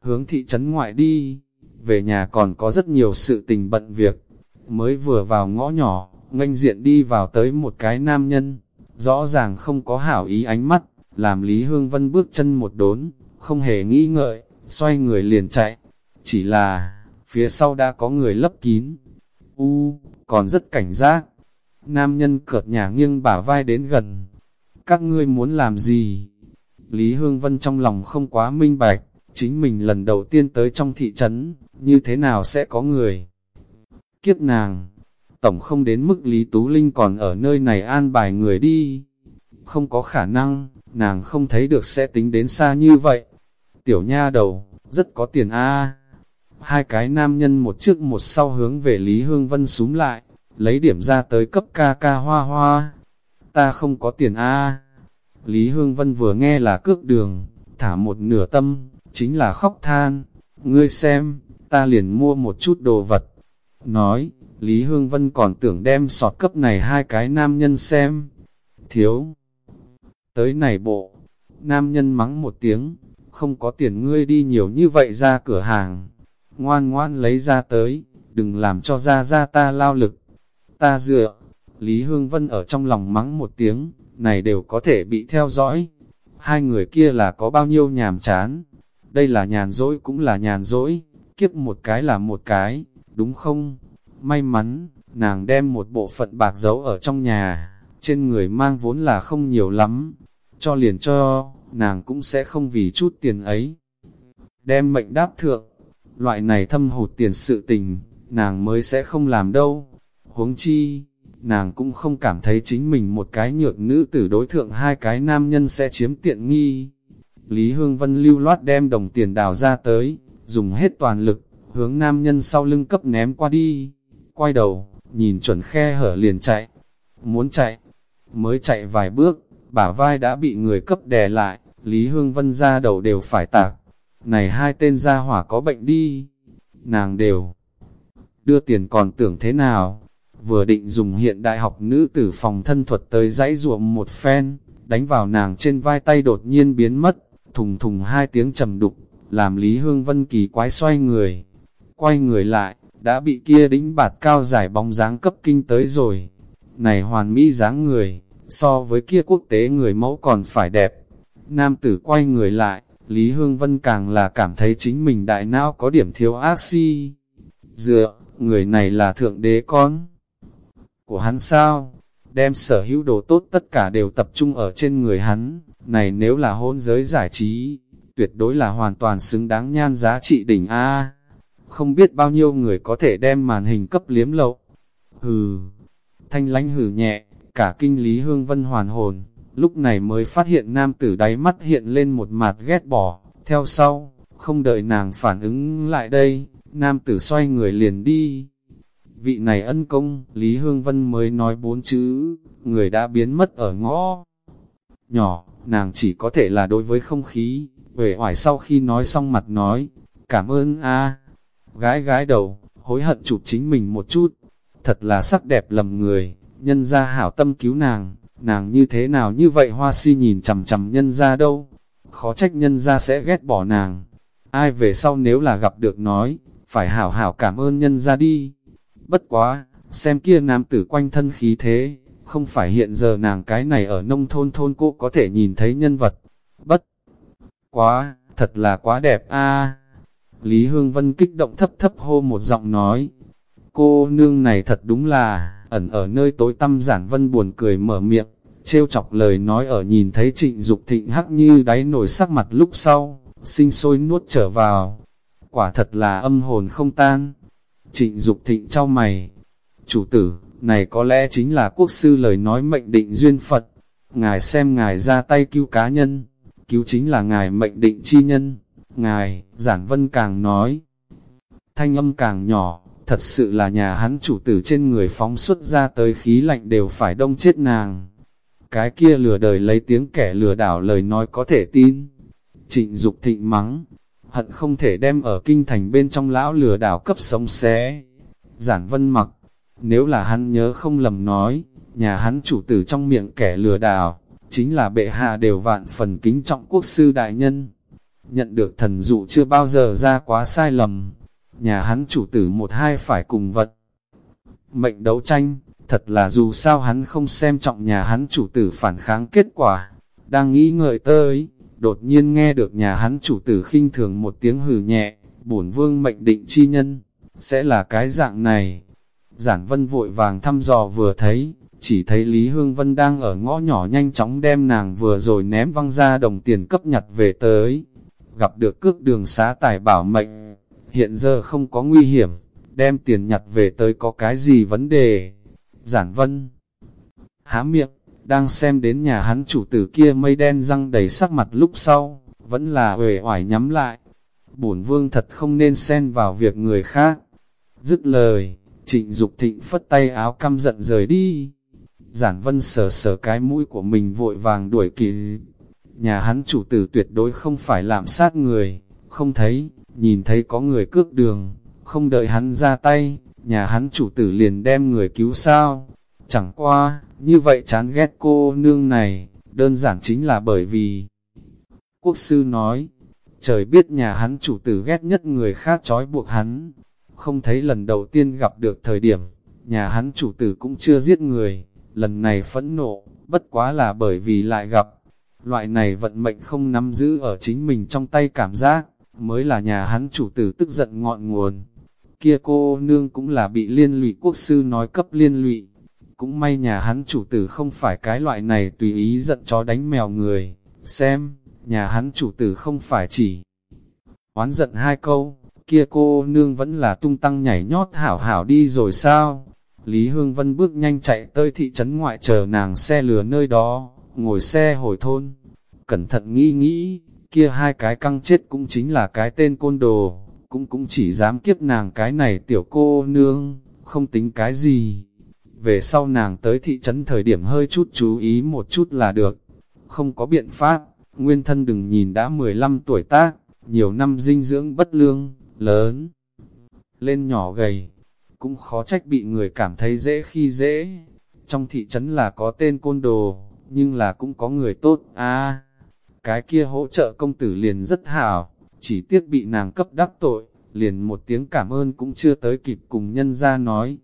Hướng thị trấn ngoại đi, về nhà còn có rất nhiều sự tình bận việc, mới vừa vào ngõ nhỏ, nganh diện đi vào tới một cái nam nhân, rõ ràng không có hảo ý ánh mắt, làm Lý Hương Vân bước chân một đốn, không hề nghĩ ngợi, xoay người liền chạy, chỉ là, phía sau đã có người lấp kín, u, còn rất cảnh giác, nam nhân cợt nhà nghiêng bả vai đến gần, các ngươi muốn làm gì? Lý Hương Vân trong lòng không quá minh bạch, chính mình lần đầu tiên tới trong thị trấn, như thế nào sẽ có người? Kiếp nàng, tổng không đến mức Lý Tú Linh còn ở nơi này an bài người đi. Không có khả năng, nàng không thấy được sẽ tính đến xa như vậy. Tiểu nha đầu, rất có tiền a Hai cái nam nhân một trước một sau hướng về Lý Hương Vân súm lại, lấy điểm ra tới cấp ca ca hoa hoa. Ta không có tiền a Lý Hương Vân vừa nghe là cước đường, thả một nửa tâm, chính là khóc than. Ngươi xem, ta liền mua một chút đồ vật. Nói, Lý Hương Vân còn tưởng đem sọt cấp này hai cái nam nhân xem. Thiếu. Tới này bộ, nam nhân mắng một tiếng, không có tiền ngươi đi nhiều như vậy ra cửa hàng. Ngoan ngoan lấy ra tới, đừng làm cho ra ra ta lao lực. Ta dựa, Lý Hương Vân ở trong lòng mắng một tiếng, này đều có thể bị theo dõi. Hai người kia là có bao nhiêu nhàm chán, đây là nhàn dỗi cũng là nhàn dỗi, kiếp một cái là một cái, đúng không? May mắn, nàng đem một bộ phận bạc giấu ở trong nhà, trên người mang vốn là không nhiều lắm, cho liền cho, nàng cũng sẽ không vì chút tiền ấy. Đem mệnh đáp thượng, loại này thâm hụt tiền sự tình, nàng mới sẽ không làm đâu. Huống chi, nàng cũng không cảm thấy chính mình một cái nhược nữ tử đối thượng hai cái nam nhân sẽ chiếm tiện nghi. Lý Hương Vân lưu loát đem đồng tiền đào ra tới, dùng hết toàn lực, hướng nam nhân sau lưng cấp ném qua đi. Quay đầu, nhìn chuẩn khe hở liền chạy. Muốn chạy, mới chạy vài bước, bả vai đã bị người cấp đè lại, Lý Hương Vân ra đầu đều phải tạc. Này hai tên gia hỏa có bệnh đi, nàng đều đưa tiền còn tưởng thế nào, vừa định dùng hiện đại học nữ tử phòng thân thuật tới dãy ruộng một phen, đánh vào nàng trên vai tay đột nhiên biến mất, thùng thùng hai tiếng trầm đục, làm Lý Hương Vân kỳ quái xoay người, quay người lại, đã bị kia đĩnh bạt cao giải bóng dáng cấp kinh tới rồi. Này hoàn mỹ dáng người, so với kia quốc tế người mẫu còn phải đẹp. Nam tử quay người lại, Lý Hương Vân càng là cảm thấy chính mình đại não có điểm thiếu ác si. Dựa, người này là thượng đế con của hắn sao? Đem sở hữu đồ tốt tất cả đều tập trung ở trên người hắn, này nếu là hôn giới giải trí, tuyệt đối là hoàn toàn xứng đáng nhan giá trị đỉnh A. Không biết bao nhiêu người có thể đem màn hình cấp liếm lậu. Hừ, thanh lánh hừ nhẹ, cả kinh lý hương vân hoàn hồn, lúc này mới phát hiện nam tử đáy mắt hiện lên một mặt ghét bỏ, theo sau, không đợi nàng phản ứng lại đây, nam tử xoay người liền đi. Vị này ân công, Lý Hương Vân mới nói bốn chữ, người đã biến mất ở ngõ. Nhỏ, nàng chỉ có thể là đối với không khí, về hoài sau khi nói xong mặt nói, cảm ơn a Gái gái đầu, hối hận chụp chính mình một chút, thật là sắc đẹp lầm người, nhân ra hảo tâm cứu nàng, nàng như thế nào như vậy hoa si nhìn chằm chằm nhân ra đâu, khó trách nhân ra sẽ ghét bỏ nàng. Ai về sau nếu là gặp được nói, phải hảo hảo cảm ơn nhân ra đi. Bất quá, xem kia nam tử quanh thân khí thế, không phải hiện giờ nàng cái này ở nông thôn thôn cô có thể nhìn thấy nhân vật. Bất quá, thật là quá đẹp a Lý Hương Vân kích động thấp thấp hô một giọng nói. Cô nương này thật đúng là, ẩn ở nơi tối tăm giản vân buồn cười mở miệng, trêu chọc lời nói ở nhìn thấy trịnh Dục thịnh hắc như đáy nổi sắc mặt lúc sau, sinh sôi nuốt trở vào. Quả thật là âm hồn không tan. Trịnh Dục thịnh trao mày. Chủ tử, này có lẽ chính là quốc sư lời nói mệnh định duyên Phật. Ngài xem ngài ra tay cứu cá nhân, cứu chính là ngài mệnh định chi nhân. Ngài, giản vân càng nói, thanh âm càng nhỏ, thật sự là nhà hắn chủ tử trên người phóng xuất ra tới khí lạnh đều phải đông chết nàng. Cái kia lừa đời lấy tiếng kẻ lừa đảo lời nói có thể tin. Trịnh Dục thịnh mắng, hận không thể đem ở kinh thành bên trong lão lừa đảo cấp sống xé. Giản vân mặc, nếu là hắn nhớ không lầm nói, nhà hắn chủ tử trong miệng kẻ lừa đảo, chính là bệ hạ đều vạn phần kính trọng quốc sư đại nhân. Nhận được thần dụ chưa bao giờ ra quá sai lầm, nhà hắn chủ tử một hai phải cùng vật. Mệnh đấu tranh, thật là dù sao hắn không xem trọng nhà hắn chủ tử phản kháng kết quả, đang nghĩ ngợi tới, đột nhiên nghe được nhà hắn chủ tử khinh thường một tiếng hừ nhẹ, bổn vương mệnh định chi nhân, sẽ là cái dạng này. Giản vân vội vàng thăm dò vừa thấy, chỉ thấy Lý Hương Vân đang ở ngõ nhỏ nhanh chóng đem nàng vừa rồi ném văng ra đồng tiền cấp nhặt về tới. Gặp được cước đường xá tài bảo mệnh, hiện giờ không có nguy hiểm, đem tiền nhặt về tới có cái gì vấn đề. Giản Vân há miệng, đang xem đến nhà hắn chủ tử kia mây đen răng đầy sắc mặt lúc sau, vẫn là uể oải nhắm lại. Bổn vương thật không nên xen vào việc người khác. Dứt lời, trịnh Dục thịnh phất tay áo căm giận rời đi. Giản vân sờ sờ cái mũi của mình vội vàng đuổi kịp. Nhà hắn chủ tử tuyệt đối không phải làm sát người, không thấy, nhìn thấy có người cướp đường, không đợi hắn ra tay, nhà hắn chủ tử liền đem người cứu sao. Chẳng qua, như vậy chán ghét cô nương này, đơn giản chính là bởi vì Quốc sư nói, trời biết nhà hắn chủ tử ghét nhất người khác trói buộc hắn, không thấy lần đầu tiên gặp được thời điểm, nhà hắn chủ tử cũng chưa giết người, lần này phẫn nộ, bất quá là bởi vì lại gặp, loại này vận mệnh không nắm giữ ở chính mình trong tay cảm giác, mới là nhà hắn chủ tử tức giận ngọn nguồn. Kia cô nương cũng là bị liên lụy quốc sư nói cấp liên lụy. Cũng may nhà hắn chủ tử không phải cái loại này tùy ý giận chó đánh mèo người. Xem, nhà hắn chủ tử không phải chỉ oán giận hai câu, kia cô nương vẫn là tung tăng nhảy nhót hảo hảo đi rồi sao? Lý Hương Vân bước nhanh chạy tới thị trấn ngoại chờ nàng xe lừa nơi đó, ngồi xe hồi thôn. Cẩn thận nghĩ nghĩ, kia hai cái căng chết cũng chính là cái tên côn đồ, cũng cũng chỉ dám kiếp nàng cái này tiểu cô nương, không tính cái gì. Về sau nàng tới thị trấn thời điểm hơi chút chú ý một chút là được, không có biện pháp, nguyên thân đừng nhìn đã 15 tuổi tác, nhiều năm dinh dưỡng bất lương, lớn, lên nhỏ gầy, cũng khó trách bị người cảm thấy dễ khi dễ. Trong thị trấn là có tên côn đồ, nhưng là cũng có người tốt, à, cái kia hỗ trợ công tử liền rất hảo, chỉ tiếc bị nàng cấp đắc tội, liền một tiếng cảm ơn cũng chưa tới kịp cùng nhân ra nói.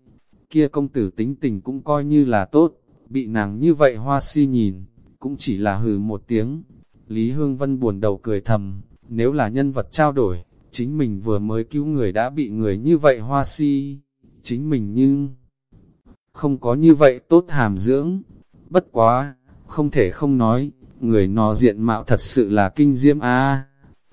Kia công tử tính tình cũng coi như là tốt, bị nàng như vậy hoa si nhìn, cũng chỉ là hừ một tiếng. Lý Hương Vân buồn đầu cười thầm, nếu là nhân vật trao đổi, chính mình vừa mới cứu người đã bị người như vậy hoa si, chính mình nhưng không có như vậy tốt hàm dưỡng. Bất quá, không thể không nói, người nó diện mạo thật sự là kinh diễm a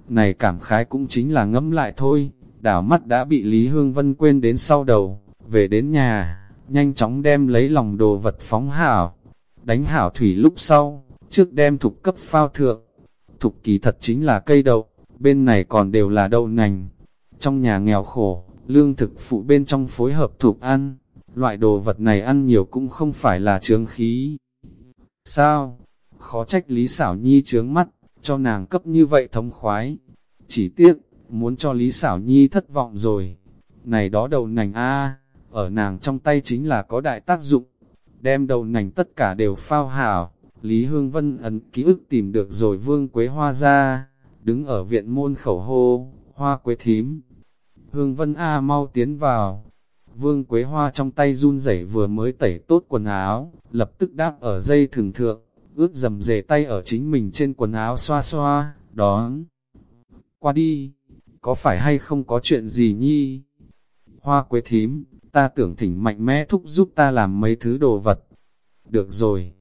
này cảm khái cũng chính là ngẫm lại thôi, đảo mắt đã bị Lý Hương Vân quên đến sau đầu, về đến nhà, nhanh chóng đem lấy lòng đồ vật phóng hảo, đánh hảo thủy lúc sau, trước đem thục cấp phao thượng. Thục kỳ thật chính là cây đậu, bên này còn đều là đậu nành. Trong nhà nghèo khổ, lương thực phụ bên trong phối hợp thục ăn, loại đồ vật này ăn nhiều cũng không phải là trướng khí. Sao? Khó trách Lý Sảo Nhi trướng mắt, cho nàng cấp như vậy thống khoái. Chỉ tiếc, muốn cho Lý Xảo Nhi thất vọng rồi. Này đó đầu nành a ở nàng trong tay chính là có đại tác dụng. Đem đầu nành tất cả đều phao hảo. Lý Hương Vân ấn ký ức tìm được rồi vương quế hoa ra, đứng ở viện môn khẩu hô, hoa quế thím. Hương Vân A mau tiến vào. Vương quế hoa trong tay run rẩy vừa mới tẩy tốt quần áo, lập tức đáp ở dây thường thượng, ướt dầm dề tay ở chính mình trên quần áo xoa xoa, đón. Qua đi, có phải hay không có chuyện gì nhi? Hoa quế thím, ta tưởng thỉnh mạnh mẽ thúc giúp ta làm mấy thứ đồ vật. Được rồi.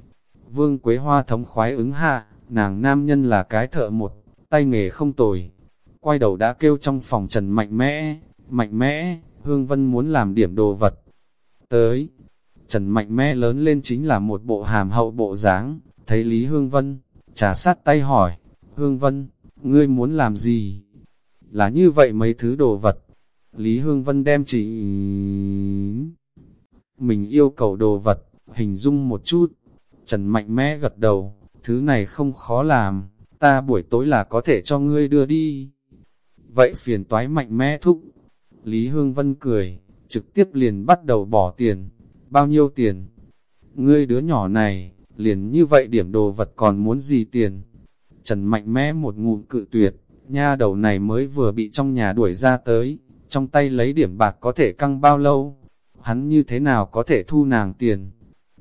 Vương quế hoa thống khoái ứng hạ, nàng nam nhân là cái thợ một, tay nghề không tồi. Quay đầu đã kêu trong phòng trần mạnh mẽ, mạnh mẽ, Hương Vân muốn làm điểm đồ vật. Tới, Trần mạnh mẽ lớn lên chính là một bộ hàm hậu bộ dáng, thấy Lý Hương Vân, trà sát tay hỏi, Hương Vân, ngươi muốn làm gì? Là như vậy mấy thứ đồ vật. Lý Hương Vân đem chỉ... Mình yêu cầu đồ vật, hình dung một chút. Trần mạnh mẽ gật đầu, thứ này không khó làm, ta buổi tối là có thể cho ngươi đưa đi. Vậy phiền toái mạnh mẽ thúc. Lý Hương Vân cười, trực tiếp liền bắt đầu bỏ tiền. Bao nhiêu tiền? Ngươi đứa nhỏ này, liền như vậy điểm đồ vật còn muốn gì tiền. Trần mạnh mẽ một ngụm cự tuyệt, nha đầu này mới vừa bị trong nhà đuổi ra tới, trong tay lấy điểm bạc có thể căng bao lâu, hắn như thế nào có thể thu nàng tiền,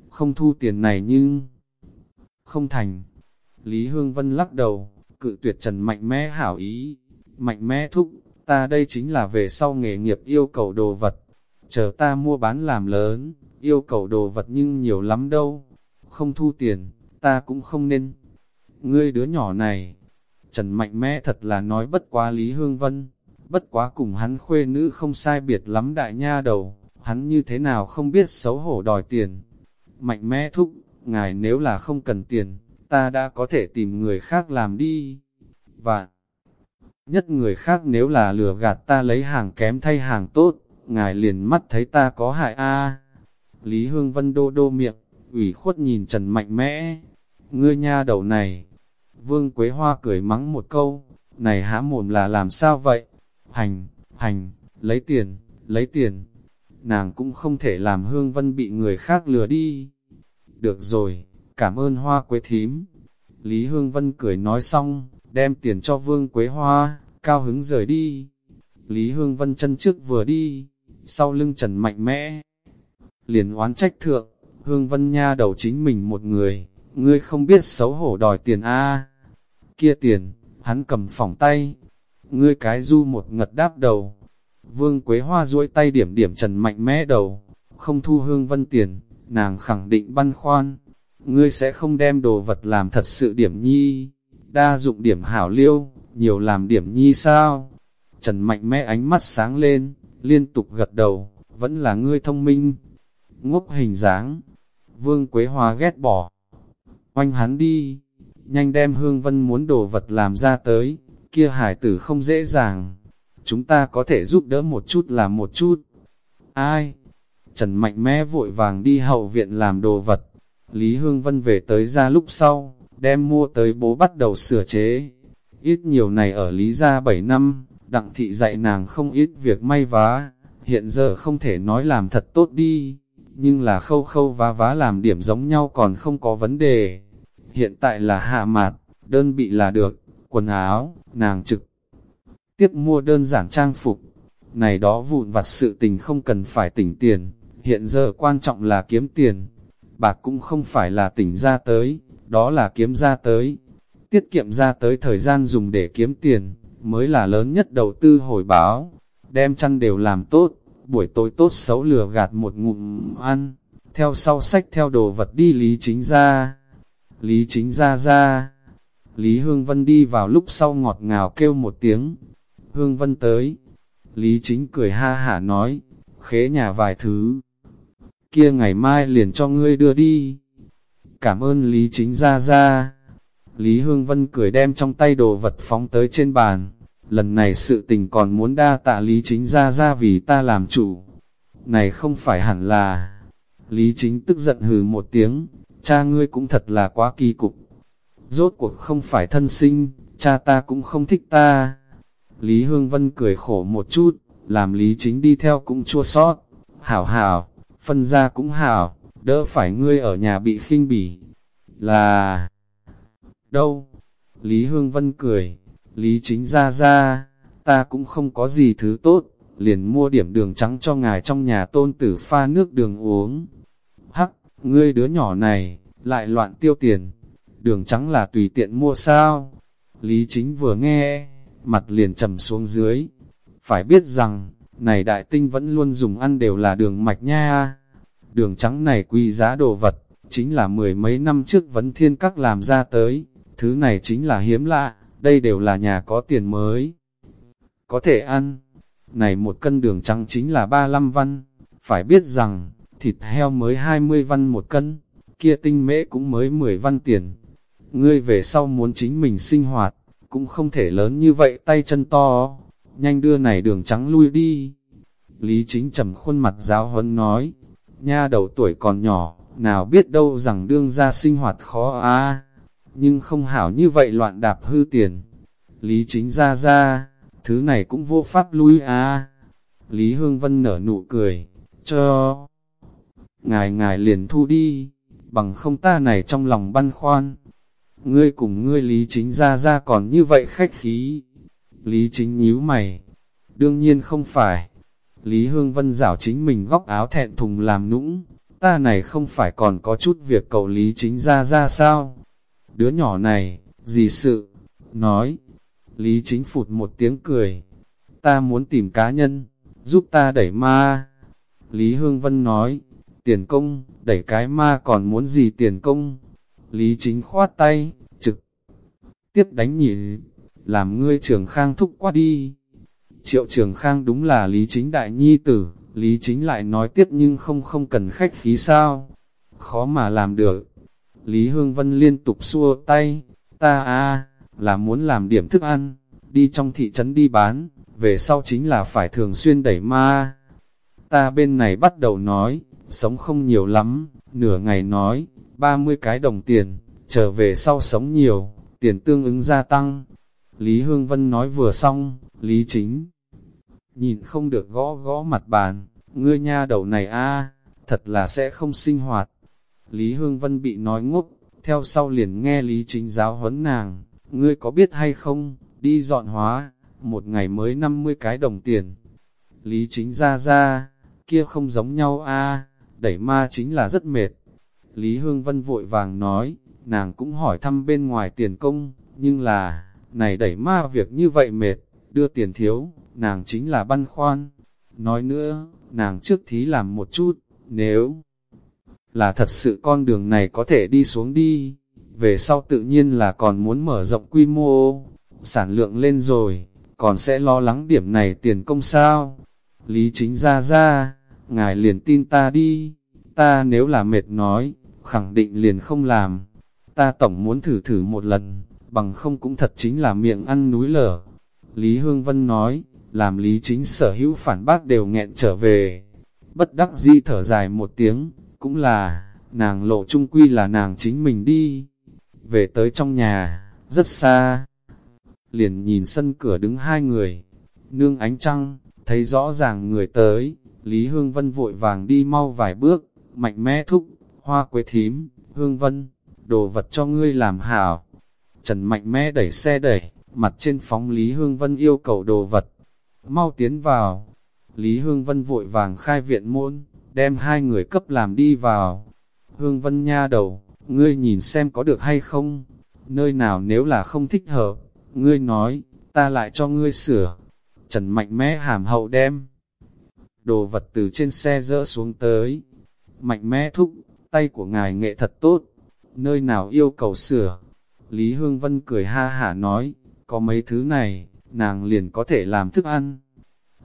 không thu tiền này nhưng không thành. Lý Hương Vân lắc đầu, cự tuyệt Trần mạnh mẽ hảo ý, mạnh mẽ thúc, ta đây chính là về sau nghề nghiệp yêu cầu đồ vật, chờ ta mua bán làm lớn, yêu cầu đồ vật nhưng nhiều lắm đâu không thu tiền, ta cũng không nên. Ngươi đứa nhỏ này, Trần Mạnh Mẽ thật là nói bất quá Lý Hương Vân, bất quá cùng hắn khuê nữ không sai biệt lắm đại nha đầu, hắn như thế nào không biết xấu hổ đòi tiền. Mạnh mẽ thúc, ngài nếu là không cần tiền, ta đã có thể tìm người khác làm đi. Và nhất người khác nếu là lừa gạt ta lấy hàng kém thay hàng tốt, ngài liền mắt thấy ta có hại a Lý Hương Vân đô đô miệng, ủy khuất nhìn Trần mạnh mẽ. Ngươi nha đầu này. Vương Quế Hoa cười mắng một câu, này há mồm là làm sao vậy? Hành, hành, lấy tiền, lấy tiền. Nàng cũng không thể làm Hương Vân bị người khác lừa đi. Được rồi, cảm ơn Hoa Quế Thím. Lý Hương Vân cười nói xong, đem tiền cho Vương Quế Hoa, cao hứng rời đi. Lý Hương Vân chân trước vừa đi, sau lưng Trần mạnh mẽ. Liền oán trách thượng, Hương Vân Nha đầu chính mình một người, ngươi không biết xấu hổ đòi tiền a Kia tiền, hắn cầm phỏng tay. ngươi cái du một ngật đáp đầu. Vương Quế Hoa duỗi tay điểm điểm trần mạnh mẽ đầu, không thu hương vân tiền, nàng khẳng định băn khoan. Ngươi sẽ không đem đồ vật làm thật sự điểm nhi, đa dụng điểm hảo liêu, nhiều làm điểm nhi sao? Trần mạnh mẽ ánh mắt sáng lên, liên tục gật đầu, vẫn là ngươi thông minh. Ngốc hình dáng, Vương Quế Hoa ghét bỏ. Oanh hắn đi, nhanh đem Hương Vân muốn đồ vật làm ra tới, kia hải tử không dễ dàng. Chúng ta có thể giúp đỡ một chút là một chút. Ai? Trần Mạnh mẽ vội vàng đi hậu viện làm đồ vật. Lý Hương Vân về tới ra lúc sau, đem mua tới bố bắt đầu sửa chế. Ít nhiều này ở Lý gia 7 năm, đặng thị dạy nàng không ít việc may vá, hiện giờ không thể nói làm thật tốt đi, nhưng là khâu khâu vá vá làm điểm giống nhau còn không có vấn đề. Hiện tại là hạ mạt, đơn bị là được, quần áo, nàng trực. Tiếp mua đơn giản trang phục, này đó vụn vặt sự tình không cần phải tỉnh tiền, hiện giờ quan trọng là kiếm tiền. Bạc cũng không phải là tỉnh ra tới, đó là kiếm ra tới. Tiết kiệm ra tới thời gian dùng để kiếm tiền, mới là lớn nhất đầu tư hồi báo. Đem chăn đều làm tốt, buổi tối tốt xấu lừa gạt một ngụm ăn, theo sau sách theo đồ vật đi Lý Chính ra. Lý Chính ra ra. Lý Hương Vân đi vào lúc sau ngọt ngào kêu một tiếng. Hương Vân tới. Lý Chính cười ha hả nói, khế nhà vài thứ. Kia ngày mai liền cho ngươi đưa đi. Cảm ơn Lý Chính ra ra. Lý Hương Vân cười đem trong tay đồ vật phóng tới trên bàn. Lần này sự tình còn muốn đa tạ Lý Chính ra ra vì ta làm chủ. Này không phải hẳn là... Lý Chính tức giận hừ một tiếng, cha ngươi cũng thật là quá kỳ cục. Rốt cuộc không phải thân sinh, cha ta cũng không thích ta. Lý Hương Vân cười khổ một chút, làm Lý Chính đi theo cũng chua sót. Hảo hảo, phân ra cũng hảo, đỡ phải ngươi ở nhà bị khinh bỉ. Là... Đâu? Lý Hương Vân cười, Lý Chính ra ra, ta cũng không có gì thứ tốt, liền mua điểm đường trắng cho ngài trong nhà tôn tử pha nước đường uống. Hắc, ngươi đứa nhỏ này, lại loạn tiêu tiền, đường trắng là tùy tiện mua sao? Lý Chính vừa nghe, mặt liền trầm xuống dưới. Phải biết rằng, này đại tinh vẫn luôn dùng ăn đều là đường mạch nha. Đường trắng này quy giá đồ vật, chính là mười mấy năm trước vấn thiên các làm ra tới, thứ này chính là hiếm lạ, đây đều là nhà có tiền mới. Có thể ăn, này một cân đường trắng chính là 35 văn, phải biết rằng, thịt heo mới 20 văn một cân, kia tinh mễ cũng mới 10 văn tiền. Ngươi về sau muốn chính mình sinh hoạt, cũng không thể lớn như vậy tay chân to, nhanh đưa này đường trắng lui đi. Lý chính trầm khuôn mặt giáo huấn nói, nha đầu tuổi còn nhỏ, nào biết đâu rằng đương ra sinh hoạt khó a nhưng không hảo như vậy loạn đạp hư tiền. Lý chính ra ra, thứ này cũng vô pháp lui à. Lý Hương Vân nở nụ cười, cho ngài ngài liền thu đi, bằng không ta này trong lòng băn khoan. Ngươi cùng ngươi Lý Chính ra ra còn như vậy khách khí. Lý Chính nhíu mày. Đương nhiên không phải. Lý Hương Vân rảo chính mình góc áo thẹn thùng làm nũng. Ta này không phải còn có chút việc cầu Lý Chính ra ra sao? Đứa nhỏ này, gì sự? Nói. Lý Chính phụt một tiếng cười. Ta muốn tìm cá nhân, giúp ta đẩy ma. Lý Hương Vân nói, tiền công, đẩy cái ma còn muốn gì tiền công. Lý chính khoát tay, trực tiếp đánh nhị, làm ngươi trường khang thúc qua đi. Triệu trường khang đúng là lý chính đại nhi tử, lý chính lại nói tiếp nhưng không không cần khách khí sao. Khó mà làm được. Lý Hương Vân liên tục xua tay, ta a là muốn làm điểm thức ăn, đi trong thị trấn đi bán, về sau chính là phải thường xuyên đẩy ma. Ta bên này bắt đầu nói, sống không nhiều lắm, nửa ngày nói, 30 cái đồng tiền, trở về sau sống nhiều, tiền tương ứng gia tăng. Lý Hương Vân nói vừa xong, Lý Chính nhìn không được gõ gõ mặt bàn, ngươi nha đầu này a thật là sẽ không sinh hoạt. Lý Hương Vân bị nói ngốc, theo sau liền nghe Lý Chính giáo huấn nàng, ngươi có biết hay không, đi dọn hóa, một ngày mới 50 cái đồng tiền. Lý Chính ra ra, kia không giống nhau a đẩy ma chính là rất mệt. Lý Hương Vân vội vàng nói, nàng cũng hỏi thăm bên ngoài tiền công, nhưng là, này đẩy ma việc như vậy mệt, đưa tiền thiếu, nàng chính là băn khoăn. Nói nữa, nàng trước thí làm một chút, nếu là thật sự con đường này có thể đi xuống đi, về sau tự nhiên là còn muốn mở rộng quy mô, sản lượng lên rồi, còn sẽ lo lắng điểm này tiền công sao. Lý chính ra ra, ngài liền tin ta đi, ta nếu là mệt nói, khẳng định liền không làm. Ta tổng muốn thử thử một lần, bằng không cũng thật chính là miệng ăn núi lở. Lý Hương Vân nói, làm Lý Chính sở hữu phản bác đều nghẹn trở về. Bất đắc dĩ thở dài một tiếng, cũng là, nàng lộ trung quy là nàng chính mình đi. Về tới trong nhà, rất xa. Liền nhìn sân cửa đứng hai người, nương ánh trăng, thấy rõ ràng người tới, Lý Hương Vân vội vàng đi mau vài bước, mạnh mẽ thúc, hoa quế thím, Hương Vân, đồ vật cho ngươi làm hảo. Trần mạnh mẽ đẩy xe đẩy, mặt trên phóng Lý Hương Vân yêu cầu đồ vật. Mau tiến vào. Lý Hương Vân vội vàng khai viện môn, đem hai người cấp làm đi vào. Hương Vân nha đầu, ngươi nhìn xem có được hay không? Nơi nào nếu là không thích hợp, ngươi nói, ta lại cho ngươi sửa. Trần mạnh mẽ hàm hậu đem. Đồ vật từ trên xe dỡ xuống tới. Mạnh mẽ thúc, tay của ngài nghệ thật tốt. Nơi nào yêu cầu sửa? Lý Hương Vân cười ha hả nói, có mấy thứ này, nàng liền có thể làm thức ăn.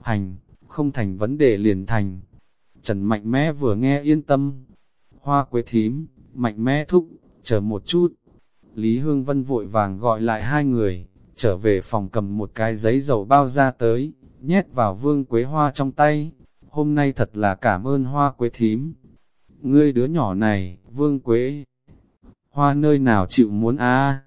Hành, không thành vấn đề liền thành. Trần mạnh mẽ vừa nghe yên tâm. Hoa quế thím, mạnh mẽ thúc, chờ một chút. Lý Hương Vân vội vàng gọi lại hai người, trở về phòng cầm một cái giấy dầu bao ra tới, nhét vào vương quế hoa trong tay. Hôm nay thật là cảm ơn hoa quế thím. Ngươi đứa nhỏ này, vương quế. Hoa nơi nào chịu muốn a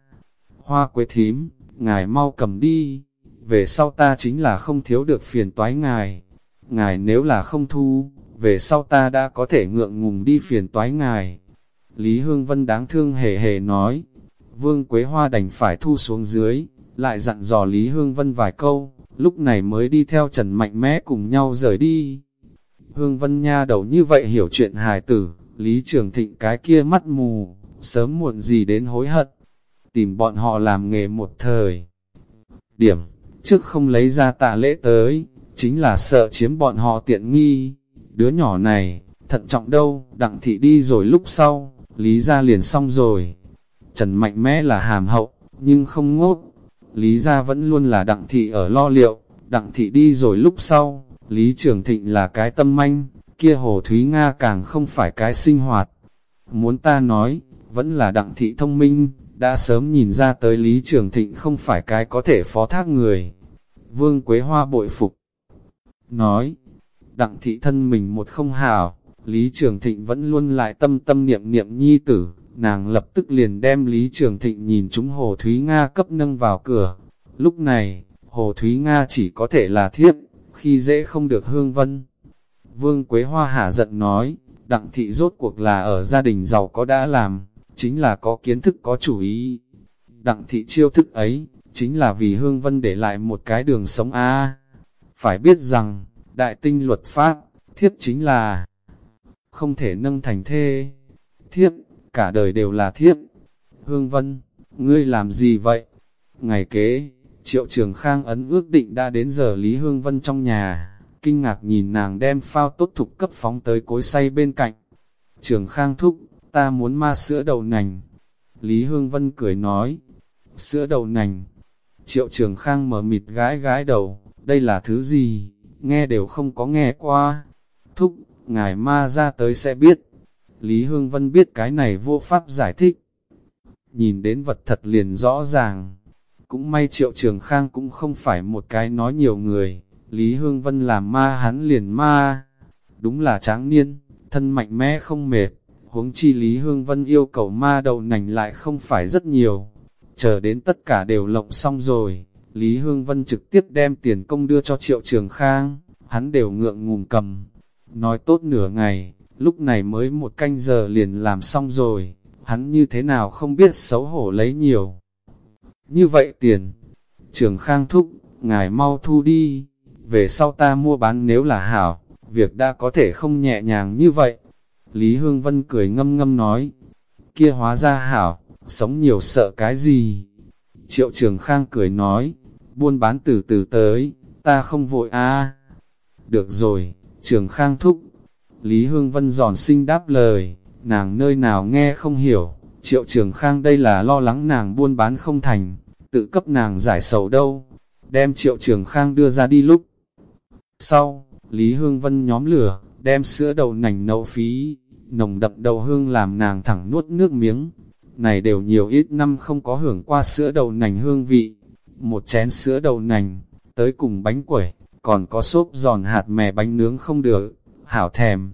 Hoa quế thím, ngài mau cầm đi. Về sau ta chính là không thiếu được phiền toái ngài. Ngài nếu là không thu, về sau ta đã có thể ngượng ngùng đi phiền toái ngài. Lý Hương Vân đáng thương hề hề nói, Vương Quế Hoa đành phải thu xuống dưới, lại dặn dò Lý Hương Vân vài câu, lúc này mới đi theo Trần Mạnh Mẽ cùng nhau rời đi. Hương Vân Nha đầu như vậy hiểu chuyện hài tử, Lý Trường Thịnh cái kia mắt mù, sớm muộn gì đến hối hận, tìm bọn họ làm nghề một thời. Điểm, trước không lấy ra tạ lễ tới, chính là sợ chiếm bọn họ tiện nghi, đứa nhỏ này, thận trọng đâu, đặng thị đi rồi lúc sau, Lý ra liền xong rồi. Trần mạnh mẽ là hàm hậu, nhưng không ngốt. Lý ra vẫn luôn là đặng thị ở lo liệu, đặng thị đi rồi lúc sau, Lý Trường Thịnh là cái tâm manh, kia Hồ Thúy Nga càng không phải cái sinh hoạt. Muốn ta nói, vẫn là đặng thị thông minh, đã sớm nhìn ra tới Lý Trường Thịnh không phải cái có thể phó thác người. Vương Quế Hoa bội phục. Nói, đặng thị thân mình một không hảo, Lý Trường Thịnh vẫn luôn lại tâm tâm niệm niệm nhi tử, nàng lập tức liền đem Lý Trường Thịnh nhìn chúng Hồ Thúy Nga cấp nâng vào cửa. Lúc này, Hồ Thúy Nga chỉ có thể là thiếp, khi dễ không được hương vân. Vương Quế Hoa hả giận nói, đặng thị rốt cuộc là ở gia đình giàu có đã làm, chính là có kiến thức có chủ ý. Đặng thị chiêu thức ấy, chính là vì hương vân để lại một cái đường sống a Phải biết rằng, đại tinh luật pháp, thiếp chính là không thể nâng thành thê. Thiếp, cả đời đều là thiếp. Hương Vân, ngươi làm gì vậy? Ngày kế, Triệu Trường Khang ấn ước định đã đến giờ Lý Hương Vân trong nhà, kinh ngạc nhìn nàng đem phao tốt thục cấp phóng tới cối say bên cạnh. Trường Khang thúc, ta muốn ma sữa đầu nành. Lý Hương Vân cười nói, sữa đầu nành. Triệu Trường Khang mở mịt gái gái đầu, đây là thứ gì, nghe đều không có nghe qua. Thúc, ngài ma ra tới sẽ biết. Lý Hương Vân biết cái này vô pháp giải thích. Nhìn đến vật thật liền rõ ràng. Cũng may Triệu Trường Khang cũng không phải một cái nói nhiều người. Lý Hương Vân làm ma hắn liền ma. Đúng là tráng niên, thân mạnh mẽ không mệt. Huống chi Lý Hương Vân yêu cầu ma đầu nành lại không phải rất nhiều. Chờ đến tất cả đều lộng xong rồi, Lý Hương Vân trực tiếp đem tiền công đưa cho Triệu Trường Khang, hắn đều ngượng ngùng cầm. Nói tốt nửa ngày, lúc này mới một canh giờ liền làm xong rồi, hắn như thế nào không biết xấu hổ lấy nhiều. Như vậy tiền, Trường Khang thúc, ngài mau thu đi, về sau ta mua bán nếu là hảo, việc đã có thể không nhẹ nhàng như vậy. Lý Hương Vân cười ngâm ngâm nói, kia hóa ra hảo, sống nhiều sợ cái gì. Triệu Trường Khang cười nói, buôn bán từ từ tới, ta không vội a Được rồi, trường khang thúc. Lý Hương Vân giòn sinh đáp lời, nàng nơi nào nghe không hiểu, triệu trường khang đây là lo lắng nàng buôn bán không thành, tự cấp nàng giải sầu đâu, đem triệu trường khang đưa ra đi lúc. Sau, Lý Hương Vân nhóm lửa, đem sữa đậu nành nấu phí, nồng đậm đầu hương làm nàng thẳng nuốt nước miếng. Này đều nhiều ít năm không có hưởng qua sữa đậu nành hương vị. Một chén sữa đậu nành, tới cùng bánh quẩy, còn có xốp giòn hạt mè bánh nướng không được, hảo thèm.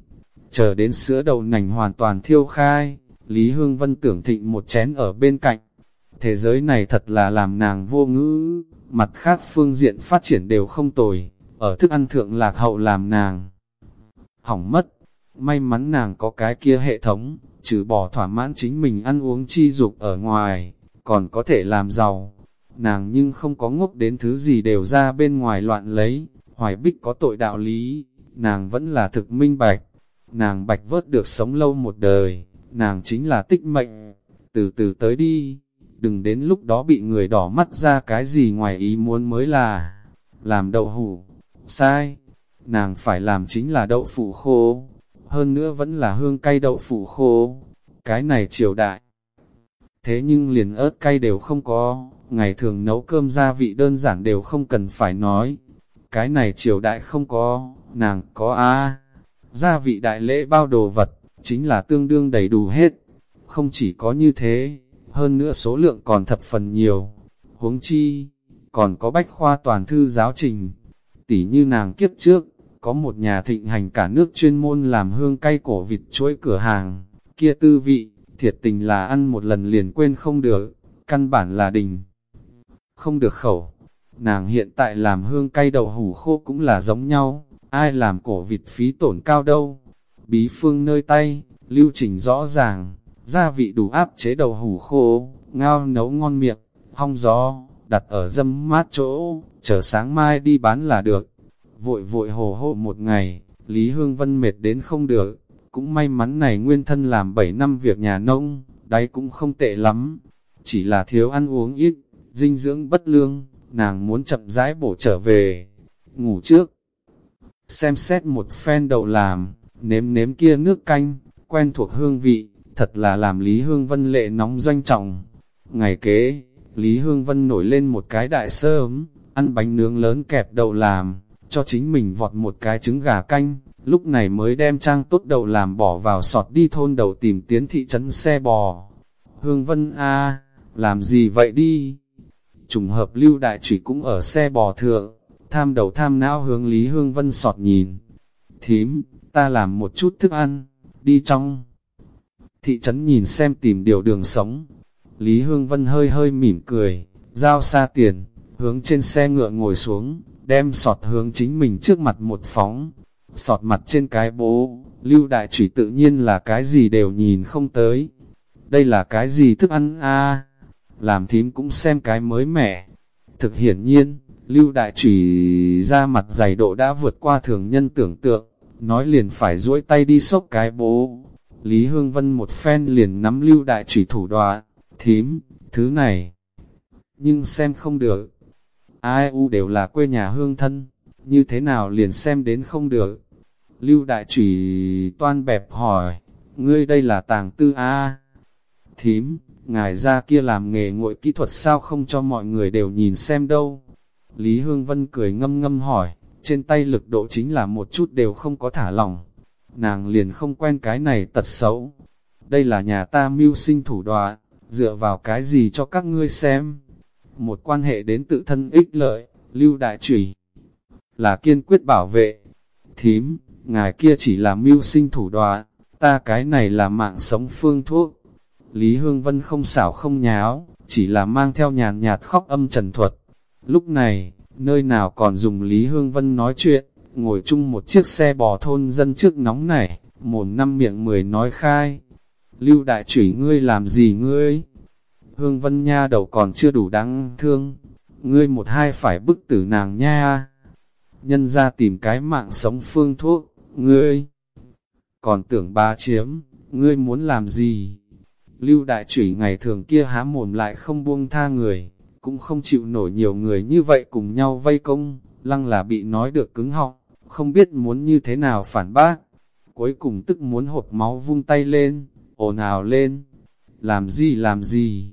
Chờ đến sữa đậu nành hoàn toàn thiêu khai, Lý Hương Vân tưởng thịnh một chén ở bên cạnh. Thế giới này thật là làm nàng vô ngữ, mặt khác phương diện phát triển đều không tồi, ở thức ăn thượng lạc hậu làm nàng. Hỏng mất, may mắn nàng có cái kia hệ thống, trừ bỏ thỏa mãn chính mình ăn uống chi dục ở ngoài, còn có thể làm giàu. Nàng nhưng không có ngốc đến thứ gì đều ra bên ngoài loạn lấy, hoài bích có tội đạo lý, nàng vẫn là thực minh bạch. Nàng bạch vớt được sống lâu một đời, nàng chính là tích mệnh, từ từ tới đi, đừng đến lúc đó bị người đỏ mắt ra cái gì ngoài ý muốn mới là, làm đậu hủ, sai, nàng phải làm chính là đậu phụ khô, hơn nữa vẫn là hương cay đậu phụ khô, cái này triều đại. Thế nhưng liền ớt cay đều không có, ngày thường nấu cơm gia vị đơn giản đều không cần phải nói, cái này triều đại không có, nàng có a gia vị đại lễ bao đồ vật, chính là tương đương đầy đủ hết. Không chỉ có như thế, hơn nữa số lượng còn thập phần nhiều. Huống chi, còn có bách khoa toàn thư giáo trình. Tỷ như nàng kiếp trước, có một nhà thịnh hành cả nước chuyên môn làm hương cay cổ vịt chuỗi cửa hàng. Kia tư vị, thiệt tình là ăn một lần liền quên không được, căn bản là đình. Không được khẩu. Nàng hiện tại làm hương cay đậu hủ khô cũng là giống nhau, ai làm cổ vịt phí tổn cao đâu. Bí phương nơi tay, lưu trình rõ ràng, gia vị đủ áp chế đậu hủ khô, ngao nấu ngon miệng, hong gió, đặt ở dâm mát chỗ, chờ sáng mai đi bán là được. Vội vội hồ hộ một ngày, Lý Hương Vân mệt đến không được, cũng may mắn này nguyên thân làm 7 năm việc nhà nông, đáy cũng không tệ lắm, chỉ là thiếu ăn uống ít, dinh dưỡng bất lương, nàng muốn chậm rãi bổ trở về, ngủ trước. Xem xét một phen đậu làm, nếm nếm kia nước canh, quen thuộc hương vị, thật là làm Lý Hương Vân lệ nóng doanh trọng. Ngày kế, Lý Hương Vân nổi lên một cái đại sơ ấm, ăn bánh nướng lớn kẹp đậu làm, cho chính mình vọt một cái trứng gà canh, lúc này mới đem trang tốt đầu làm bỏ vào sọt đi thôn đầu tìm tiến thị trấn xe bò. Hương Vân A, làm gì vậy đi? Trùng hợp lưu đại trùy cũng ở xe bò thượng, tham đầu tham não hướng Lý Hương Vân sọt nhìn. Thím, ta làm một chút thức ăn, đi trong. Thị trấn nhìn xem tìm điều đường sống. Lý Hương Vân hơi hơi mỉm cười, giao xa tiền, hướng trên xe ngựa ngồi xuống, đem sọt hướng chính mình trước mặt một phóng. Sọt mặt trên cái bố, lưu đại trụy tự nhiên là cái gì đều nhìn không tới. Đây là cái gì thức ăn a làm thím cũng xem cái mới mẻ. Thực hiển nhiên, lưu đại Trùy ra mặt dày độ đã vượt qua thường nhân tưởng tượng nói liền phải duỗi tay đi xốc cái bố. Lý Hương Vân một phen liền nắm lưu đại trùy thủ đoạ, thím, thứ này. Nhưng xem không được. Ai u đều là quê nhà hương thân, như thế nào liền xem đến không được. Lưu đại trùy toan bẹp hỏi, ngươi đây là tàng tư A. Thím, ngài ra kia làm nghề nguội kỹ thuật sao không cho mọi người đều nhìn xem đâu. Lý Hương Vân cười ngâm ngâm hỏi, trên tay lực độ chính là một chút đều không có thả lỏng. Nàng liền không quen cái này tật xấu. Đây là nhà ta mưu sinh thủ đoạn, dựa vào cái gì cho các ngươi xem. Một quan hệ đến tự thân ích lợi, lưu đại trùy, là kiên quyết bảo vệ. Thím, ngài kia chỉ là mưu sinh thủ đoạn, ta cái này là mạng sống phương thuốc. Lý Hương Vân không xảo không nháo, chỉ là mang theo nhàn nhạt khóc âm trần thuật. Lúc này, nơi nào còn dùng Lý Hương Vân nói chuyện, ngồi chung một chiếc xe bò thôn dân trước nóng này, mồm năm miệng mười nói khai. Lưu đại chửi ngươi làm gì ngươi? Hương Vân nha đầu còn chưa đủ đáng thương, ngươi một hai phải bức tử nàng nha. Nhân ra tìm cái mạng sống phương thuốc, ngươi còn tưởng ba chiếm, ngươi muốn làm gì? Lưu đại chủy ngày thường kia há mồm lại không buông tha người, cũng không chịu nổi nhiều người như vậy cùng nhau vây công, lăng là bị nói được cứng họng, không biết muốn như thế nào phản bác. Cuối cùng tức muốn hộp máu vung tay lên, ồn ào lên. Làm gì làm gì?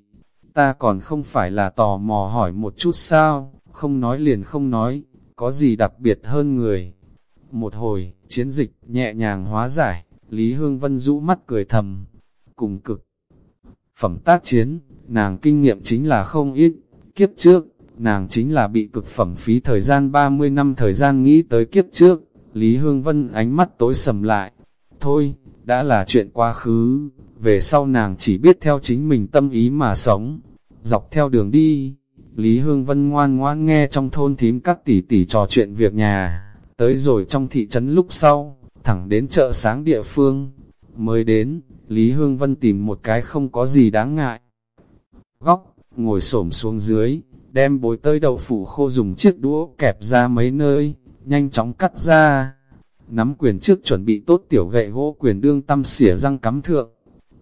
Ta còn không phải là tò mò hỏi một chút sao, không nói liền không nói, có gì đặc biệt hơn người. Một hồi, chiến dịch nhẹ nhàng hóa giải, Lý Hương Vân rũ mắt cười thầm, cùng cực. Phẩm tác chiến, nàng kinh nghiệm chính là không ít, kiếp trước, nàng chính là bị cực phẩm phí thời gian 30 năm thời gian nghĩ tới kiếp trước, Lý Hương Vân ánh mắt tối sầm lại. Thôi, đã là chuyện quá khứ, về sau nàng chỉ biết theo chính mình tâm ý mà sống. Dọc theo đường đi, Lý Hương Vân ngoan ngoan nghe trong thôn thím các tỷ tỷ trò chuyện việc nhà, tới rồi trong thị trấn lúc sau, thẳng đến chợ sáng địa phương. Mới đến, Lý Hương Vân tìm một cái không có gì đáng ngại. Góc, ngồi xổm xuống dưới, đem bối tơi đậu phủ khô dùng chiếc đũa kẹp ra mấy nơi, nhanh chóng cắt ra. Nắm quyền trước chuẩn bị tốt tiểu gậy gỗ quyền đương tâm xỉa răng cắm thượng.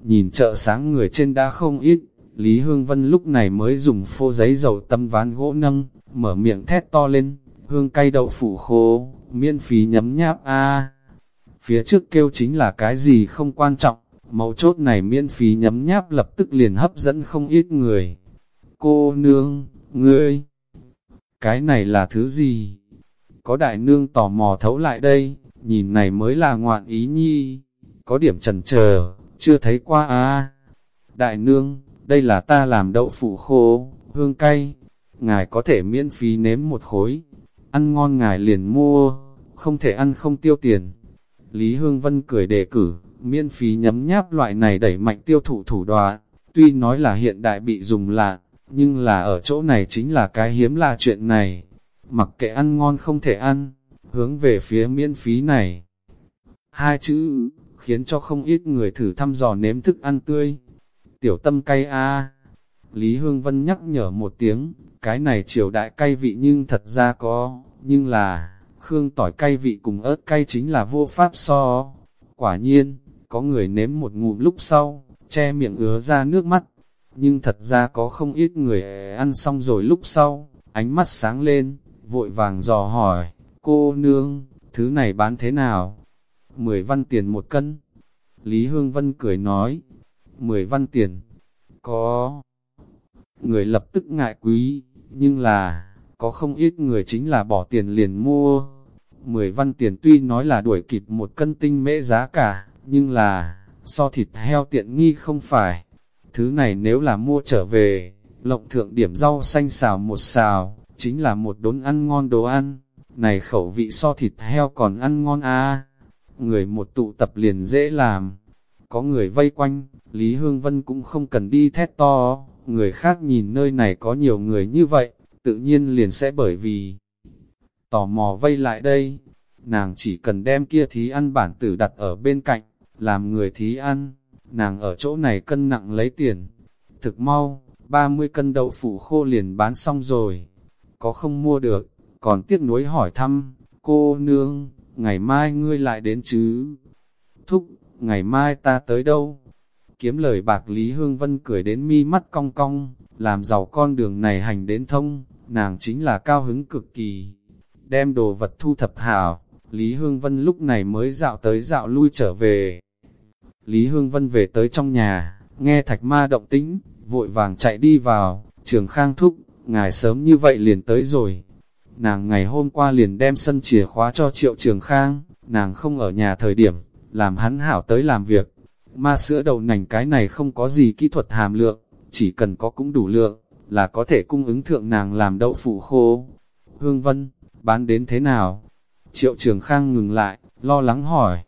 Nhìn chợ sáng người trên đã không ít, Lý Hương Vân lúc này mới dùng phô giấy dầu tâm ván gỗ nâng, mở miệng thét to lên, hương cay đậu phủ khô, miễn phí nhấm nháp a Phía trước kêu chính là cái gì không quan trọng, mấu chốt này miễn phí nhấm nháp lập tức liền hấp dẫn không ít người. Cô nương, ngươi, cái này là thứ gì? Có đại nương tò mò thấu lại đây, nhìn này mới là ngoạn ý nhi, có điểm trần chờ chưa thấy qua à. Đại nương, đây là ta làm đậu phụ khô, hương cay, ngài có thể miễn phí nếm một khối, ăn ngon ngài liền mua, không thể ăn không tiêu tiền. Lý Hương Vân cười đề cử, miễn phí nhấm nháp loại này đẩy mạnh tiêu thụ thủ đoạn, tuy nói là hiện đại bị dùng lạ, nhưng là ở chỗ này chính là cái hiếm là chuyện này. Mặc kệ ăn ngon không thể ăn, hướng về phía miễn phí này. Hai chữ, khiến cho không ít người thử thăm dò nếm thức ăn tươi. Tiểu tâm cay a Lý Hương Vân nhắc nhở một tiếng, cái này triều đại cay vị nhưng thật ra có, nhưng là, khương tỏi cay vị cùng ớt cay chính là vô pháp so. Quả nhiên, có người nếm một ngụm lúc sau, che miệng ứa ra nước mắt, nhưng thật ra có không ít người ăn xong rồi lúc sau, ánh mắt sáng lên, vội vàng dò hỏi, cô nương, thứ này bán thế nào? Mười văn tiền một cân. Lý Hương Vân cười nói, mười văn tiền, có. Người lập tức ngại quý, nhưng là, có không ít người chính là bỏ tiền liền mua. Mười văn tiền tuy nói là đuổi kịp một cân tinh mễ giá cả, nhưng là, so thịt heo tiện nghi không phải. Thứ này nếu là mua trở về, lộng thượng điểm rau xanh xào một xào, chính là một đốn ăn ngon đồ ăn. Này khẩu vị so thịt heo còn ăn ngon à. Người một tụ tập liền dễ làm. Có người vây quanh, Lý Hương Vân cũng không cần đi thét to. Người khác nhìn nơi này có nhiều người như vậy, tự nhiên liền sẽ bởi vì tò mò vây lại đây. Nàng chỉ cần đem kia thí ăn bản tử đặt ở bên cạnh, làm người thí ăn, nàng ở chỗ này cân nặng lấy tiền. Thực mau, 30 cân đậu phụ khô liền bán xong rồi. Có không mua được, còn tiếc nuối hỏi thăm, cô nương, ngày mai ngươi lại đến chứ? Thúc, ngày mai ta tới đâu? Kiếm lời bạc Lý Hương Vân cười đến mi mắt cong cong, làm giàu con đường này hành đến thông, nàng chính là cao hứng cực kỳ. Đem đồ vật thu thập hảo, Lý Hương Vân lúc này mới dạo tới dạo lui trở về. Lý Hương Vân về tới trong nhà, nghe thạch ma động tĩnh, vội vàng chạy đi vào, trường khang thúc, ngài sớm như vậy liền tới rồi. Nàng ngày hôm qua liền đem sân chìa khóa cho triệu trường khang, nàng không ở nhà thời điểm, làm hắn hảo tới làm việc. Ma sữa đầu nành cái này không có gì kỹ thuật hàm lượng, chỉ cần có cũng đủ lượng, là có thể cung ứng thượng nàng làm đậu phụ khô. Hương Vân, bán đến thế nào? Triệu trường khang ngừng lại, lo lắng hỏi.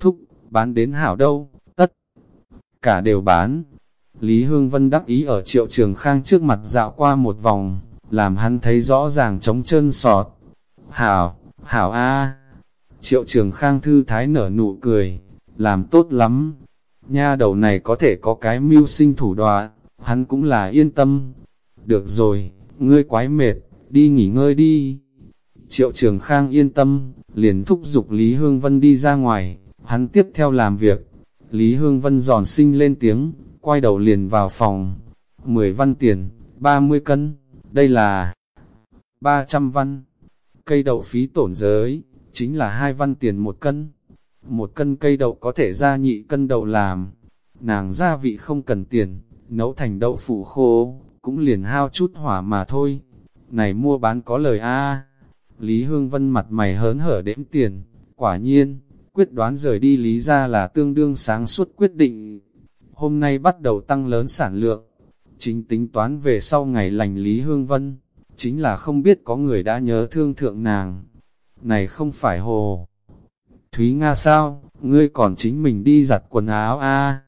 Thúc, bán đến hảo đâu? Cả đều bán. Lý Hương Vân đắc ý ở triệu trường khang trước mặt dạo qua một vòng, làm hắn thấy rõ ràng trống chân sọt. Hảo, hảo a Triệu trường khang thư thái nở nụ cười, làm tốt lắm. Nha đầu này có thể có cái mưu sinh thủ đoạn, hắn cũng là yên tâm. Được rồi, ngươi quái mệt, đi nghỉ ngơi đi. Triệu trường khang yên tâm, liền thúc giục Lý Hương Vân đi ra ngoài, hắn tiếp theo làm việc. Lý Hương Vân giòn sinh lên tiếng, quay đầu liền vào phòng. 10 văn tiền, 30 cân, đây là 300 văn. Cây đậu phí tổn giới, chính là hai văn tiền một cân. Một cân cây đậu có thể ra nhị cân đậu làm. Nàng gia vị không cần tiền, nấu thành đậu phụ khô, cũng liền hao chút hỏa mà thôi. Này mua bán có lời a Lý Hương Vân mặt mày hớn hở đếm tiền, quả nhiên, quyết đoán rời đi Lý ra là tương đương sáng suốt quyết định. Hôm nay bắt đầu tăng lớn sản lượng, chính tính toán về sau ngày lành Lý Hương Vân, chính là không biết có người đã nhớ thương thượng nàng. Này không phải hồ. Thúy Nga sao, ngươi còn chính mình đi giặt quần áo a?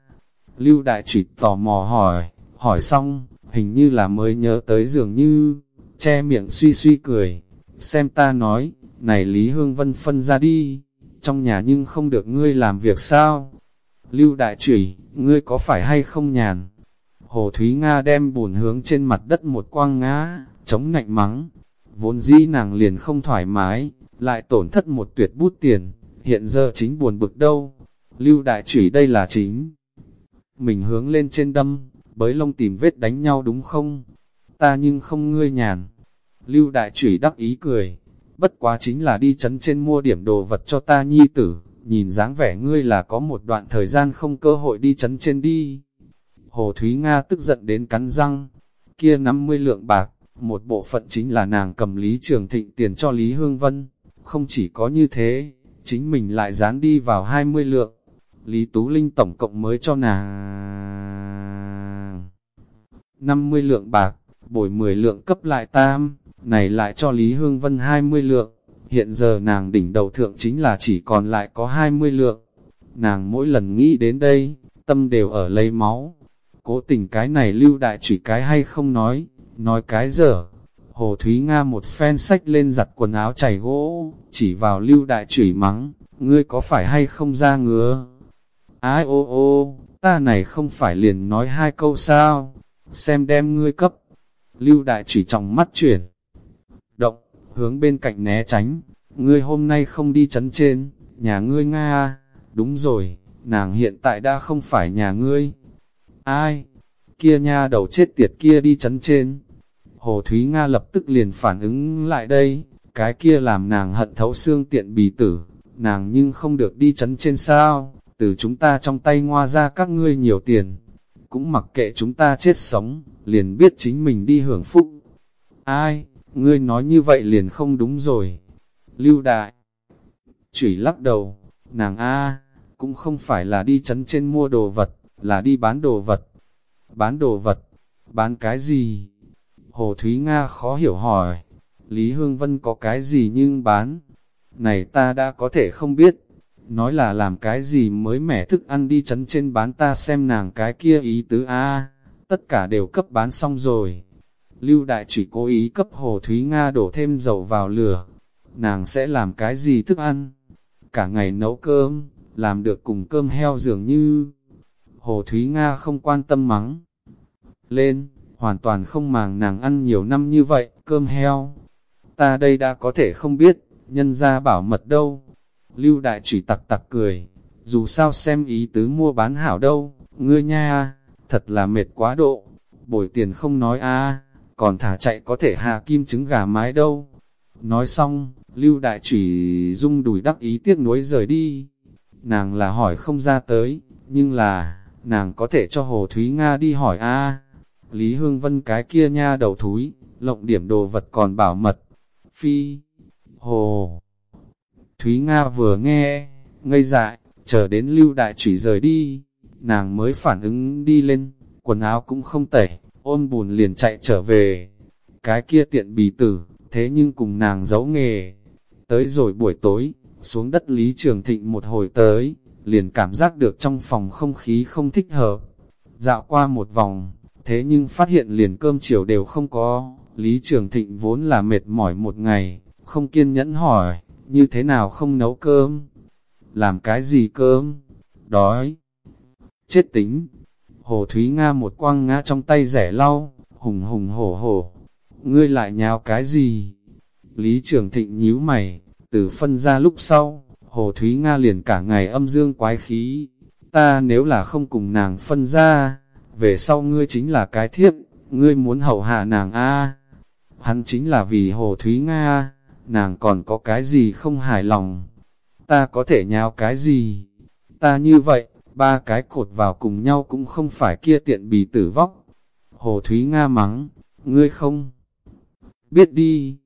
Lưu Đại Trụy tò mò hỏi, hỏi xong, hình như là mới nhớ tới dường như, che miệng suy suy cười, xem ta nói, này Lý Hương Vân phân ra đi, trong nhà nhưng không được ngươi làm việc sao? Lưu Đại Trụy, ngươi có phải hay không nhàn? Hồ Thúy Nga đem bùn hướng trên mặt đất một quang ngã, chống nạnh mắng. Vốn dĩ nàng liền không thoải mái, lại tổn thất một tuyệt bút tiền, hiện giờ chính buồn bực đâu. Lưu Đại Trụy đây là chính. Mình hướng lên trên đâm, bới lông tìm vết đánh nhau đúng không? Ta nhưng không ngươi nhàn. Lưu Đại Trụy đắc ý cười, bất quá chính là đi chấn trên mua điểm đồ vật cho ta nhi tử, nhìn dáng vẻ ngươi là có một đoạn thời gian không cơ hội đi chấn trên đi. Hồ Thúy Nga tức giận đến cắn răng, kia 50 lượng bạc, một bộ phận chính là nàng cầm Lý Trường Thịnh tiền cho Lý Hương Vân, không chỉ có như thế, chính mình lại dán đi vào 20 lượng, Lý Tú Linh tổng cộng mới cho nàng 50 lượng bạc, bồi 10 lượng cấp lại tam, này lại cho Lý Hương Vân 20 lượng, hiện giờ nàng đỉnh đầu thượng chính là chỉ còn lại có 20 lượng. Nàng mỗi lần nghĩ đến đây, tâm đều ở lấy máu. Cố tình cái này lưu đại chỉ cái hay không nói, nói cái dở. Hồ Thúy Nga một phen sách lên giặt quần áo chảy gỗ, chỉ vào lưu đại chửi mắng, ngươi có phải hay không ra ngứa? Ái ô ô, ta này không phải liền nói hai câu sao, xem đem ngươi cấp. Lưu đại chửi trong mắt chuyển, hướng bên cạnh né tránh, ngươi hôm nay không đi chấn trên, nhà ngươi Nga, à? đúng rồi, nàng hiện tại đã không phải nhà ngươi. Ai? Kia nha đầu chết tiệt kia đi chấn trên. Hồ Thúy Nga lập tức liền phản ứng lại đây, cái kia làm nàng hận thấu xương tiện bì tử, nàng nhưng không được đi chấn trên sao, từ chúng ta trong tay ngoa ra các ngươi nhiều tiền, cũng mặc kệ chúng ta chết sống, liền biết chính mình đi hưởng phúc. Ai, ngươi nói như vậy liền không đúng rồi. Lưu đại, chửi lắc đầu, nàng A, cũng không phải là đi chấn trên mua đồ vật, là đi bán đồ vật. Bán đồ vật, bán cái gì? Hồ Thúy Nga khó hiểu hỏi, Lý Hương Vân có cái gì nhưng bán? Này ta đã có thể không biết, nói là làm cái gì mới mẻ thức ăn đi chấn trên bán ta xem nàng cái kia ý tứ a tất cả đều cấp bán xong rồi. Lưu Đại trụy cố ý cấp Hồ Thúy Nga đổ thêm dầu vào lửa. Nàng sẽ làm cái gì thức ăn? Cả ngày nấu cơm, làm được cùng cơm heo dường như. Hồ Thúy Nga không quan tâm mắng. Lên, hoàn toàn không màng nàng ăn nhiều năm như vậy, cơm heo. Ta đây đã có thể không biết, nhân ra bảo mật đâu. Lưu Đại trụy tặc tặc cười, dù sao xem ý tứ mua bán hảo đâu, ngươi nha, thật là mệt quá độ, bồi tiền không nói a còn thả chạy có thể hạ kim trứng gà mái đâu. Nói xong, Lưu Đại Chủy rung đùi đắc ý tiếc nuối rời đi. Nàng là hỏi không ra tới, nhưng là, nàng có thể cho Hồ Thúy Nga đi hỏi a Lý Hương Vân cái kia nha đầu thúi, lộng điểm đồ vật còn bảo mật. Phi, Hồ Thúy Nga vừa nghe, ngây dại, chờ đến Lưu Đại Chủy rời đi, nàng mới phản ứng đi lên, quần áo cũng không tẩy, ôm bùn liền chạy trở về. Cái kia tiện bì tử, thế nhưng cùng nàng giấu nghề. Tới rồi buổi tối, xuống đất Lý Trường Thịnh một hồi tới, liền cảm giác được trong phòng không khí không thích hợp. Dạo qua một vòng, thế nhưng phát hiện liền cơm chiều đều không có. Lý Trường Thịnh vốn là mệt mỏi một ngày, không kiên nhẫn hỏi, như thế nào không nấu cơm? Làm cái gì cơm? Đói! Chết tính! Hồ Thúy Nga một quăng ngã trong tay rẻ lau, hùng hùng hổ hổ. Ngươi lại nhào cái gì? Lý Trường Thịnh nhíu mày, từ phân ra lúc sau, Hồ Thúy Nga liền cả ngày âm dương quái khí. Ta nếu là không cùng nàng phân ra, về sau ngươi chính là cái thiếp, ngươi muốn hậu hạ nàng a hắn chính là vì Hồ Thúy Nga, nàng còn có cái gì không hài lòng. Ta có thể nhào cái gì? Ta như vậy, ba cái cột vào cùng nhau cũng không phải kia tiện bì tử vóc. Hồ Thúy Nga mắng, ngươi không? Biết đi,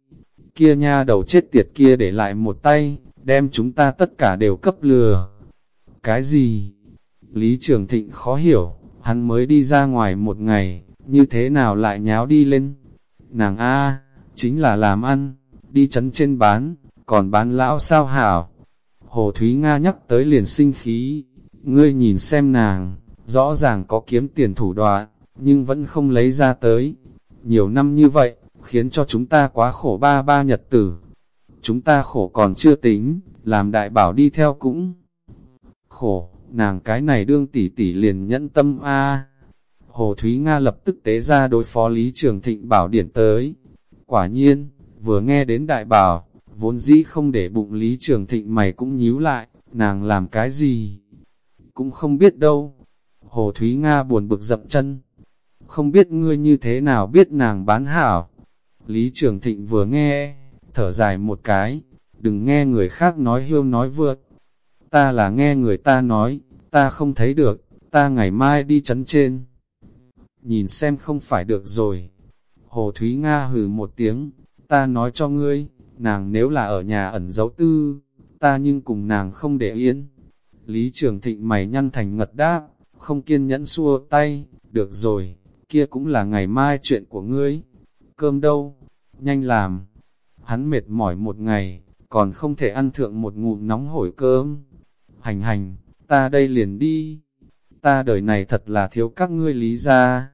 kia nha đầu chết tiệt kia để lại một tay, đem chúng ta tất cả đều cấp lừa. Cái gì? Lý Trường Thịnh khó hiểu, hắn mới đi ra ngoài một ngày, như thế nào lại nháo đi lên? Nàng A, chính là làm ăn, đi chấn trên bán, còn bán lão sao hảo. Hồ Thúy Nga nhắc tới liền sinh khí, ngươi nhìn xem nàng, rõ ràng có kiếm tiền thủ đoạn, nhưng vẫn không lấy ra tới. Nhiều năm như vậy, khiến cho chúng ta quá khổ ba ba nhật tử. Chúng ta khổ còn chưa tính, làm đại bảo đi theo cũng khổ, nàng cái này đương tỷ tỷ liền nhẫn tâm a. Hồ Thúy Nga lập tức tế ra đối phó Lý Trường Thịnh bảo điển tới. Quả nhiên, vừa nghe đến đại bảo, vốn dĩ không để bụng Lý Trường Thịnh mày cũng nhíu lại, nàng làm cái gì? Cũng không biết đâu. Hồ Thúy Nga buồn bực dậm chân. Không biết ngươi như thế nào biết nàng bán hảo. Lý Trường Thịnh vừa nghe, thở dài một cái, đừng nghe người khác nói hiêu nói vượt. Ta là nghe người ta nói, ta không thấy được, ta ngày mai đi chấn trên. Nhìn xem không phải được rồi. Hồ Thúy Nga hừ một tiếng, ta nói cho ngươi, nàng nếu là ở nhà ẩn giấu tư, ta nhưng cùng nàng không để yên. Lý Trường Thịnh mày nhăn thành ngật đáp, không kiên nhẫn xua tay, được rồi, kia cũng là ngày mai chuyện của ngươi. Cơm đâu? Nhanh làm. Hắn mệt mỏi một ngày, còn không thể ăn thượng một ngụm nóng hổi cơm. Hành hành, ta đây liền đi. Ta đời này thật là thiếu các ngươi lý ra.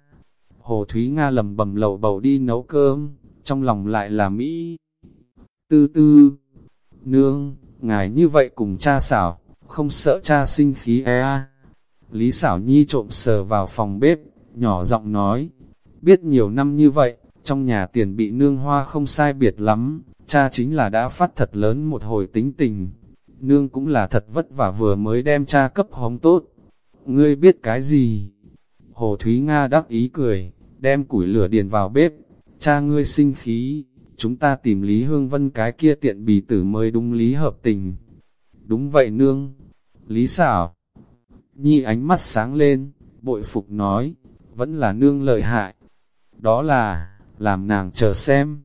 Hồ Thúy Nga lầm bầm lầu bầu đi nấu cơm, trong lòng lại là Mỹ. Tư tư, nương, ngài như vậy cùng cha xảo, không sợ cha sinh khí e Lý xảo nhi trộm sờ vào phòng bếp, nhỏ giọng nói, biết nhiều năm như vậy, trong nhà tiền bị nương hoa không sai biệt lắm, cha chính là đã phát thật lớn một hồi tính tình. Nương cũng là thật vất vả vừa mới đem cha cấp hống tốt. Ngươi biết cái gì? Hồ Thúy Nga đắc ý cười, đem củi lửa điền vào bếp. Cha ngươi sinh khí, chúng ta tìm Lý Hương Vân cái kia tiện bì tử mới đúng lý hợp tình. Đúng vậy nương. Lý xảo. Nhi ánh mắt sáng lên, bội phục nói, vẫn là nương lợi hại. Đó là, làm nàng chờ xem.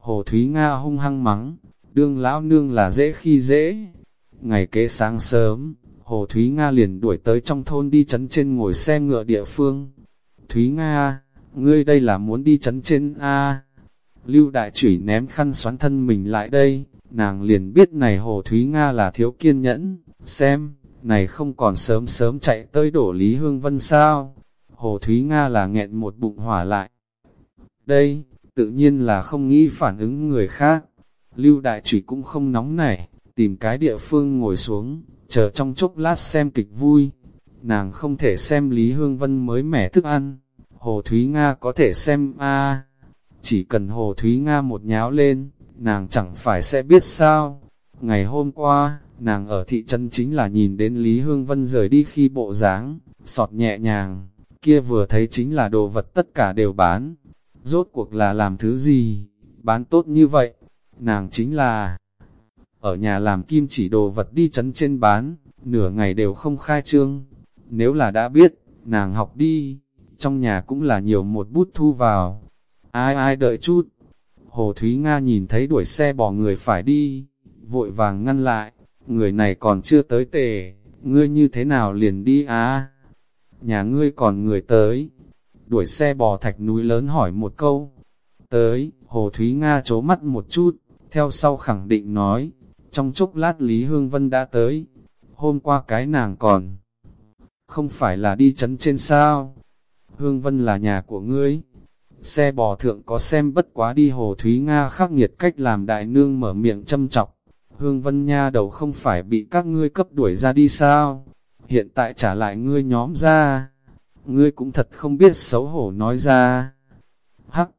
Hồ Thúy Nga hung hăng mắng, đương lão nương là dễ khi dễ. Ngày kế sáng sớm, Hồ Thúy Nga liền đuổi tới trong thôn đi chấn trên ngồi xe ngựa địa phương. Thúy Nga, ngươi đây là muốn đi chấn trên A. Lưu đại chủy ném khăn xoắn thân mình lại đây, nàng liền biết này Hồ Thúy Nga là thiếu kiên nhẫn, xem, này không còn sớm sớm chạy tới đổ Lý Hương Vân sao. Hồ Thúy Nga là nghẹn một bụng hỏa lại. Đây, tự nhiên là không nghĩ phản ứng người khác. Lưu đại chủy cũng không nóng nảy, tìm cái địa phương ngồi xuống, chờ trong chốc lát xem kịch vui. Nàng không thể xem Lý Hương Vân mới mẻ thức ăn, Hồ Thúy Nga có thể xem a Chỉ cần Hồ Thúy Nga một nháo lên, nàng chẳng phải sẽ biết sao. Ngày hôm qua, nàng ở thị trấn chính là nhìn đến Lý Hương Vân rời đi khi bộ dáng sọt nhẹ nhàng, kia vừa thấy chính là đồ vật tất cả đều bán. Rốt cuộc là làm thứ gì, bán tốt như vậy, nàng chính là ở nhà làm kim chỉ đồ vật đi chấn trên bán, nửa ngày đều không khai trương. Nếu là đã biết, nàng học đi, trong nhà cũng là nhiều một bút thu vào. Ai ai đợi chút. Hồ Thúy Nga nhìn thấy đuổi xe bỏ người phải đi, vội vàng ngăn lại, người này còn chưa tới tề, ngươi như thế nào liền đi á? Nhà ngươi còn người tới. Đuổi xe bò thạch núi lớn hỏi một câu. Tới, Hồ Thúy Nga chố mắt một chút, theo sau khẳng định nói, trong chốc lát Lý Hương Vân đã tới, hôm qua cái nàng còn, không phải là đi chấn trên sao, Hương Vân là nhà của ngươi, xe bò thượng có xem bất quá đi Hồ Thúy Nga khắc nghiệt cách làm đại nương mở miệng châm chọc, Hương Vân nha đầu không phải bị các ngươi cấp đuổi ra đi sao, hiện tại trả lại ngươi nhóm ra, ngươi cũng thật không biết xấu hổ nói ra. Hắc,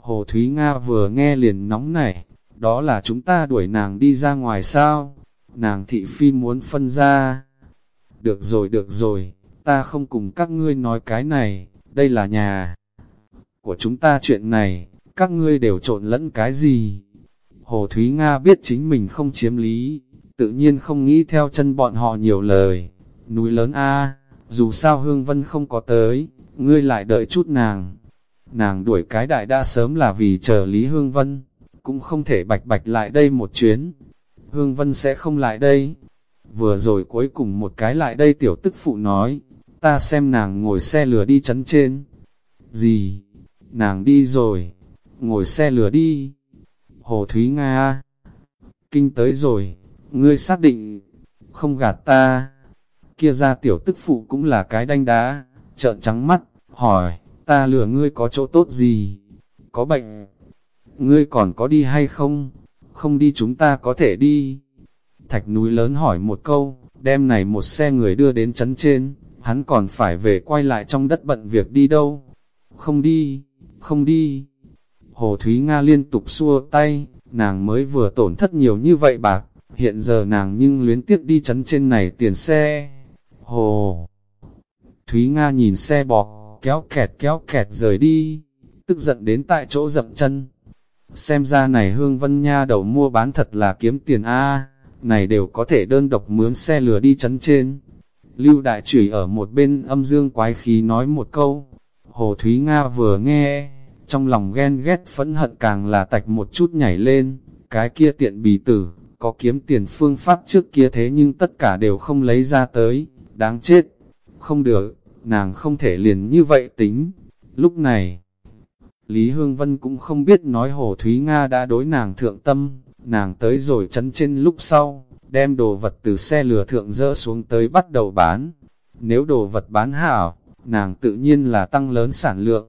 Hồ Thúy Nga vừa nghe liền nóng nảy, đó là chúng ta đuổi nàng đi ra ngoài sao? Nàng thị phi muốn phân ra. Được rồi, được rồi, ta không cùng các ngươi nói cái này, đây là nhà của chúng ta chuyện này, các ngươi đều trộn lẫn cái gì? Hồ Thúy Nga biết chính mình không chiếm lý, tự nhiên không nghĩ theo chân bọn họ nhiều lời. Núi lớn A, dù sao Hương Vân không có tới, ngươi lại đợi chút nàng. Nàng đuổi cái đại đa sớm là vì chờ Lý Hương Vân, cũng không thể bạch bạch lại đây một chuyến. Hương Vân sẽ không lại đây. Vừa rồi cuối cùng một cái lại đây tiểu tức phụ nói, ta xem nàng ngồi xe lửa đi chấn trên. Gì? Nàng đi rồi, ngồi xe lửa đi. Hồ Thúy Nga Kinh tới rồi, ngươi xác định, không gạt ta. Kia ra tiểu tức phụ cũng là cái đanh đá, trợn trắng mắt, hỏi, ta lừa ngươi có chỗ tốt gì? Có bệnh? Ngươi còn có đi hay không? Không đi chúng ta có thể đi. Thạch núi lớn hỏi một câu, đem này một xe người đưa đến chấn trên, hắn còn phải về quay lại trong đất bận việc đi đâu. Không đi, không đi. Hồ Thúy Nga liên tục xua tay, nàng mới vừa tổn thất nhiều như vậy bạc, hiện giờ nàng nhưng luyến tiếc đi chấn trên này tiền xe. Hồ Thúy Nga nhìn xe bọc, kéo kẹt kéo kẹt rời đi, tức giận đến tại chỗ dậm chân. Xem ra này Hương Vân Nha đầu mua bán thật là kiếm tiền A, này đều có thể đơn độc mướn xe lừa đi chấn trên. Lưu Đại Chủy ở một bên âm dương quái khí nói một câu, Hồ Thúy Nga vừa nghe, trong lòng ghen ghét phẫn hận càng là tạch một chút nhảy lên, cái kia tiện bì tử, có kiếm tiền phương pháp trước kia thế nhưng tất cả đều không lấy ra tới, đáng chết, không được, nàng không thể liền như vậy tính. Lúc này, Lý Hương Vân cũng không biết nói Hồ Thúy Nga đã đối nàng thượng tâm, nàng tới rồi chấn trên lúc sau, đem đồ vật từ xe lừa thượng dỡ xuống tới bắt đầu bán. Nếu đồ vật bán hảo, nàng tự nhiên là tăng lớn sản lượng.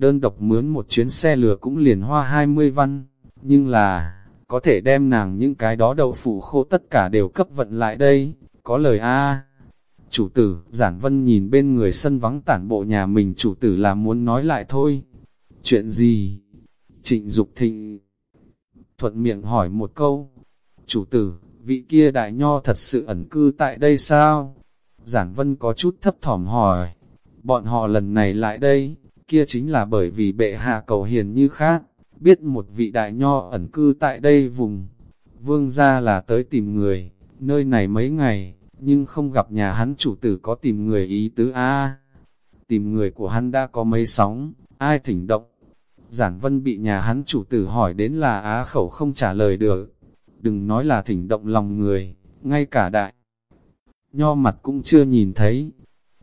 Đơn độc mướn một chuyến xe lừa cũng liền hoa 20 văn, nhưng là, có thể đem nàng những cái đó đậu phụ khô tất cả đều cấp vận lại đây, có lời A. Chủ tử, giản vân nhìn bên người sân vắng tản bộ nhà mình chủ tử là muốn nói lại thôi. Chuyện gì? Trịnh Dục thịnh thuận miệng hỏi một câu. Chủ tử, vị kia đại nho thật sự ẩn cư tại đây sao? Giản vân có chút thấp thỏm hỏi. Bọn họ lần này lại đây, kia chính là bởi vì bệ hạ cầu hiền như khác, biết một vị đại nho ẩn cư tại đây vùng. Vương gia là tới tìm người, nơi này mấy ngày, nhưng không gặp nhà hắn chủ tử có tìm người ý tứ A. Tìm người của hắn đã có mấy sóng, ai thỉnh động. Giản vân bị nhà hắn chủ tử hỏi đến là á khẩu không trả lời được. Đừng nói là thỉnh động lòng người, ngay cả đại. Nho mặt cũng chưa nhìn thấy.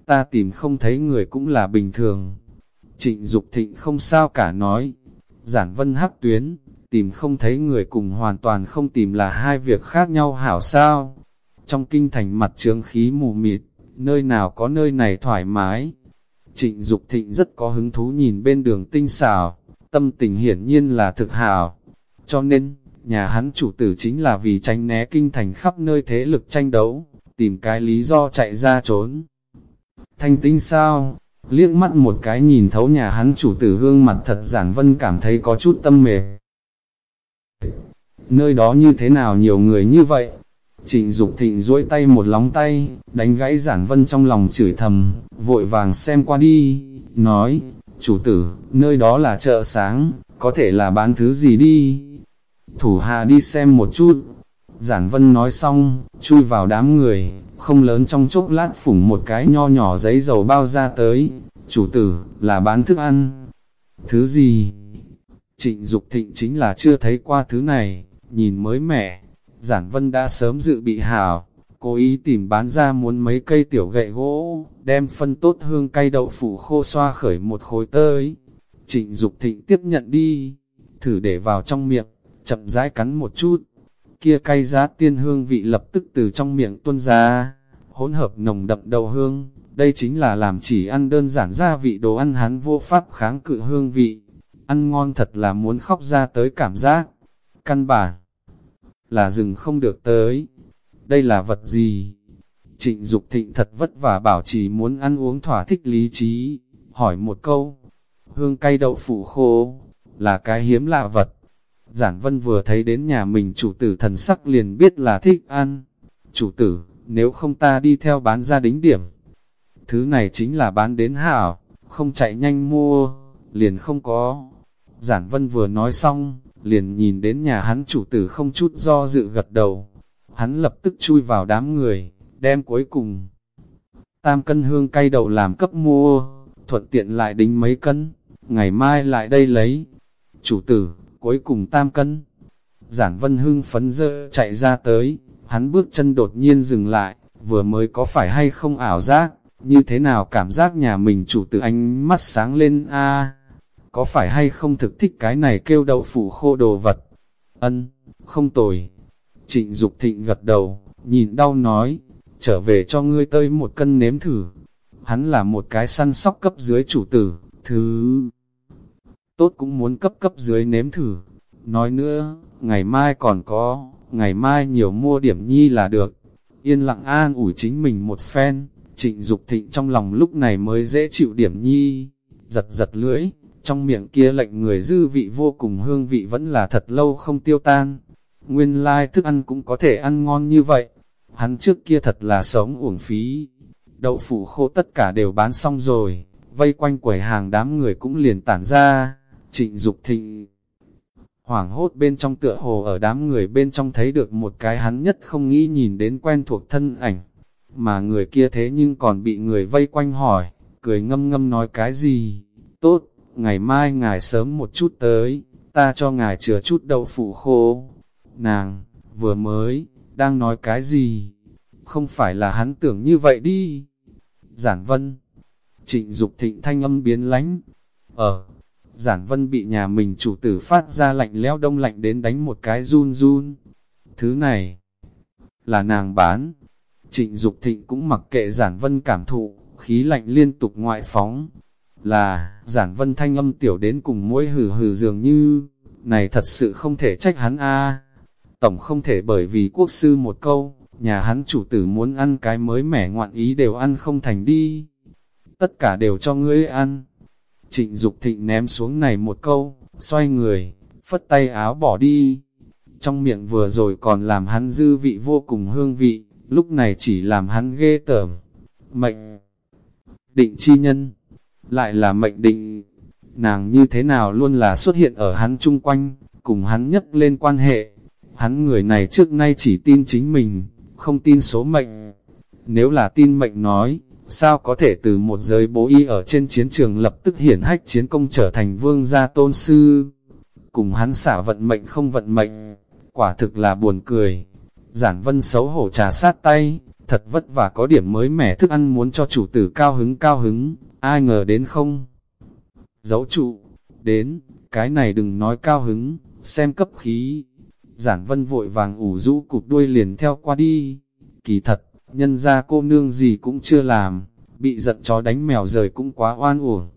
Ta tìm không thấy người cũng là bình thường. Trịnh Dục thịnh không sao cả nói. Giản vân hắc tuyến, tìm không thấy người cùng hoàn toàn không tìm là hai việc khác nhau hảo sao. Trong kinh thành mặt trướng khí mù mịt, nơi nào có nơi này thoải mái. Trịnh Dục thịnh rất có hứng thú nhìn bên đường tinh xảo, tâm tình hiển nhiên là thực hảo. Cho nên, nhà hắn chủ tử chính là vì tránh né kinh thành khắp nơi thế lực tranh đấu, tìm cái lý do chạy ra trốn. Thanh tinh sao? Liếc mắt một cái nhìn thấu nhà hắn chủ tử gương mặt thật giản vân cảm thấy có chút tâm mệt. Nơi đó như thế nào nhiều người như vậy? Trịnh Dục thịnh duỗi tay một lóng tay, đánh gãy giản vân trong lòng chửi thầm, vội vàng xem qua đi, nói, chủ tử, nơi đó là chợ sáng, có thể là bán thứ gì đi. Thủ hà đi xem một chút. Giản vân nói xong, chui vào đám người, không lớn trong chốc lát phủng một cái nho nhỏ giấy dầu bao ra tới. Chủ tử, là bán thức ăn. Thứ gì? Trịnh Dục thịnh chính là chưa thấy qua thứ này, nhìn mới mẻ. Giản vân đã sớm dự bị hảo, cố ý tìm bán ra muốn mấy cây tiểu gậy gỗ, đem phân tốt hương cay đậu phụ khô xoa khởi một khối tới. Trịnh Dục thịnh tiếp nhận đi, thử để vào trong miệng, chậm rãi cắn một chút. Kia cay giá tiên hương vị lập tức từ trong miệng tuôn ra, hỗn hợp nồng đậm đầu hương. Đây chính là làm chỉ ăn đơn giản gia vị đồ ăn hắn vô pháp kháng cự hương vị. Ăn ngon thật là muốn khóc ra tới cảm giác. Căn bản là rừng không được tới. Đây là vật gì? Trịnh Dục thịnh thật vất vả bảo chỉ muốn ăn uống thỏa thích lý trí. Hỏi một câu, hương cay đậu phụ khô, là cái hiếm lạ vật. Giản Vân vừa thấy đến nhà mình chủ tử thần sắc liền biết là thích ăn. Chủ tử, nếu không ta đi theo bán ra đính điểm. Thứ này chính là bán đến hảo, không chạy nhanh mua, liền không có. Giản Vân vừa nói xong, liền nhìn đến nhà hắn chủ tử không chút do dự gật đầu. Hắn lập tức chui vào đám người, đem cuối cùng. Tam cân hương cay đầu làm cấp mua, thuận tiện lại đính mấy cân, ngày mai lại đây lấy. Chủ tử, cuối cùng tam cân. Giản Vân hưng phấn dơ chạy ra tới, hắn bước chân đột nhiên dừng lại, vừa mới có phải hay không ảo giác, như thế nào cảm giác nhà mình chủ tử ánh mắt sáng lên a có phải hay không thực thích cái này kêu đậu phụ khô đồ vật? Ân, không tồi. Trịnh Dục thịnh gật đầu, nhìn đau nói, trở về cho ngươi tơi một cân nếm thử. Hắn là một cái săn sóc cấp dưới chủ tử, thứ tốt cũng muốn cấp cấp dưới nếm thử. Nói nữa, ngày mai còn có, ngày mai nhiều mua điểm nhi là được. Yên lặng an ủi chính mình một phen, trịnh Dục thịnh trong lòng lúc này mới dễ chịu điểm nhi, giật giật lưỡi, trong miệng kia lệnh người dư vị vô cùng hương vị vẫn là thật lâu không tiêu tan. Nguyên lai thức ăn cũng có thể ăn ngon như vậy. Hắn trước kia thật là sống uổng phí. Đậu phụ khô tất cả đều bán xong rồi, vây quanh quầy hàng đám người cũng liền tản ra. Trịnh Dục thịnh hoảng hốt bên trong tựa hồ ở đám người bên trong thấy được một cái hắn nhất không nghĩ nhìn đến quen thuộc thân ảnh. Mà người kia thế nhưng còn bị người vây quanh hỏi, cười ngâm ngâm nói cái gì, tốt, ngày mai ngài sớm một chút tới, ta cho ngài chừa chút đậu phụ khô. Nàng, vừa mới, đang nói cái gì? Không phải là hắn tưởng như vậy đi. Giản vân, trịnh Dục thịnh thanh âm biến lánh. Ở, giản vân bị nhà mình chủ tử phát ra lạnh leo đông lạnh đến đánh một cái run run. Thứ này, là nàng bán. Trịnh Dục thịnh cũng mặc kệ giản vân cảm thụ, khí lạnh liên tục ngoại phóng, là, giản vân thanh âm tiểu đến cùng mỗi hừ hừ dường như, này thật sự không thể trách hắn a Tổng không thể bởi vì quốc sư một câu, nhà hắn chủ tử muốn ăn cái mới mẻ ngoạn ý đều ăn không thành đi. Tất cả đều cho ngươi ăn. Trịnh Dục thịnh ném xuống này một câu, xoay người, phất tay áo bỏ đi. Trong miệng vừa rồi còn làm hắn dư vị vô cùng hương vị, lúc này chỉ làm hắn ghê tởm. Mệnh định chi nhân lại là mệnh định. Nàng như thế nào luôn là xuất hiện ở hắn chung quanh, cùng hắn nhắc lên quan hệ. Hắn người này trước nay chỉ tin chính mình, không tin số mệnh. Nếu là tin mệnh nói, sao có thể từ một giới bố y ở trên chiến trường lập tức hiển hách chiến công trở thành vương gia tôn sư. Cùng hắn xả vận mệnh không vận mệnh, quả thực là buồn cười. Giản vân xấu hổ trà sát tay, thật vất vả có điểm mới mẻ thức ăn muốn cho chủ tử cao hứng cao hứng, ai ngờ đến không? Giấu trụ, đến, cái này đừng nói cao hứng, xem cấp khí. Giản vân vội vàng ủ rũ cục đuôi liền theo qua đi. Kỳ thật, nhân ra cô nương gì cũng chưa làm, bị giận chó đánh mèo rời cũng quá oan uổng.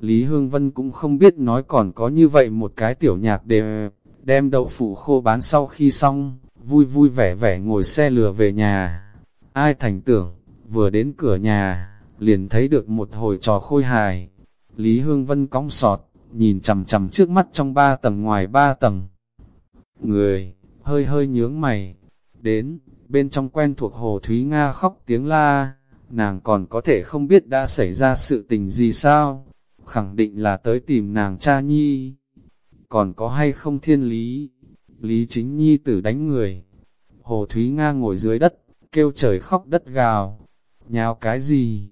Lý Hương Vân cũng không biết nói còn có như vậy một cái tiểu nhạc để đem đậu phụ khô bán sau khi xong, vui vui vẻ vẻ ngồi xe lừa về nhà. Ai thành tưởng, vừa đến cửa nhà, liền thấy được một hồi trò khôi hài. Lý Hương Vân cong sọt, nhìn chầm chầm trước mắt trong ba tầng ngoài ba tầng. Người, hơi hơi nhướng mày, đến, bên trong quen thuộc Hồ Thúy Nga khóc tiếng la, nàng còn có thể không biết đã xảy ra sự tình gì sao, khẳng định là tới tìm nàng cha nhi. Còn có hay không thiên lý, lý chính nhi tử đánh người. Hồ Thúy Nga ngồi dưới đất, kêu trời khóc đất gào, nhào cái gì?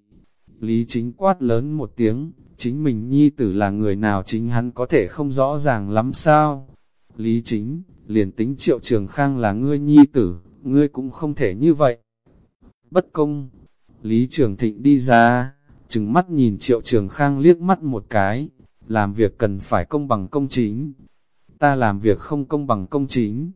Lý chính quát lớn một tiếng, chính mình nhi tử là người nào chính hắn có thể không rõ ràng lắm sao? Lý chính, liền tính triệu trường khang là ngươi nhi tử, ngươi cũng không thể như vậy. Bất công, Lý trường thịnh đi ra, chừng mắt nhìn triệu trường khang liếc mắt một cái, làm việc cần phải công bằng công chính. Ta làm việc không công bằng công chính.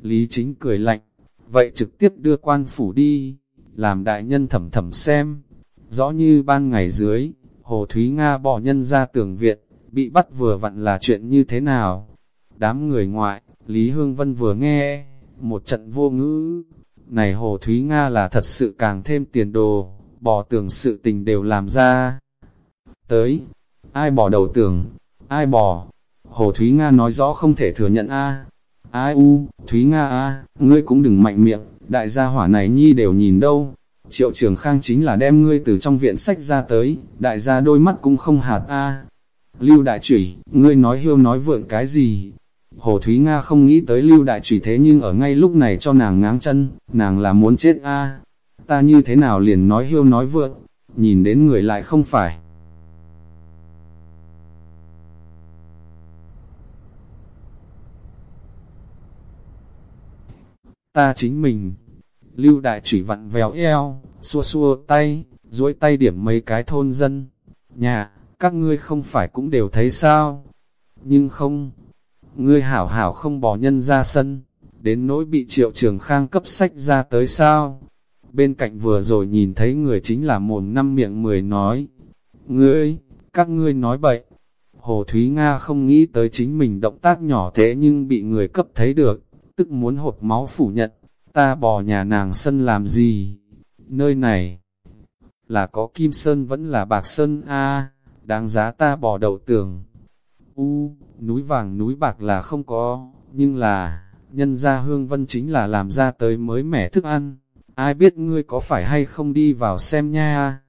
Lý chính cười lạnh, vậy trực tiếp đưa quan phủ đi, làm đại nhân thẩm thẩm xem. Rõ như ban ngày dưới, Hồ Thúy Nga bỏ nhân ra tường viện, bị bắt vừa vặn là chuyện như thế nào. Đám người ngoại, Lý Hương Vân vừa nghe, một trận vô ngữ. Này Hồ Thúy Nga là thật sự càng thêm tiền đồ, bỏ tường sự tình đều làm ra. Tới, ai bỏ đầu tường, ai bỏ. Hồ Thúy Nga nói rõ không thể thừa nhận a Ai u, Thúy Nga a ngươi cũng đừng mạnh miệng, đại gia hỏa này nhi đều nhìn đâu. Triệu trường khang chính là đem ngươi từ trong viện sách ra tới, đại gia đôi mắt cũng không hạt a Lưu Đại Trùy, ngươi nói hiêu nói vượn cái gì? Hồ Thúy Nga không nghĩ tới Lưu Đại Trùy thế nhưng ở ngay lúc này cho nàng ngáng chân, nàng là muốn chết a Ta như thế nào liền nói hiêu nói vượn, nhìn đến người lại không phải. Ta chính mình, Lưu Đại Trùy vặn vèo eo, xua xua tay, duỗi tay điểm mấy cái thôn dân. Nhà, các ngươi không phải cũng đều thấy sao? Nhưng không, ngươi hảo hảo không bỏ nhân ra sân, đến nỗi bị triệu trường khang cấp sách ra tới sao? Bên cạnh vừa rồi nhìn thấy người chính là mồm năm miệng mười nói. Ngươi, các ngươi nói bậy. Hồ Thúy Nga không nghĩ tới chính mình động tác nhỏ thế nhưng bị người cấp thấy được, tức muốn hột máu phủ nhận. Ta bỏ nhà nàng sân làm gì? Nơi này là có kim sơn vẫn là bạc sơn a đáng giá ta bỏ đầu tường. U, núi vàng núi bạc là không có, nhưng là, nhân gia hương vân chính là làm ra tới mới mẻ thức ăn. Ai biết ngươi có phải hay không đi vào xem nha.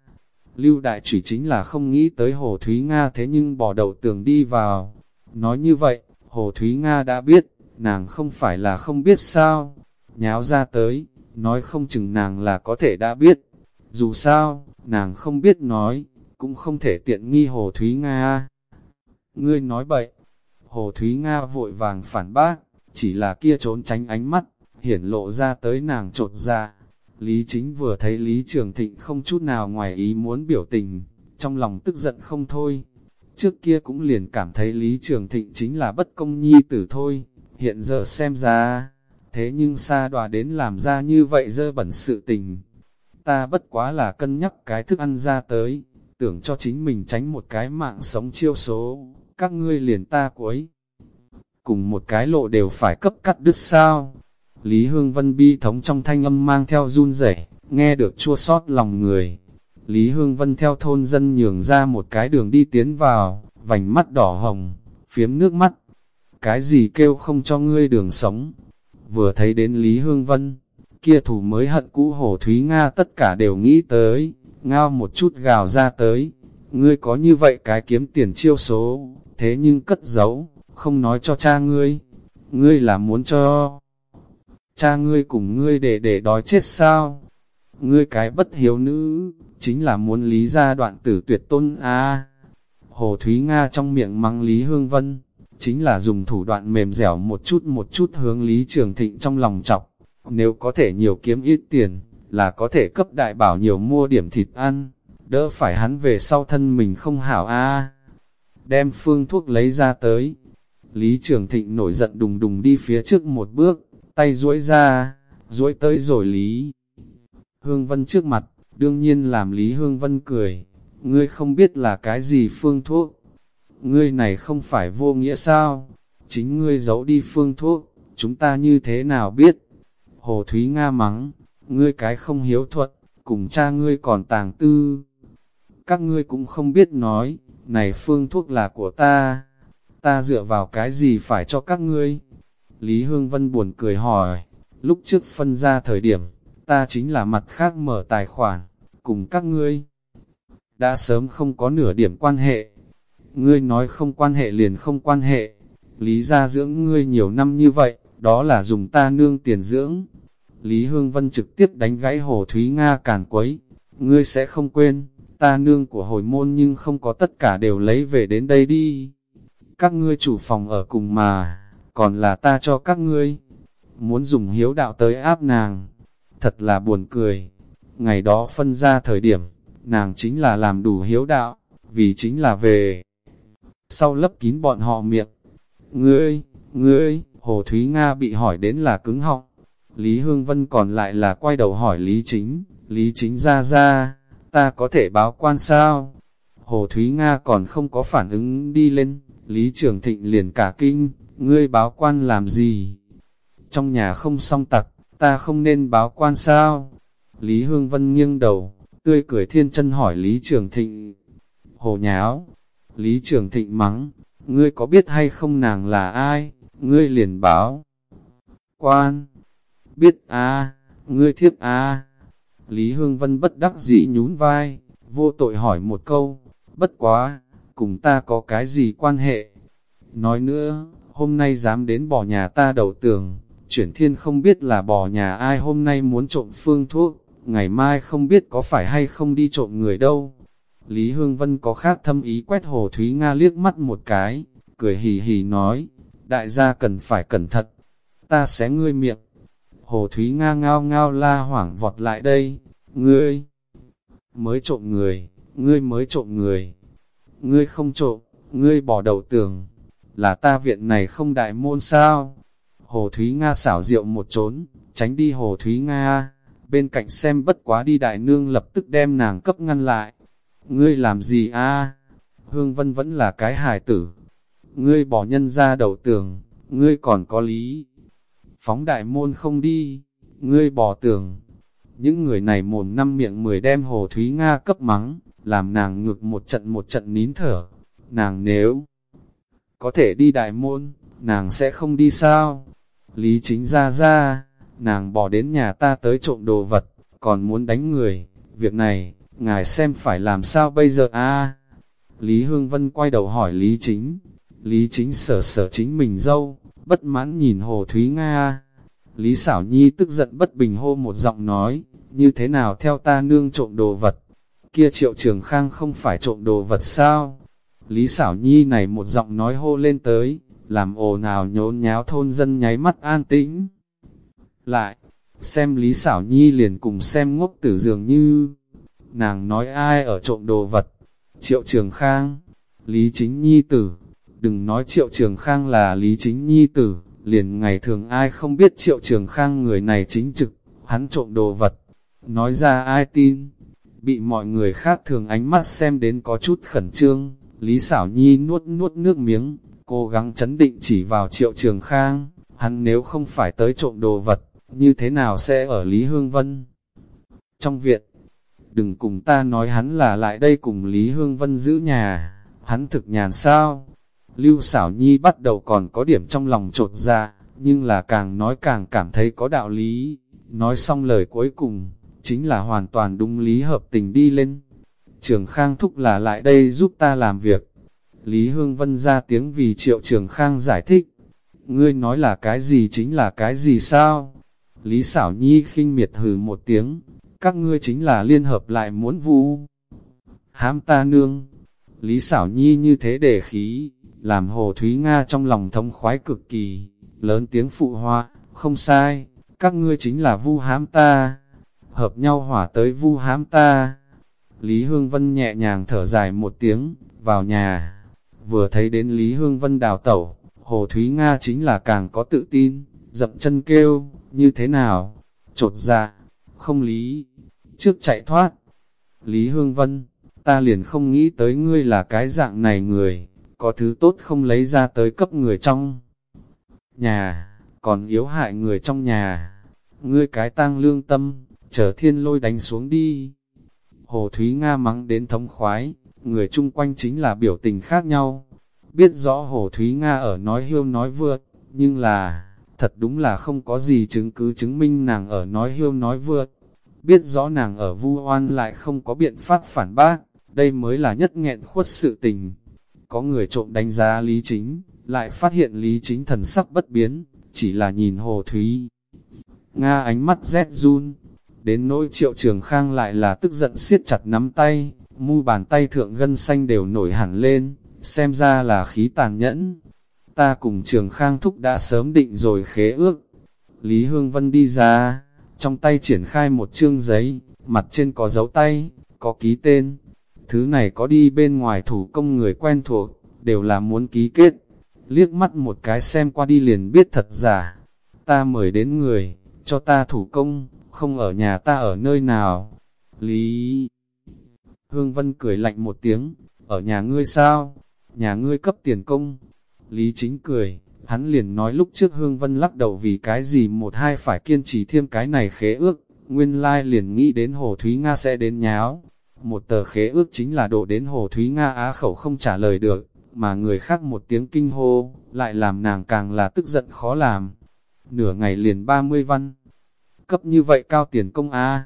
Lưu đại chỉ chính là không nghĩ tới Hồ Thúy Nga thế nhưng bỏ đầu tường đi vào. Nói như vậy, Hồ Thúy Nga đã biết, nàng không phải là không biết sao. Nháo ra tới, nói không chừng nàng là có thể đã biết. Dù sao, nàng không biết nói, cũng không thể tiện nghi Hồ Thúy Nga. Ngươi nói bậy, Hồ Thúy Nga vội vàng phản bác, chỉ là kia trốn tránh ánh mắt, hiển lộ ra tới nàng trột ra. Lý chính vừa thấy Lý Trường Thịnh không chút nào ngoài ý muốn biểu tình, trong lòng tức giận không thôi. Trước kia cũng liền cảm thấy Lý Trường Thịnh chính là bất công nhi tử thôi, hiện giờ xem ra, thế nhưng xa đòa đến làm ra như vậy dơ bẩn sự tình. Ta bất quá là cân nhắc cái thức ăn ra tới, tưởng cho chính mình tránh một cái mạng sống chiêu số, các ngươi liền ta cuối. Cùng một cái lộ đều phải cấp cắt đứt sao. Lý Hương Vân bi thống trong thanh âm mang theo run rẩy, nghe được chua sót lòng người. Lý Hương Vân theo thôn dân nhường ra một cái đường đi tiến vào, vành mắt đỏ hồng, phiếm nước mắt. Cái gì kêu không cho ngươi đường sống? Vừa thấy đến Lý Hương Vân, kia thủ mới hận cũ hổ Thúy Nga tất cả đều nghĩ tới, ngao một chút gào ra tới. Ngươi có như vậy cái kiếm tiền chiêu số, thế nhưng cất giấu, không nói cho cha ngươi. Ngươi là muốn cho cha ngươi cùng ngươi để để đói chết sao? Ngươi cái bất hiếu nữ, chính là muốn lý ra đoạn tử tuyệt tôn a Hồ Thúy Nga trong miệng mắng Lý Hương Vân, chính là dùng thủ đoạn mềm dẻo một chút một chút hướng Lý Trường Thịnh trong lòng chọc. Nếu có thể nhiều kiếm ít tiền, là có thể cấp đại bảo nhiều mua điểm thịt ăn, đỡ phải hắn về sau thân mình không hảo a Đem phương thuốc lấy ra tới. Lý Trường Thịnh nổi giận đùng đùng đi phía trước một bước, tay duỗi ra, duỗi tới rồi Lý. Hương Vân trước mặt, đương nhiên làm Lý Hương Vân cười, ngươi không biết là cái gì phương thuốc. Ngươi này không phải vô nghĩa sao? Chính ngươi giấu đi phương thuốc, chúng ta như thế nào biết? Hồ Thúy Nga mắng, ngươi cái không hiếu thuật, cùng cha ngươi còn tàng tư. Các ngươi cũng không biết nói, này phương thuốc là của ta, ta dựa vào cái gì phải cho các ngươi? Lý Hương Vân buồn cười hỏi, lúc trước phân ra thời điểm, ta chính là mặt khác mở tài khoản, cùng các ngươi. Đã sớm không có nửa điểm quan hệ. Ngươi nói không quan hệ liền không quan hệ. Lý gia dưỡng ngươi nhiều năm như vậy, đó là dùng ta nương tiền dưỡng. Lý Hương Vân trực tiếp đánh gãy Hồ Thúy Nga càn quấy. Ngươi sẽ không quên, ta nương của hồi môn nhưng không có tất cả đều lấy về đến đây đi. Các ngươi chủ phòng ở cùng mà, còn là ta cho các ngươi. Muốn dùng hiếu đạo tới áp nàng, thật là buồn cười. Ngày đó phân ra thời điểm, nàng chính là làm đủ hiếu đạo, vì chính là về. Sau lấp kín bọn họ miệng, ngươi, ngươi, Hồ Thúy Nga bị hỏi đến là cứng họng. Lý Hương Vân còn lại là quay đầu hỏi Lý Chính, Lý Chính ra ra, ta có thể báo quan sao? Hồ Thúy Nga còn không có phản ứng đi lên, Lý Trường Thịnh liền cả kinh, ngươi báo quan làm gì? Trong nhà không song tặc, ta không nên báo quan sao? Lý Hương Vân nghiêng đầu, tươi cười thiên chân hỏi Lý Trường Thịnh. Hồ nháo, Lý Trường Thịnh mắng, ngươi có biết hay không nàng là ai? Ngươi liền báo. Quan, biết a ngươi thiếp a Lý Hương Vân bất đắc dĩ nhún vai, vô tội hỏi một câu, bất quá, cùng ta có cái gì quan hệ? Nói nữa, hôm nay dám đến bỏ nhà ta đầu tường, chuyển thiên không biết là bỏ nhà ai hôm nay muốn trộm phương thuốc, ngày mai không biết có phải hay không đi trộm người đâu. Lý Hương Vân có khác thâm ý quét Hồ Thúy Nga liếc mắt một cái, cười hì hì nói, đại gia cần phải cẩn thận, ta sẽ ngươi miệng. Hồ Thúy Nga ngao ngao la hoảng vọt lại đây, ngươi mới trộm người, ngươi mới trộm người, ngươi không trộm, ngươi bỏ đầu tường, là ta viện này không đại môn sao? Hồ Thúy Nga xảo rượu một trốn, tránh đi Hồ Thúy Nga, bên cạnh xem bất quá đi đại nương lập tức đem nàng cấp ngăn lại. Ngươi làm gì a? Hương Vân vẫn là cái hài tử. Ngươi bỏ nhân ra đầu tường, ngươi còn có lý. Phóng đại môn không đi, ngươi bỏ tường. Những người này mồm năm miệng mười đem Hồ Thúy Nga cấp mắng, làm nàng ngược một trận một trận nín thở. Nàng nếu có thể đi đại môn, nàng sẽ không đi sao? Lý chính ra ra, nàng bỏ đến nhà ta tới trộm đồ vật, còn muốn đánh người, việc này, ngài xem phải làm sao bây giờ a Lý Hương Vân quay đầu hỏi Lý Chính, Lý Chính sở sở chính mình dâu, bất mãn nhìn Hồ Thúy Nga. Lý Xảo Nhi tức giận bất bình hô một giọng nói, như thế nào theo ta nương trộm đồ vật, kia triệu trường khang không phải trộm đồ vật sao? Lý Xảo Nhi này một giọng nói hô lên tới, làm ồ nào nhốn nháo thôn dân nháy mắt an tĩnh. Lại, xem Lý Xảo Nhi liền cùng xem ngốc tử dường như, nàng nói ai ở trộm đồ vật, Triệu Trường Khang, Lý Chính Nhi tử, đừng nói Triệu Trường Khang là Lý Chính Nhi tử, liền ngày thường ai không biết Triệu Trường Khang người này chính trực, hắn trộm đồ vật, nói ra ai tin, bị mọi người khác thường ánh mắt xem đến có chút khẩn trương, Lý Xảo Nhi nuốt nuốt nước miếng, cố gắng chấn định chỉ vào Triệu Trường Khang, hắn nếu không phải tới trộm đồ vật, như thế nào sẽ ở Lý Hương Vân? Trong viện, đừng cùng ta nói hắn là lại đây cùng Lý Hương Vân giữ nhà, hắn thực nhàn sao? Lưu xảo nhi bắt đầu còn có điểm trong lòng trột ra, nhưng là càng nói càng cảm thấy có đạo lý, nói xong lời cuối cùng, chính là hoàn toàn đúng lý hợp tình đi lên. Trường Khang thúc là lại đây giúp ta làm việc. Lý Hương Vân ra tiếng vì triệu Trường Khang giải thích. Ngươi nói là cái gì chính là cái gì sao? Lý xảo nhi khinh miệt hừ một tiếng, các ngươi chính là liên hợp lại muốn vu. Hám ta nương, Lý xảo nhi như thế để khí, làm Hồ Thúy Nga trong lòng thông khoái cực kỳ, lớn tiếng phụ hoa, không sai, các ngươi chính là vu hám ta, hợp nhau hỏa tới vu hám ta. Lý Hương Vân nhẹ nhàng thở dài một tiếng, vào nhà, vừa thấy đến Lý Hương Vân đào tẩu, Hồ Thúy Nga chính là càng có tự tin, dậm chân kêu, như thế nào, trột dạ, không lý, trước chạy thoát. Lý Hương Vân, ta liền không nghĩ tới ngươi là cái dạng này người, có thứ tốt không lấy ra tới cấp người trong nhà, còn yếu hại người trong nhà. Ngươi cái tang lương tâm, chờ thiên lôi đánh xuống đi. Hồ Thúy Nga mắng đến thống khoái, người chung quanh chính là biểu tình khác nhau. Biết rõ Hồ Thúy Nga ở nói hiêu nói vượt, nhưng là, thật đúng là không có gì chứng cứ chứng minh nàng ở nói hiêu nói vượt. Biết rõ nàng ở vu oan lại không có biện pháp phản bác, đây mới là nhất nghẹn khuất sự tình. Có người trộm đánh giá Lý Chính, lại phát hiện Lý Chính thần sắc bất biến, chỉ là nhìn Hồ Thúy. Nga ánh mắt rét run, đến nỗi triệu trường khang lại là tức giận siết chặt nắm tay, mu bàn tay thượng gân xanh đều nổi hẳn lên, xem ra là khí tàn nhẫn. Ta cùng trường khang thúc đã sớm định rồi khế ước. Lý Hương Vân đi ra, trong tay triển khai một chương giấy, mặt trên có dấu tay, có ký tên. Thứ này có đi bên ngoài thủ công người quen thuộc, đều là muốn ký kết. Liếc mắt một cái xem qua đi liền biết thật giả. Ta mời đến người, cho ta thủ công, không ở nhà ta ở nơi nào. Lý Hương Vân cười lạnh một tiếng, ở nhà ngươi sao? Nhà ngươi cấp tiền công. Lý chính cười, hắn liền nói lúc trước Hương Vân lắc đầu vì cái gì một hai phải kiên trì thêm cái này khế ước, nguyên lai liền nghĩ đến Hồ Thúy Nga sẽ đến nháo. Một tờ khế ước chính là độ đến Hồ Thúy Nga á khẩu không trả lời được, mà người khác một tiếng kinh hô, lại làm nàng càng là tức giận khó làm. Nửa ngày liền 30 văn, cấp như vậy cao tiền công a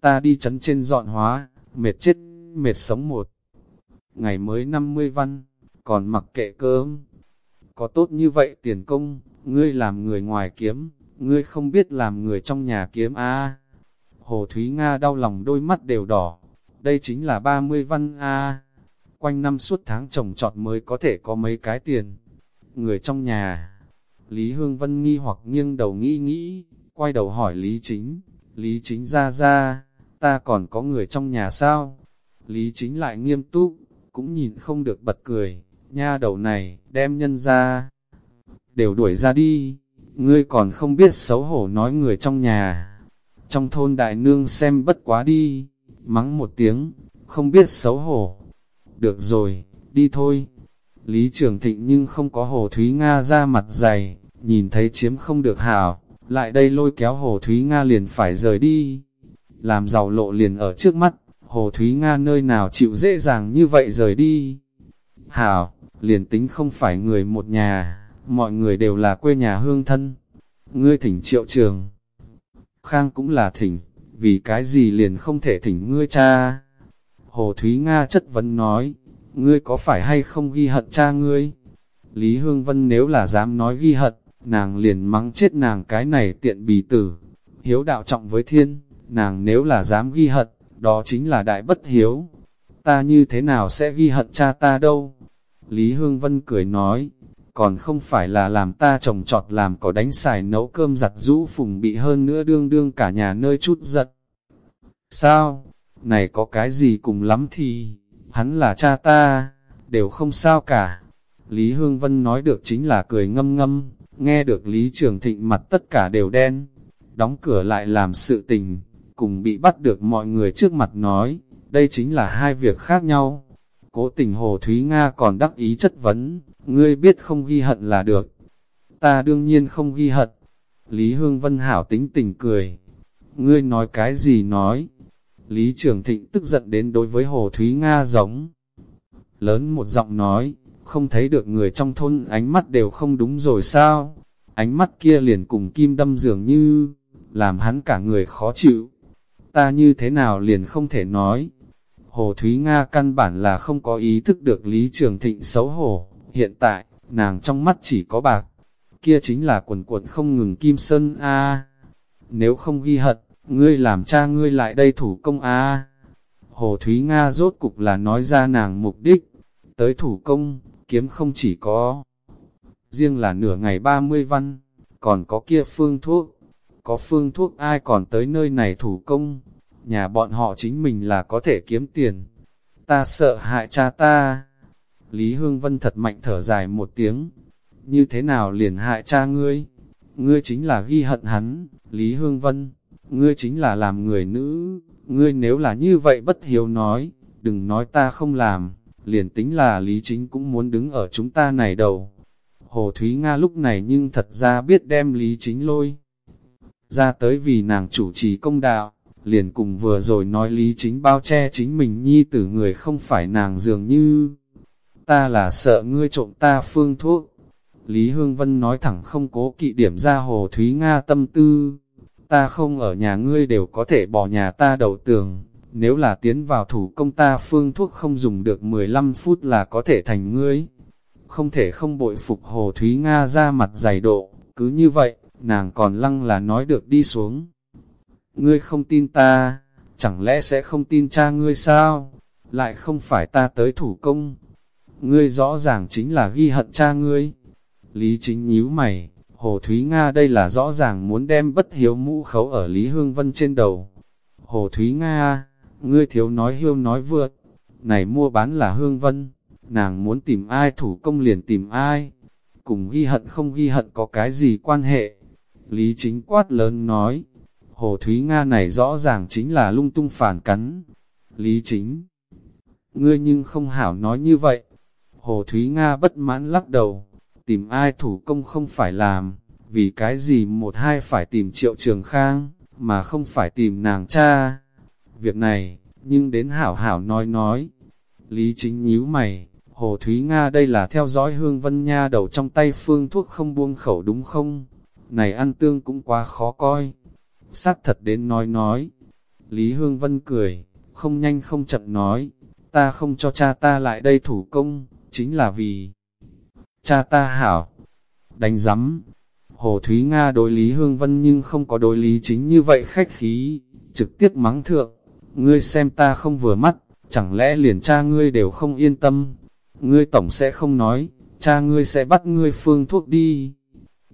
ta đi chấn trên dọn hóa, mệt chết, mệt sống một. Ngày mới 50 văn, còn mặc kệ cơm. Có tốt như vậy tiền công, ngươi làm người ngoài kiếm, ngươi không biết làm người trong nhà kiếm a Hồ Thúy Nga đau lòng đôi mắt đều đỏ, đây chính là 30 văn a Quanh năm suốt tháng trồng trọt mới có thể có mấy cái tiền. Người trong nhà, Lý Hương Vân nghi hoặc nghiêng đầu nghĩ nghĩ, quay đầu hỏi Lý Chính, Lý Chính ra ra, ta còn có người trong nhà sao? Lý Chính lại nghiêm túc, cũng nhìn không được bật cười, nha đầu này, đem nhân ra, đều đuổi ra đi, ngươi còn không biết xấu hổ nói người trong nhà. Trong thôn đại nương xem bất quá đi, mắng một tiếng, không biết xấu hổ. Được rồi, đi thôi. Lý Trường Thịnh nhưng không có Hồ Thúy Nga ra mặt dày, nhìn thấy chiếm không được hảo, lại đây lôi kéo Hồ Thúy Nga liền phải rời đi. Làm giàu lộ liền ở trước mắt, Hồ Thúy Nga nơi nào chịu dễ dàng như vậy rời đi. Hảo, liền tính không phải người một nhà, mọi người đều là quê nhà hương thân. Ngươi thỉnh triệu trường. Khang cũng là thỉnh, vì cái gì liền không thể thỉnh ngươi cha. Hồ Thúy Nga chất vấn nói, ngươi có phải hay không ghi hận cha ngươi? Lý Hương Vân nếu là dám nói ghi hận, nàng liền mắng chết nàng cái này tiện bì tử. Hiếu đạo trọng với thiên, nàng nếu là dám ghi hận, đó chính là đại bất hiếu. Ta như thế nào sẽ ghi hận cha ta đâu? Lý Hương Vân cười nói, còn không phải là làm ta trồng trọt làm có đánh xài nấu cơm giặt rũ phùng bị hơn nữa đương đương cả nhà nơi chút giận. Sao? Này có cái gì cùng lắm thì, hắn là cha ta, đều không sao cả. Lý Hương Vân nói được chính là cười ngâm ngâm, nghe được Lý Trường Thịnh mặt tất cả đều đen, đóng cửa lại làm sự tình, cùng bị bắt được mọi người trước mặt nói, đây chính là hai việc khác nhau. Cố tình Hồ Thúy Nga còn đắc ý chất vấn, ngươi biết không ghi hận là được. Ta đương nhiên không ghi hận. Lý Hương Vân Hảo tính tình cười. Ngươi nói cái gì nói? Lý Trường Thịnh tức giận đến đối với Hồ Thúy Nga giống. Lớn một giọng nói, không thấy được người trong thôn ánh mắt đều không đúng rồi sao? Ánh mắt kia liền cùng kim đâm dường như, làm hắn cả người khó chịu. Ta như thế nào liền không thể nói. Hồ Thúy Nga căn bản là không có ý thức được Lý Trường Thịnh xấu hổ. Hiện tại, nàng trong mắt chỉ có bạc. Kia chính là quần cuộn không ngừng kim sơn a Nếu không ghi hận, ngươi làm cha ngươi lại đây thủ công a Hồ Thúy Nga rốt cục là nói ra nàng mục đích. Tới thủ công, kiếm không chỉ có riêng là nửa ngày 30 văn, còn có kia phương thuốc. Có phương thuốc ai còn tới nơi này thủ công, nhà bọn họ chính mình là có thể kiếm tiền. Ta sợ hại cha ta. Lý Hương Vân thật mạnh thở dài một tiếng. Như thế nào liền hại cha ngươi? Ngươi chính là ghi hận hắn, Lý Hương Vân. Ngươi chính là làm người nữ. Ngươi nếu là như vậy bất hiếu nói, đừng nói ta không làm, liền tính là Lý Chính cũng muốn đứng ở chúng ta này đầu. Hồ Thúy Nga lúc này nhưng thật ra biết đem Lý Chính lôi ra tới vì nàng chủ trì công đạo, liền cùng vừa rồi nói Lý Chính bao che chính mình nhi tử người không phải nàng dường như ta là sợ ngươi trộm ta phương thuốc. Lý Hương Vân nói thẳng không cố kỵ điểm ra Hồ Thúy Nga tâm tư, ta không ở nhà ngươi đều có thể bỏ nhà ta đầu tường, nếu là tiến vào thủ công ta phương thuốc không dùng được 15 phút là có thể thành ngươi. Không thể không bội phục Hồ Thúy Nga ra mặt dày độ, cứ như vậy, nàng còn lăng là nói được đi xuống. Ngươi không tin ta, chẳng lẽ sẽ không tin cha ngươi sao? Lại không phải ta tới thủ công. Ngươi rõ ràng chính là ghi hận cha ngươi. Lý chính nhíu mày, Hồ Thúy Nga đây là rõ ràng muốn đem bất hiếu mũ khấu ở Lý Hương Vân trên đầu. Hồ Thúy Nga, ngươi thiếu nói hiêu nói vượt, này mua bán là Hương Vân, nàng muốn tìm ai thủ công liền tìm ai, cùng ghi hận không ghi hận có cái gì quan hệ. Lý chính quát lớn nói, Hồ Thúy Nga này rõ ràng chính là lung tung phản cắn. Lý chính, ngươi nhưng không hảo nói như vậy. Hồ Thúy Nga bất mãn lắc đầu, tìm ai thủ công không phải làm, vì cái gì một hai phải tìm triệu trường khang, mà không phải tìm nàng cha. Việc này, nhưng đến hảo hảo nói nói. Lý chính nhíu mày, Hồ Thúy Nga đây là theo dõi hương vân nha đầu trong tay phương thuốc không buông khẩu đúng không? Này ăn tương cũng quá khó coi. Xác thật đến nói nói. Lý Hương Vân cười, không nhanh không chậm nói, ta không cho cha ta lại đây thủ công, chính là vì cha ta hảo. Đánh rắm, Hồ Thúy Nga đối Lý Hương Vân nhưng không có đối lý chính như vậy khách khí, trực tiếp mắng thượng, ngươi xem ta không vừa mắt, chẳng lẽ liền cha ngươi đều không yên tâm, ngươi tổng sẽ không nói, cha ngươi sẽ bắt ngươi phương thuốc đi.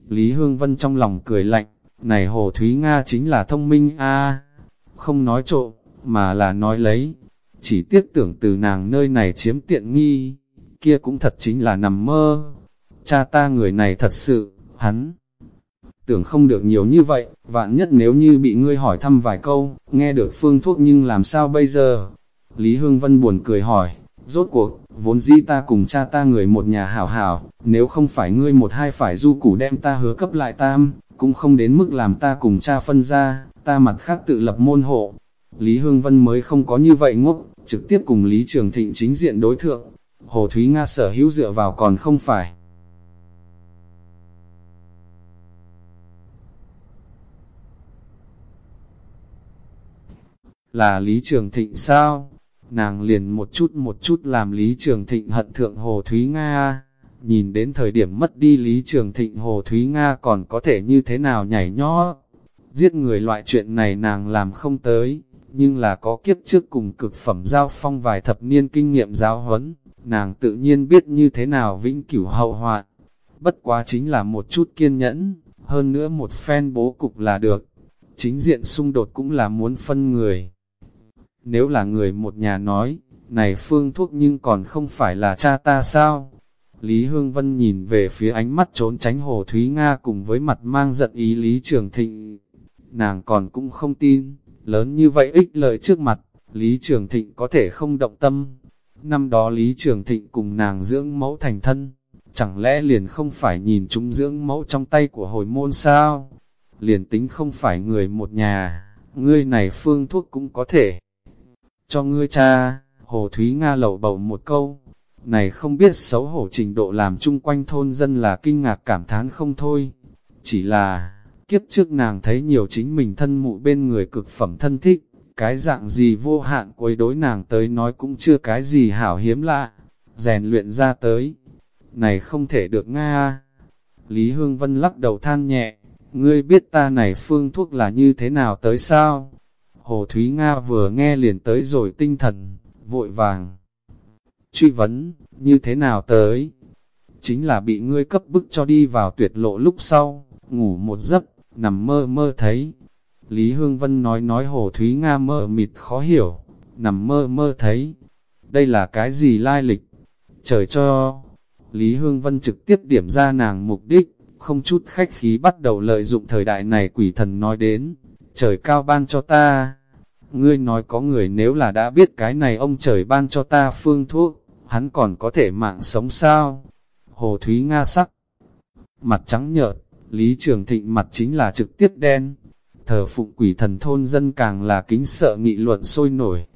Lý Hương Vân trong lòng cười lạnh, này Hồ Thúy Nga chính là thông minh a không nói trộm, mà là nói lấy, chỉ tiếc tưởng từ nàng nơi này chiếm tiện nghi, kia cũng thật chính là nằm mơ. Cha ta người này thật sự, hắn tưởng không được nhiều như vậy, vạn nhất nếu như bị ngươi hỏi thăm vài câu, nghe được phương thuốc nhưng làm sao bây giờ? Lý Hương Vân buồn cười hỏi, rốt cuộc, vốn dĩ ta cùng cha ta người một nhà hảo hảo, nếu không phải ngươi một hai phải du củ đem ta hứa cấp lại tam, cũng không đến mức làm ta cùng cha phân ra, ta mặt khác tự lập môn hộ. Lý Hương Vân mới không có như vậy ngốc, trực tiếp cùng Lý Trường Thịnh chính diện đối thượng. Hồ Thúy Nga sở hữu dựa vào còn không phải. Là Lý Trường Thịnh sao? Nàng liền một chút một chút làm Lý Trường Thịnh hận thượng Hồ Thúy Nga. Nhìn đến thời điểm mất đi Lý Trường Thịnh Hồ Thúy Nga còn có thể như thế nào nhảy nhó. Giết người loại chuyện này nàng làm không tới, nhưng là có kiếp trước cùng cực phẩm giao phong vài thập niên kinh nghiệm giáo huấn, nàng tự nhiên biết như thế nào vĩnh cửu hậu hoạn. Bất quá chính là một chút kiên nhẫn, hơn nữa một phen bố cục là được. Chính diện xung đột cũng là muốn phân người. Nếu là người một nhà nói, này phương thuốc nhưng còn không phải là cha ta sao? Lý Hương Vân nhìn về phía ánh mắt trốn tránh Hồ Thúy Nga cùng với mặt mang giận ý Lý Trường Thịnh. Nàng còn cũng không tin, lớn như vậy ích lợi trước mặt, Lý Trường Thịnh có thể không động tâm. Năm đó Lý Trường Thịnh cùng nàng dưỡng mẫu thành thân, chẳng lẽ liền không phải nhìn chúng dưỡng mẫu trong tay của hồi môn sao? Liền tính không phải người một nhà, ngươi này phương thuốc cũng có thể. Cho ngươi cha, Hồ Thúy Nga lẩu bầu một câu, này không biết xấu hổ trình độ làm chung quanh thôn dân là kinh ngạc cảm thán không thôi. Chỉ là, kiếp trước nàng thấy nhiều chính mình thân mụ bên người cực phẩm thân thích, cái dạng gì vô hạn quấy đối nàng tới nói cũng chưa cái gì hảo hiếm lạ, rèn luyện ra tới. Này không thể được Nga. Lý Hương Vân lắc đầu than nhẹ, ngươi biết ta này phương thuốc là như thế nào tới sao? Hồ Thúy Nga vừa nghe liền tới rồi tinh thần, vội vàng. Truy vấn, như thế nào tới? Chính là bị ngươi cấp bức cho đi vào tuyệt lộ lúc sau, ngủ một giấc, nằm mơ mơ thấy. Lý Hương Vân nói nói Hồ Thúy Nga mơ mịt khó hiểu, nằm mơ mơ thấy. Đây là cái gì lai lịch? Trời cho! Lý Hương Vân trực tiếp điểm ra nàng mục đích, không chút khách khí bắt đầu lợi dụng thời đại này quỷ thần nói đến. Trời cao ban cho ta! Ngươi nói có người nếu là đã biết cái này ông trời ban cho ta phương thuốc, hắn còn có thể mạng sống sao? Hồ Thúy Nga sắc, mặt trắng nhợt, Lý Trường Thịnh mặt chính là trực tiếp đen. Thờ phụng quỷ thần thôn dân càng là kính sợ nghị luận sôi nổi.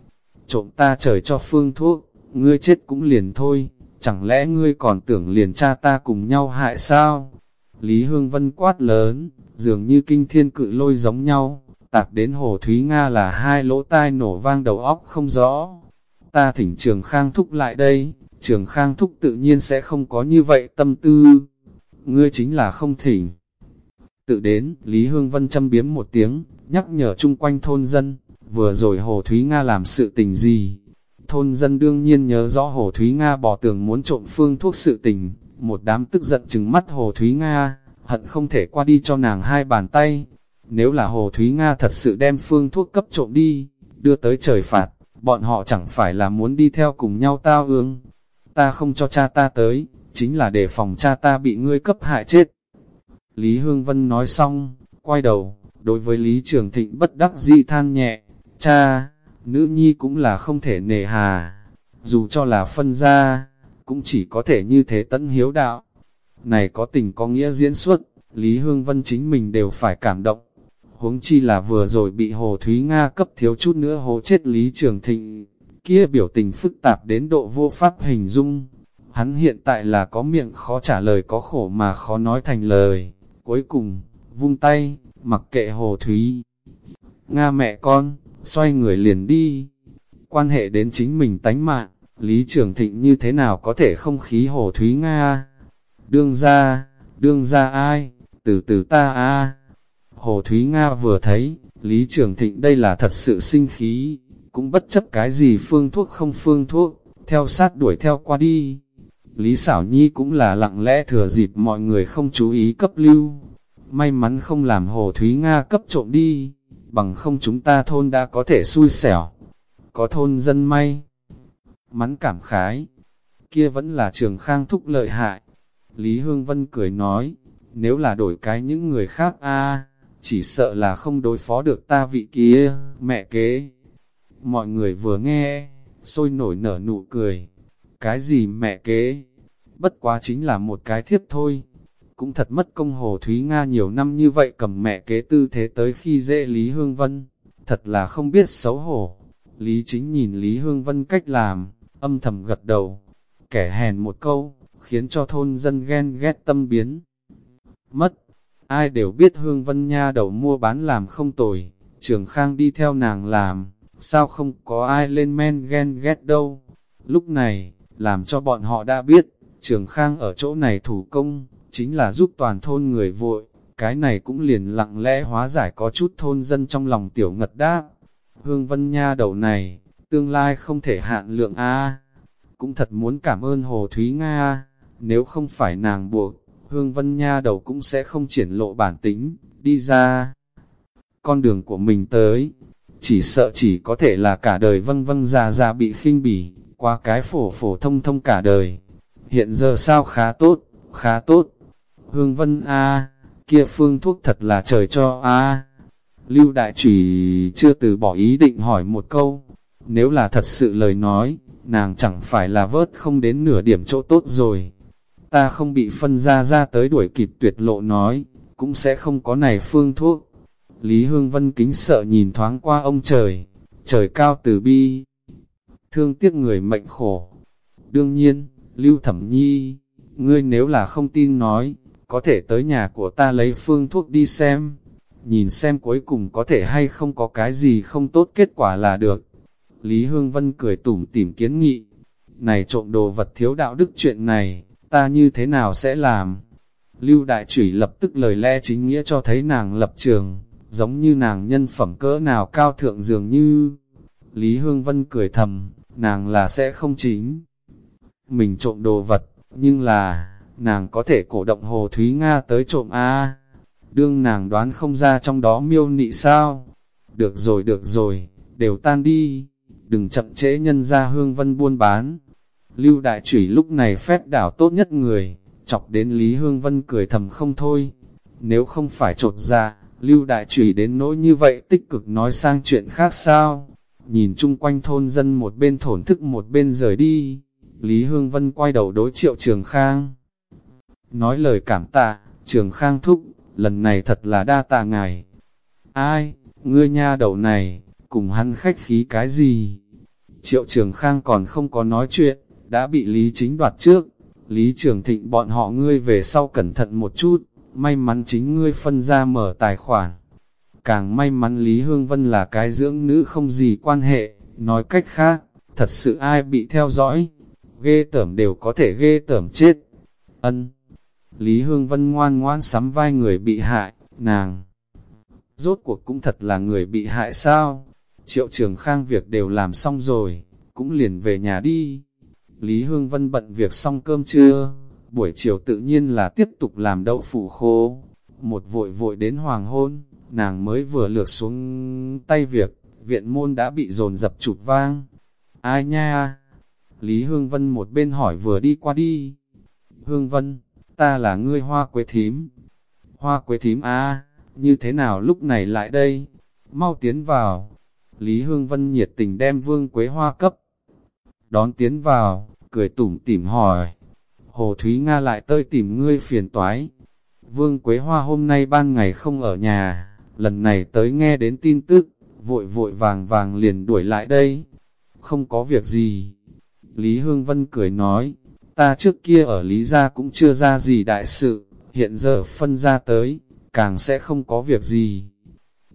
Trộm ta trời cho phương thuốc, ngươi chết cũng liền thôi, chẳng lẽ ngươi còn tưởng liền cha ta cùng nhau hại sao? Lý Hương Vân quát lớn, dường như kinh thiên cự lôi giống nhau, tạc đến Hồ Thúy Nga là hai lỗ tai nổ vang đầu óc không rõ. Ta thỉnh Trường Khang Thúc lại đây, Trường Khang Thúc tự nhiên sẽ không có như vậy tâm tư. Ngươi chính là không thỉnh. Tự đến, Lý Hương Vân châm biếm một tiếng, nhắc nhở chung quanh thôn dân, vừa rồi Hồ Thúy Nga làm sự tình gì. Thôn dân đương nhiên nhớ rõ Hồ Thúy Nga bỏ tường muốn trộm phương thuốc sự tình, một đám tức giận chừng mắt Hồ Thúy Nga, hận không thể qua đi cho nàng hai bàn tay. Nếu là Hồ Thúy Nga thật sự đem phương thuốc cấp trộm đi, đưa tới trời phạt, bọn họ chẳng phải là muốn đi theo cùng nhau tao ương. Ta không cho cha ta tới, chính là để phòng cha ta bị ngươi cấp hại chết. Lý Hương Vân nói xong, quay đầu, đối với Lý Trường Thịnh bất đắc dĩ than nhẹ, cha, nữ nhi cũng là không thể nề hà, dù cho là phân ra, cũng chỉ có thể như thế tận hiếu đạo. Này có tình có nghĩa diễn xuất, Lý Hương Vân chính mình đều phải cảm động. Huống chi là vừa rồi bị Hồ Thúy Nga cấp thiếu chút nữa hố chết Lý Trường Thịnh, kia biểu tình phức tạp đến độ vô pháp hình dung. Hắn hiện tại là có miệng khó trả lời có khổ mà khó nói thành lời. Cuối cùng, vung tay, mặc kệ Hồ Thúy. Nga mẹ con, xoay người liền đi. Quan hệ đến chính mình tánh mạng, Lý Trường Thịnh như thế nào có thể không khí Hồ Thúy Nga? Đương ra, đương ra ai? Từ từ ta a Hồ Thúy Nga vừa thấy, Lý Trường Thịnh đây là thật sự sinh khí, cũng bất chấp cái gì phương thuốc không phương thuốc, theo sát đuổi theo qua đi. Lý Sảo Nhi cũng là lặng lẽ thừa dịp mọi người không chú ý cấp lưu. May mắn không làm Hồ Thúy Nga cấp trộm đi, bằng không chúng ta thôn đã có thể xui xẻo. Có thôn dân may. Mắn cảm khái, kia vẫn là trường khang thúc lợi hại. Lý Hương Vân cười nói, nếu là đổi cái những người khác a chỉ sợ là không đối phó được ta vị kia, mẹ kế. Mọi người vừa nghe, sôi nổi nở nụ cười. Cái gì mẹ kế? Bất quá chính là một cái thiếp thôi. Cũng thật mất công Hồ Thúy Nga nhiều năm như vậy cầm mẹ kế tư thế tới khi dễ Lý Hương Vân. Thật là không biết xấu hổ. Lý chính nhìn Lý Hương Vân cách làm, âm thầm gật đầu. Kẻ hèn một câu, khiến cho thôn dân ghen ghét tâm biến. Mất, ai đều biết Hương Vân Nha đầu mua bán làm không tồi, trường khang đi theo nàng làm, sao không có ai lên men ghen ghét đâu. Lúc này, làm cho bọn họ đã biết, trường khang ở chỗ này thủ công, chính là giúp toàn thôn người vội, cái này cũng liền lặng lẽ hóa giải có chút thôn dân trong lòng tiểu ngật đáp. Hương Vân Nha đầu này, tương lai không thể hạn lượng a cũng thật muốn cảm ơn Hồ Thúy Nga, nếu không phải nàng buộc, Hương Vân Nha đầu cũng sẽ không triển lộ bản tính, đi ra. Con đường của mình tới, chỉ sợ chỉ có thể là cả đời vâng vâng già già bị khinh bỉ, qua cái phổ phổ thông thông cả đời. Hiện giờ sao khá tốt, khá tốt. Hương Vân A, kia phương thuốc thật là trời cho A. Lưu Đại Trùy chưa từ bỏ ý định hỏi một câu, nếu là thật sự lời nói, nàng chẳng phải là vớt không đến nửa điểm chỗ tốt rồi. Ta không bị phân ra ra tới đuổi kịp tuyệt lộ nói, cũng sẽ không có này phương thuốc. Lý Hương Vân kính sợ nhìn thoáng qua ông trời, trời cao từ bi, thương tiếc người mệnh khổ. Đương nhiên, Lưu Thẩm Nhi, ngươi nếu là không tin nói, có thể tới nhà của ta lấy phương thuốc đi xem, nhìn xem cuối cùng có thể hay không có cái gì không tốt kết quả là được. Lý Hương Vân cười tủm tỉm kiến nghị, này trộm đồ vật thiếu đạo đức chuyện này, ta như thế nào sẽ làm? Lưu Đại Chủy lập tức lời lẽ chính nghĩa cho thấy nàng lập trường, giống như nàng nhân phẩm cỡ nào cao thượng dường như. Lý Hương Vân cười thầm, nàng là sẽ không chính. Mình trộm đồ vật, nhưng là, nàng có thể cổ động Hồ Thúy Nga tới trộm A. Đương nàng đoán không ra trong đó miêu nị sao? Được rồi được rồi, đều tan đi, đừng chậm trễ nhân ra Hương Vân buôn bán. Lưu Đại Chủy lúc này phép đảo tốt nhất người, chọc đến Lý Hương Vân cười thầm không thôi. Nếu không phải trột ra, Lưu Đại Chủy đến nỗi như vậy tích cực nói sang chuyện khác sao? Nhìn chung quanh thôn dân một bên thổn thức một bên rời đi, Lý Hương Vân quay đầu đối triệu Trường Khang. Nói lời cảm tạ, Trường Khang thúc, lần này thật là đa tạ ngài. Ai, ngươi nha đầu này, cùng hắn khách khí cái gì? Triệu Trường Khang còn không có nói chuyện, đã bị Lý Chính đoạt trước. Lý Trường Thịnh bọn họ ngươi về sau cẩn thận một chút, may mắn chính ngươi phân ra mở tài khoản. Càng may mắn Lý Hương Vân là cái dưỡng nữ không gì quan hệ, nói cách khác, thật sự ai bị theo dõi, ghê tởm đều có thể ghê tởm chết. Ân Lý Hương Vân ngoan ngoan sắm vai người bị hại, nàng. Rốt cuộc cũng thật là người bị hại sao? Triệu trường khang việc đều làm xong rồi, cũng liền về nhà đi. Lý Hương Vân bận việc xong cơm trưa, buổi chiều tự nhiên là tiếp tục làm đậu phụ khô. Một vội vội đến hoàng hôn, nàng mới vừa lược xuống tay việc, viện môn đã bị dồn dập chụp vang. Ai nha? Lý Hương Vân một bên hỏi vừa đi qua đi. Hương Vân, ta là ngươi hoa quế thím. Hoa quế thím a như thế nào lúc này lại đây? Mau tiến vào. Lý Hương Vân nhiệt tình đem vương quế hoa cấp. Đón tiến vào, cười tủm tỉm hỏi. Hồ Thúy Nga lại tơi tìm ngươi phiền toái. Vương Quế Hoa hôm nay ban ngày không ở nhà, lần này tới nghe đến tin tức, vội vội vàng vàng liền đuổi lại đây. Không có việc gì. Lý Hương Vân cười nói, ta trước kia ở Lý Gia cũng chưa ra gì đại sự, hiện giờ phân ra tới, càng sẽ không có việc gì.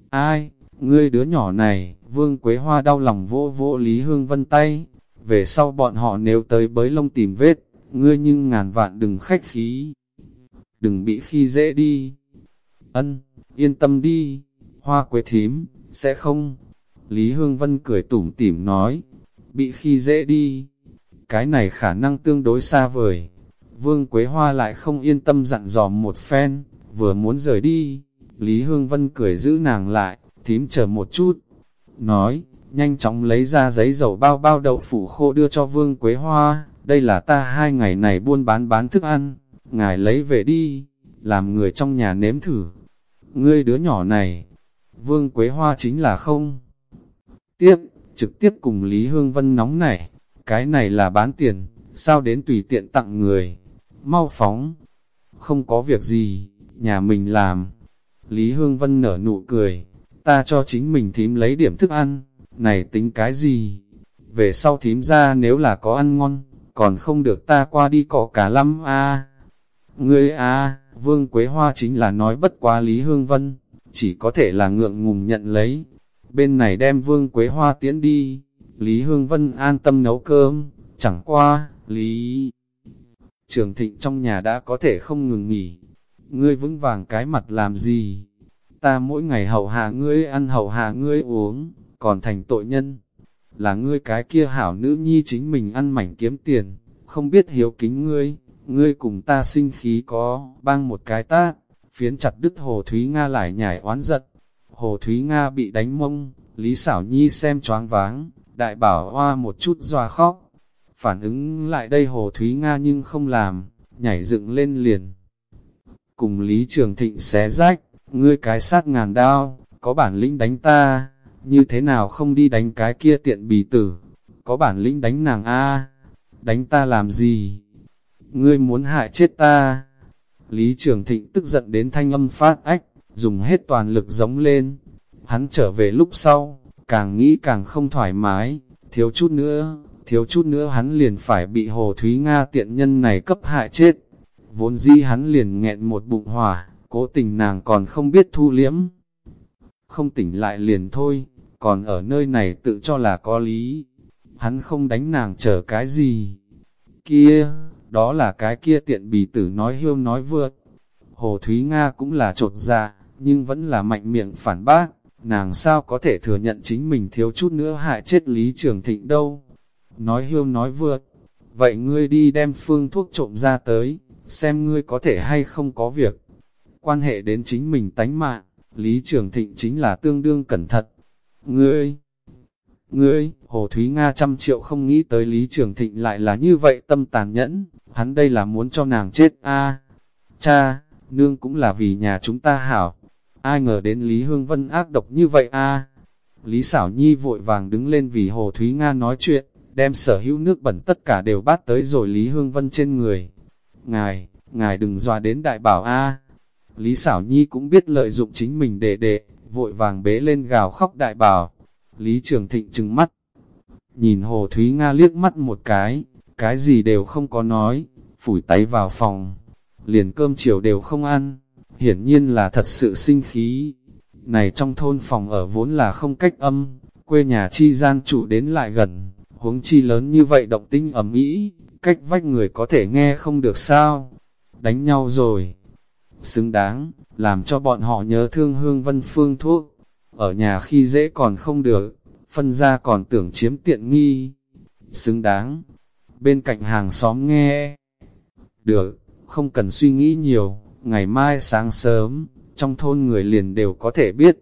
Ai, ngươi đứa nhỏ này, Vương Quế Hoa đau lòng vỗ vỗ Lý Hương Vân tay, về sau bọn họ nếu tới bới lông tìm vết, ngươi nhưng ngàn vạn đừng khách khí. Đừng bị khi dễ đi. Ân, yên tâm đi, hoa quế thím, sẽ không. Lý Hương Vân cười tủm tỉm nói, bị khi dễ đi. Cái này khả năng tương đối xa vời. Vương Quế Hoa lại không yên tâm dặn dò một phen, vừa muốn rời đi. Lý Hương Vân cười giữ nàng lại, thím chờ một chút. Nói, nhanh chóng lấy ra giấy dầu bao bao đậu phủ khô đưa cho Vương Quế Hoa. Đây là ta hai ngày này buôn bán bán thức ăn, ngài lấy về đi, làm người trong nhà nếm thử. Ngươi đứa nhỏ này, Vương Quế Hoa chính là không. Tiếp, trực tiếp cùng Lý Hương Vân nóng nảy, cái này là bán tiền, sao đến tùy tiện tặng người, mau phóng, không có việc gì, nhà mình làm. Lý Hương Vân nở nụ cười, ta cho chính mình thím lấy điểm thức ăn, này tính cái gì? Về sau thím ra nếu là có ăn ngon, còn không được ta qua đi cọ cả lắm a Ngươi a Vương Quế Hoa chính là nói bất quá Lý Hương Vân, chỉ có thể là ngượng ngùng nhận lấy. Bên này đem Vương Quế Hoa tiễn đi, Lý Hương Vân an tâm nấu cơm, chẳng qua, Lý... Trường Thịnh trong nhà đã có thể không ngừng nghỉ. Ngươi vững vàng cái mặt làm gì? Ta mỗi ngày hậu hạ ngươi ăn hậu hạ ngươi uống, còn thành tội nhân là ngươi cái kia hảo nữ nhi chính mình ăn mảnh kiếm tiền, không biết hiếu kính ngươi, ngươi cùng ta sinh khí có, bang một cái tát, phiến chặt đứt Hồ Thúy Nga lại nhảy oán giận. Hồ Thúy Nga bị đánh mông, Lý Xảo Nhi xem choáng váng, đại bảo hoa một chút doa khóc. Phản ứng lại đây Hồ Thúy Nga nhưng không làm, nhảy dựng lên liền. Cùng Lý Trường Thịnh xé rách, ngươi cái sát ngàn đao, có bản lĩnh đánh ta, như thế nào không đi đánh cái kia tiện bì tử, có bản lĩnh đánh nàng a đánh ta làm gì? Ngươi muốn hại chết ta? Lý Trường Thịnh tức giận đến thanh âm phát ách, dùng hết toàn lực giống lên. Hắn trở về lúc sau, càng nghĩ càng không thoải mái, thiếu chút nữa, thiếu chút nữa hắn liền phải bị Hồ Thúy Nga tiện nhân này cấp hại chết. Vốn di hắn liền nghẹn một bụng hỏa, cố tình nàng còn không biết thu liễm. Không tỉnh lại liền thôi, còn ở nơi này tự cho là có lý. Hắn không đánh nàng chờ cái gì. Kia, đó là cái kia tiện bì tử nói hiêu nói vượt. Hồ Thúy Nga cũng là trột dạ, nhưng vẫn là mạnh miệng phản bác. Nàng sao có thể thừa nhận chính mình thiếu chút nữa hại chết Lý Trường Thịnh đâu. Nói hiêu nói vượt. Vậy ngươi đi đem phương thuốc trộm ra tới, xem ngươi có thể hay không có việc. Quan hệ đến chính mình tánh mạng, Lý Trường Thịnh chính là tương đương cẩn thận, Ngươi, ngươi, Hồ Thúy Nga trăm triệu không nghĩ tới Lý Trường Thịnh lại là như vậy tâm tàn nhẫn, hắn đây là muốn cho nàng chết a Cha, nương cũng là vì nhà chúng ta hảo, ai ngờ đến Lý Hương Vân ác độc như vậy a. Lý Sảo Nhi vội vàng đứng lên vì Hồ Thúy Nga nói chuyện, đem sở hữu nước bẩn tất cả đều bát tới rồi Lý Hương Vân trên người. Ngài, ngài đừng dọa đến đại bảo a. Lý Sảo Nhi cũng biết lợi dụng chính mình để đệ, vội vàng bế lên gào khóc đại bảo. Lý Trường Thịnh trừng mắt, nhìn Hồ Thúy Nga liếc mắt một cái, cái gì đều không có nói, phủi tay vào phòng, liền cơm chiều đều không ăn, hiển nhiên là thật sự sinh khí. Này trong thôn phòng ở vốn là không cách âm, quê nhà chi gian chủ đến lại gần, huống chi lớn như vậy động tinh ẩm ý, cách vách người có thể nghe không được sao, đánh nhau rồi, xứng đáng, làm cho bọn họ nhớ thương hương vân phương thuốc. Ở nhà khi dễ còn không được, phân ra còn tưởng chiếm tiện nghi. Xứng đáng, bên cạnh hàng xóm nghe. Được, không cần suy nghĩ nhiều, ngày mai sáng sớm, trong thôn người liền đều có thể biết.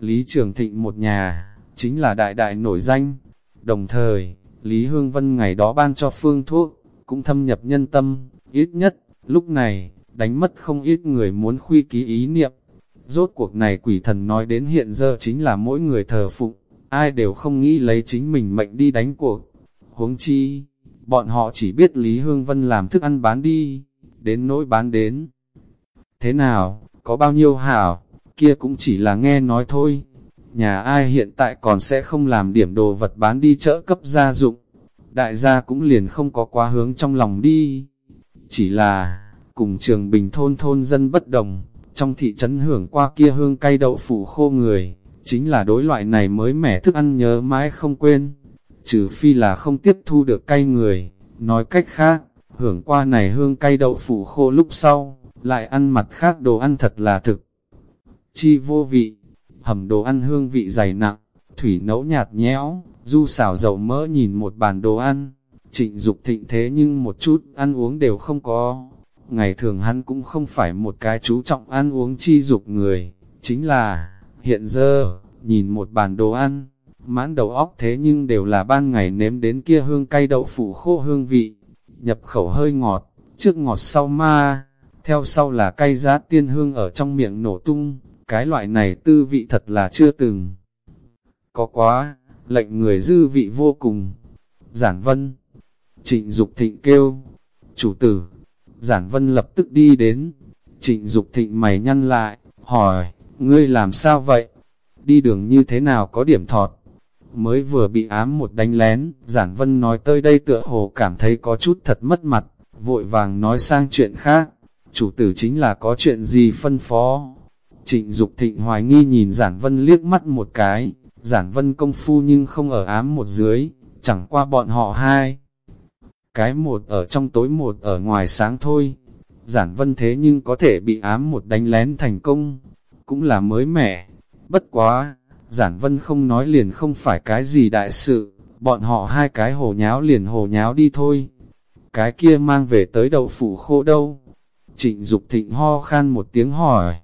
Lý Trường Thịnh một nhà, chính là đại đại nổi danh. Đồng thời, Lý Hương Vân ngày đó ban cho phương thuốc, cũng thâm nhập nhân tâm, ít nhất, lúc này, đánh mất không ít người muốn khuy ký ý niệm. Rốt cuộc này quỷ thần nói đến hiện giờ chính là mỗi người thờ phụng, ai đều không nghĩ lấy chính mình mệnh đi đánh cuộc. Huống chi, bọn họ chỉ biết Lý Hương Vân làm thức ăn bán đi, đến nỗi bán đến. Thế nào, có bao nhiêu hảo, kia cũng chỉ là nghe nói thôi. Nhà ai hiện tại còn sẽ không làm điểm đồ vật bán đi chợ cấp gia dụng. Đại gia cũng liền không có quá hướng trong lòng đi. Chỉ là, cùng trường bình thôn thôn dân bất đồng, trong thị trấn hưởng qua kia hương cay đậu phụ khô người, chính là đối loại này mới mẻ thức ăn nhớ mãi không quên. trừ phi là không tiếp thu được cay người. Nói cách khác, hưởng qua này hương cay đậu phụ khô lúc sau, lại ăn mặt khác đồ ăn thật là thực. Chi vô vị, hầm đồ ăn hương vị dày nặng, thủy nấu nhạt nhẽo, du xào dầu mỡ nhìn một bàn đồ ăn, trịnh Dục thịnh thế nhưng một chút ăn uống đều không có. Ngày thường hắn cũng không phải một cái chú trọng ăn uống chi dục người, chính là, hiện giờ, nhìn một bàn đồ ăn, mãn đầu óc thế nhưng đều là ban ngày nếm đến kia hương cay đậu phụ khô hương vị, nhập khẩu hơi ngọt, trước ngọt sau ma, theo sau là cay giá tiên hương ở trong miệng nổ tung, cái loại này tư vị thật là chưa từng. Có quá, lệnh người dư vị vô cùng. Giản Vân, Trịnh Dục Thịnh kêu, chủ tử, Giản Vân lập tức đi đến, Trịnh Dục Thịnh mày nhăn lại, hỏi, ngươi làm sao vậy? Đi đường như thế nào có điểm thọt? Mới vừa bị ám một đánh lén, Giản Vân nói tới đây tựa hồ cảm thấy có chút thật mất mặt, vội vàng nói sang chuyện khác. Chủ tử chính là có chuyện gì phân phó? Trịnh Dục Thịnh hoài nghi nhìn Giản Vân liếc mắt một cái, Giản Vân công phu nhưng không ở ám một dưới, chẳng qua bọn họ hai. Cái một ở trong tối một ở ngoài sáng thôi. Giản Vân thế nhưng có thể bị ám một đánh lén thành công, cũng là mới mẻ. Bất quá, Giản Vân không nói liền không phải cái gì đại sự, bọn họ hai cái hồ nháo liền hồ nháo đi thôi. Cái kia mang về tới đậu phủ khô đâu? Trịnh Dục Thịnh ho khan một tiếng hỏi.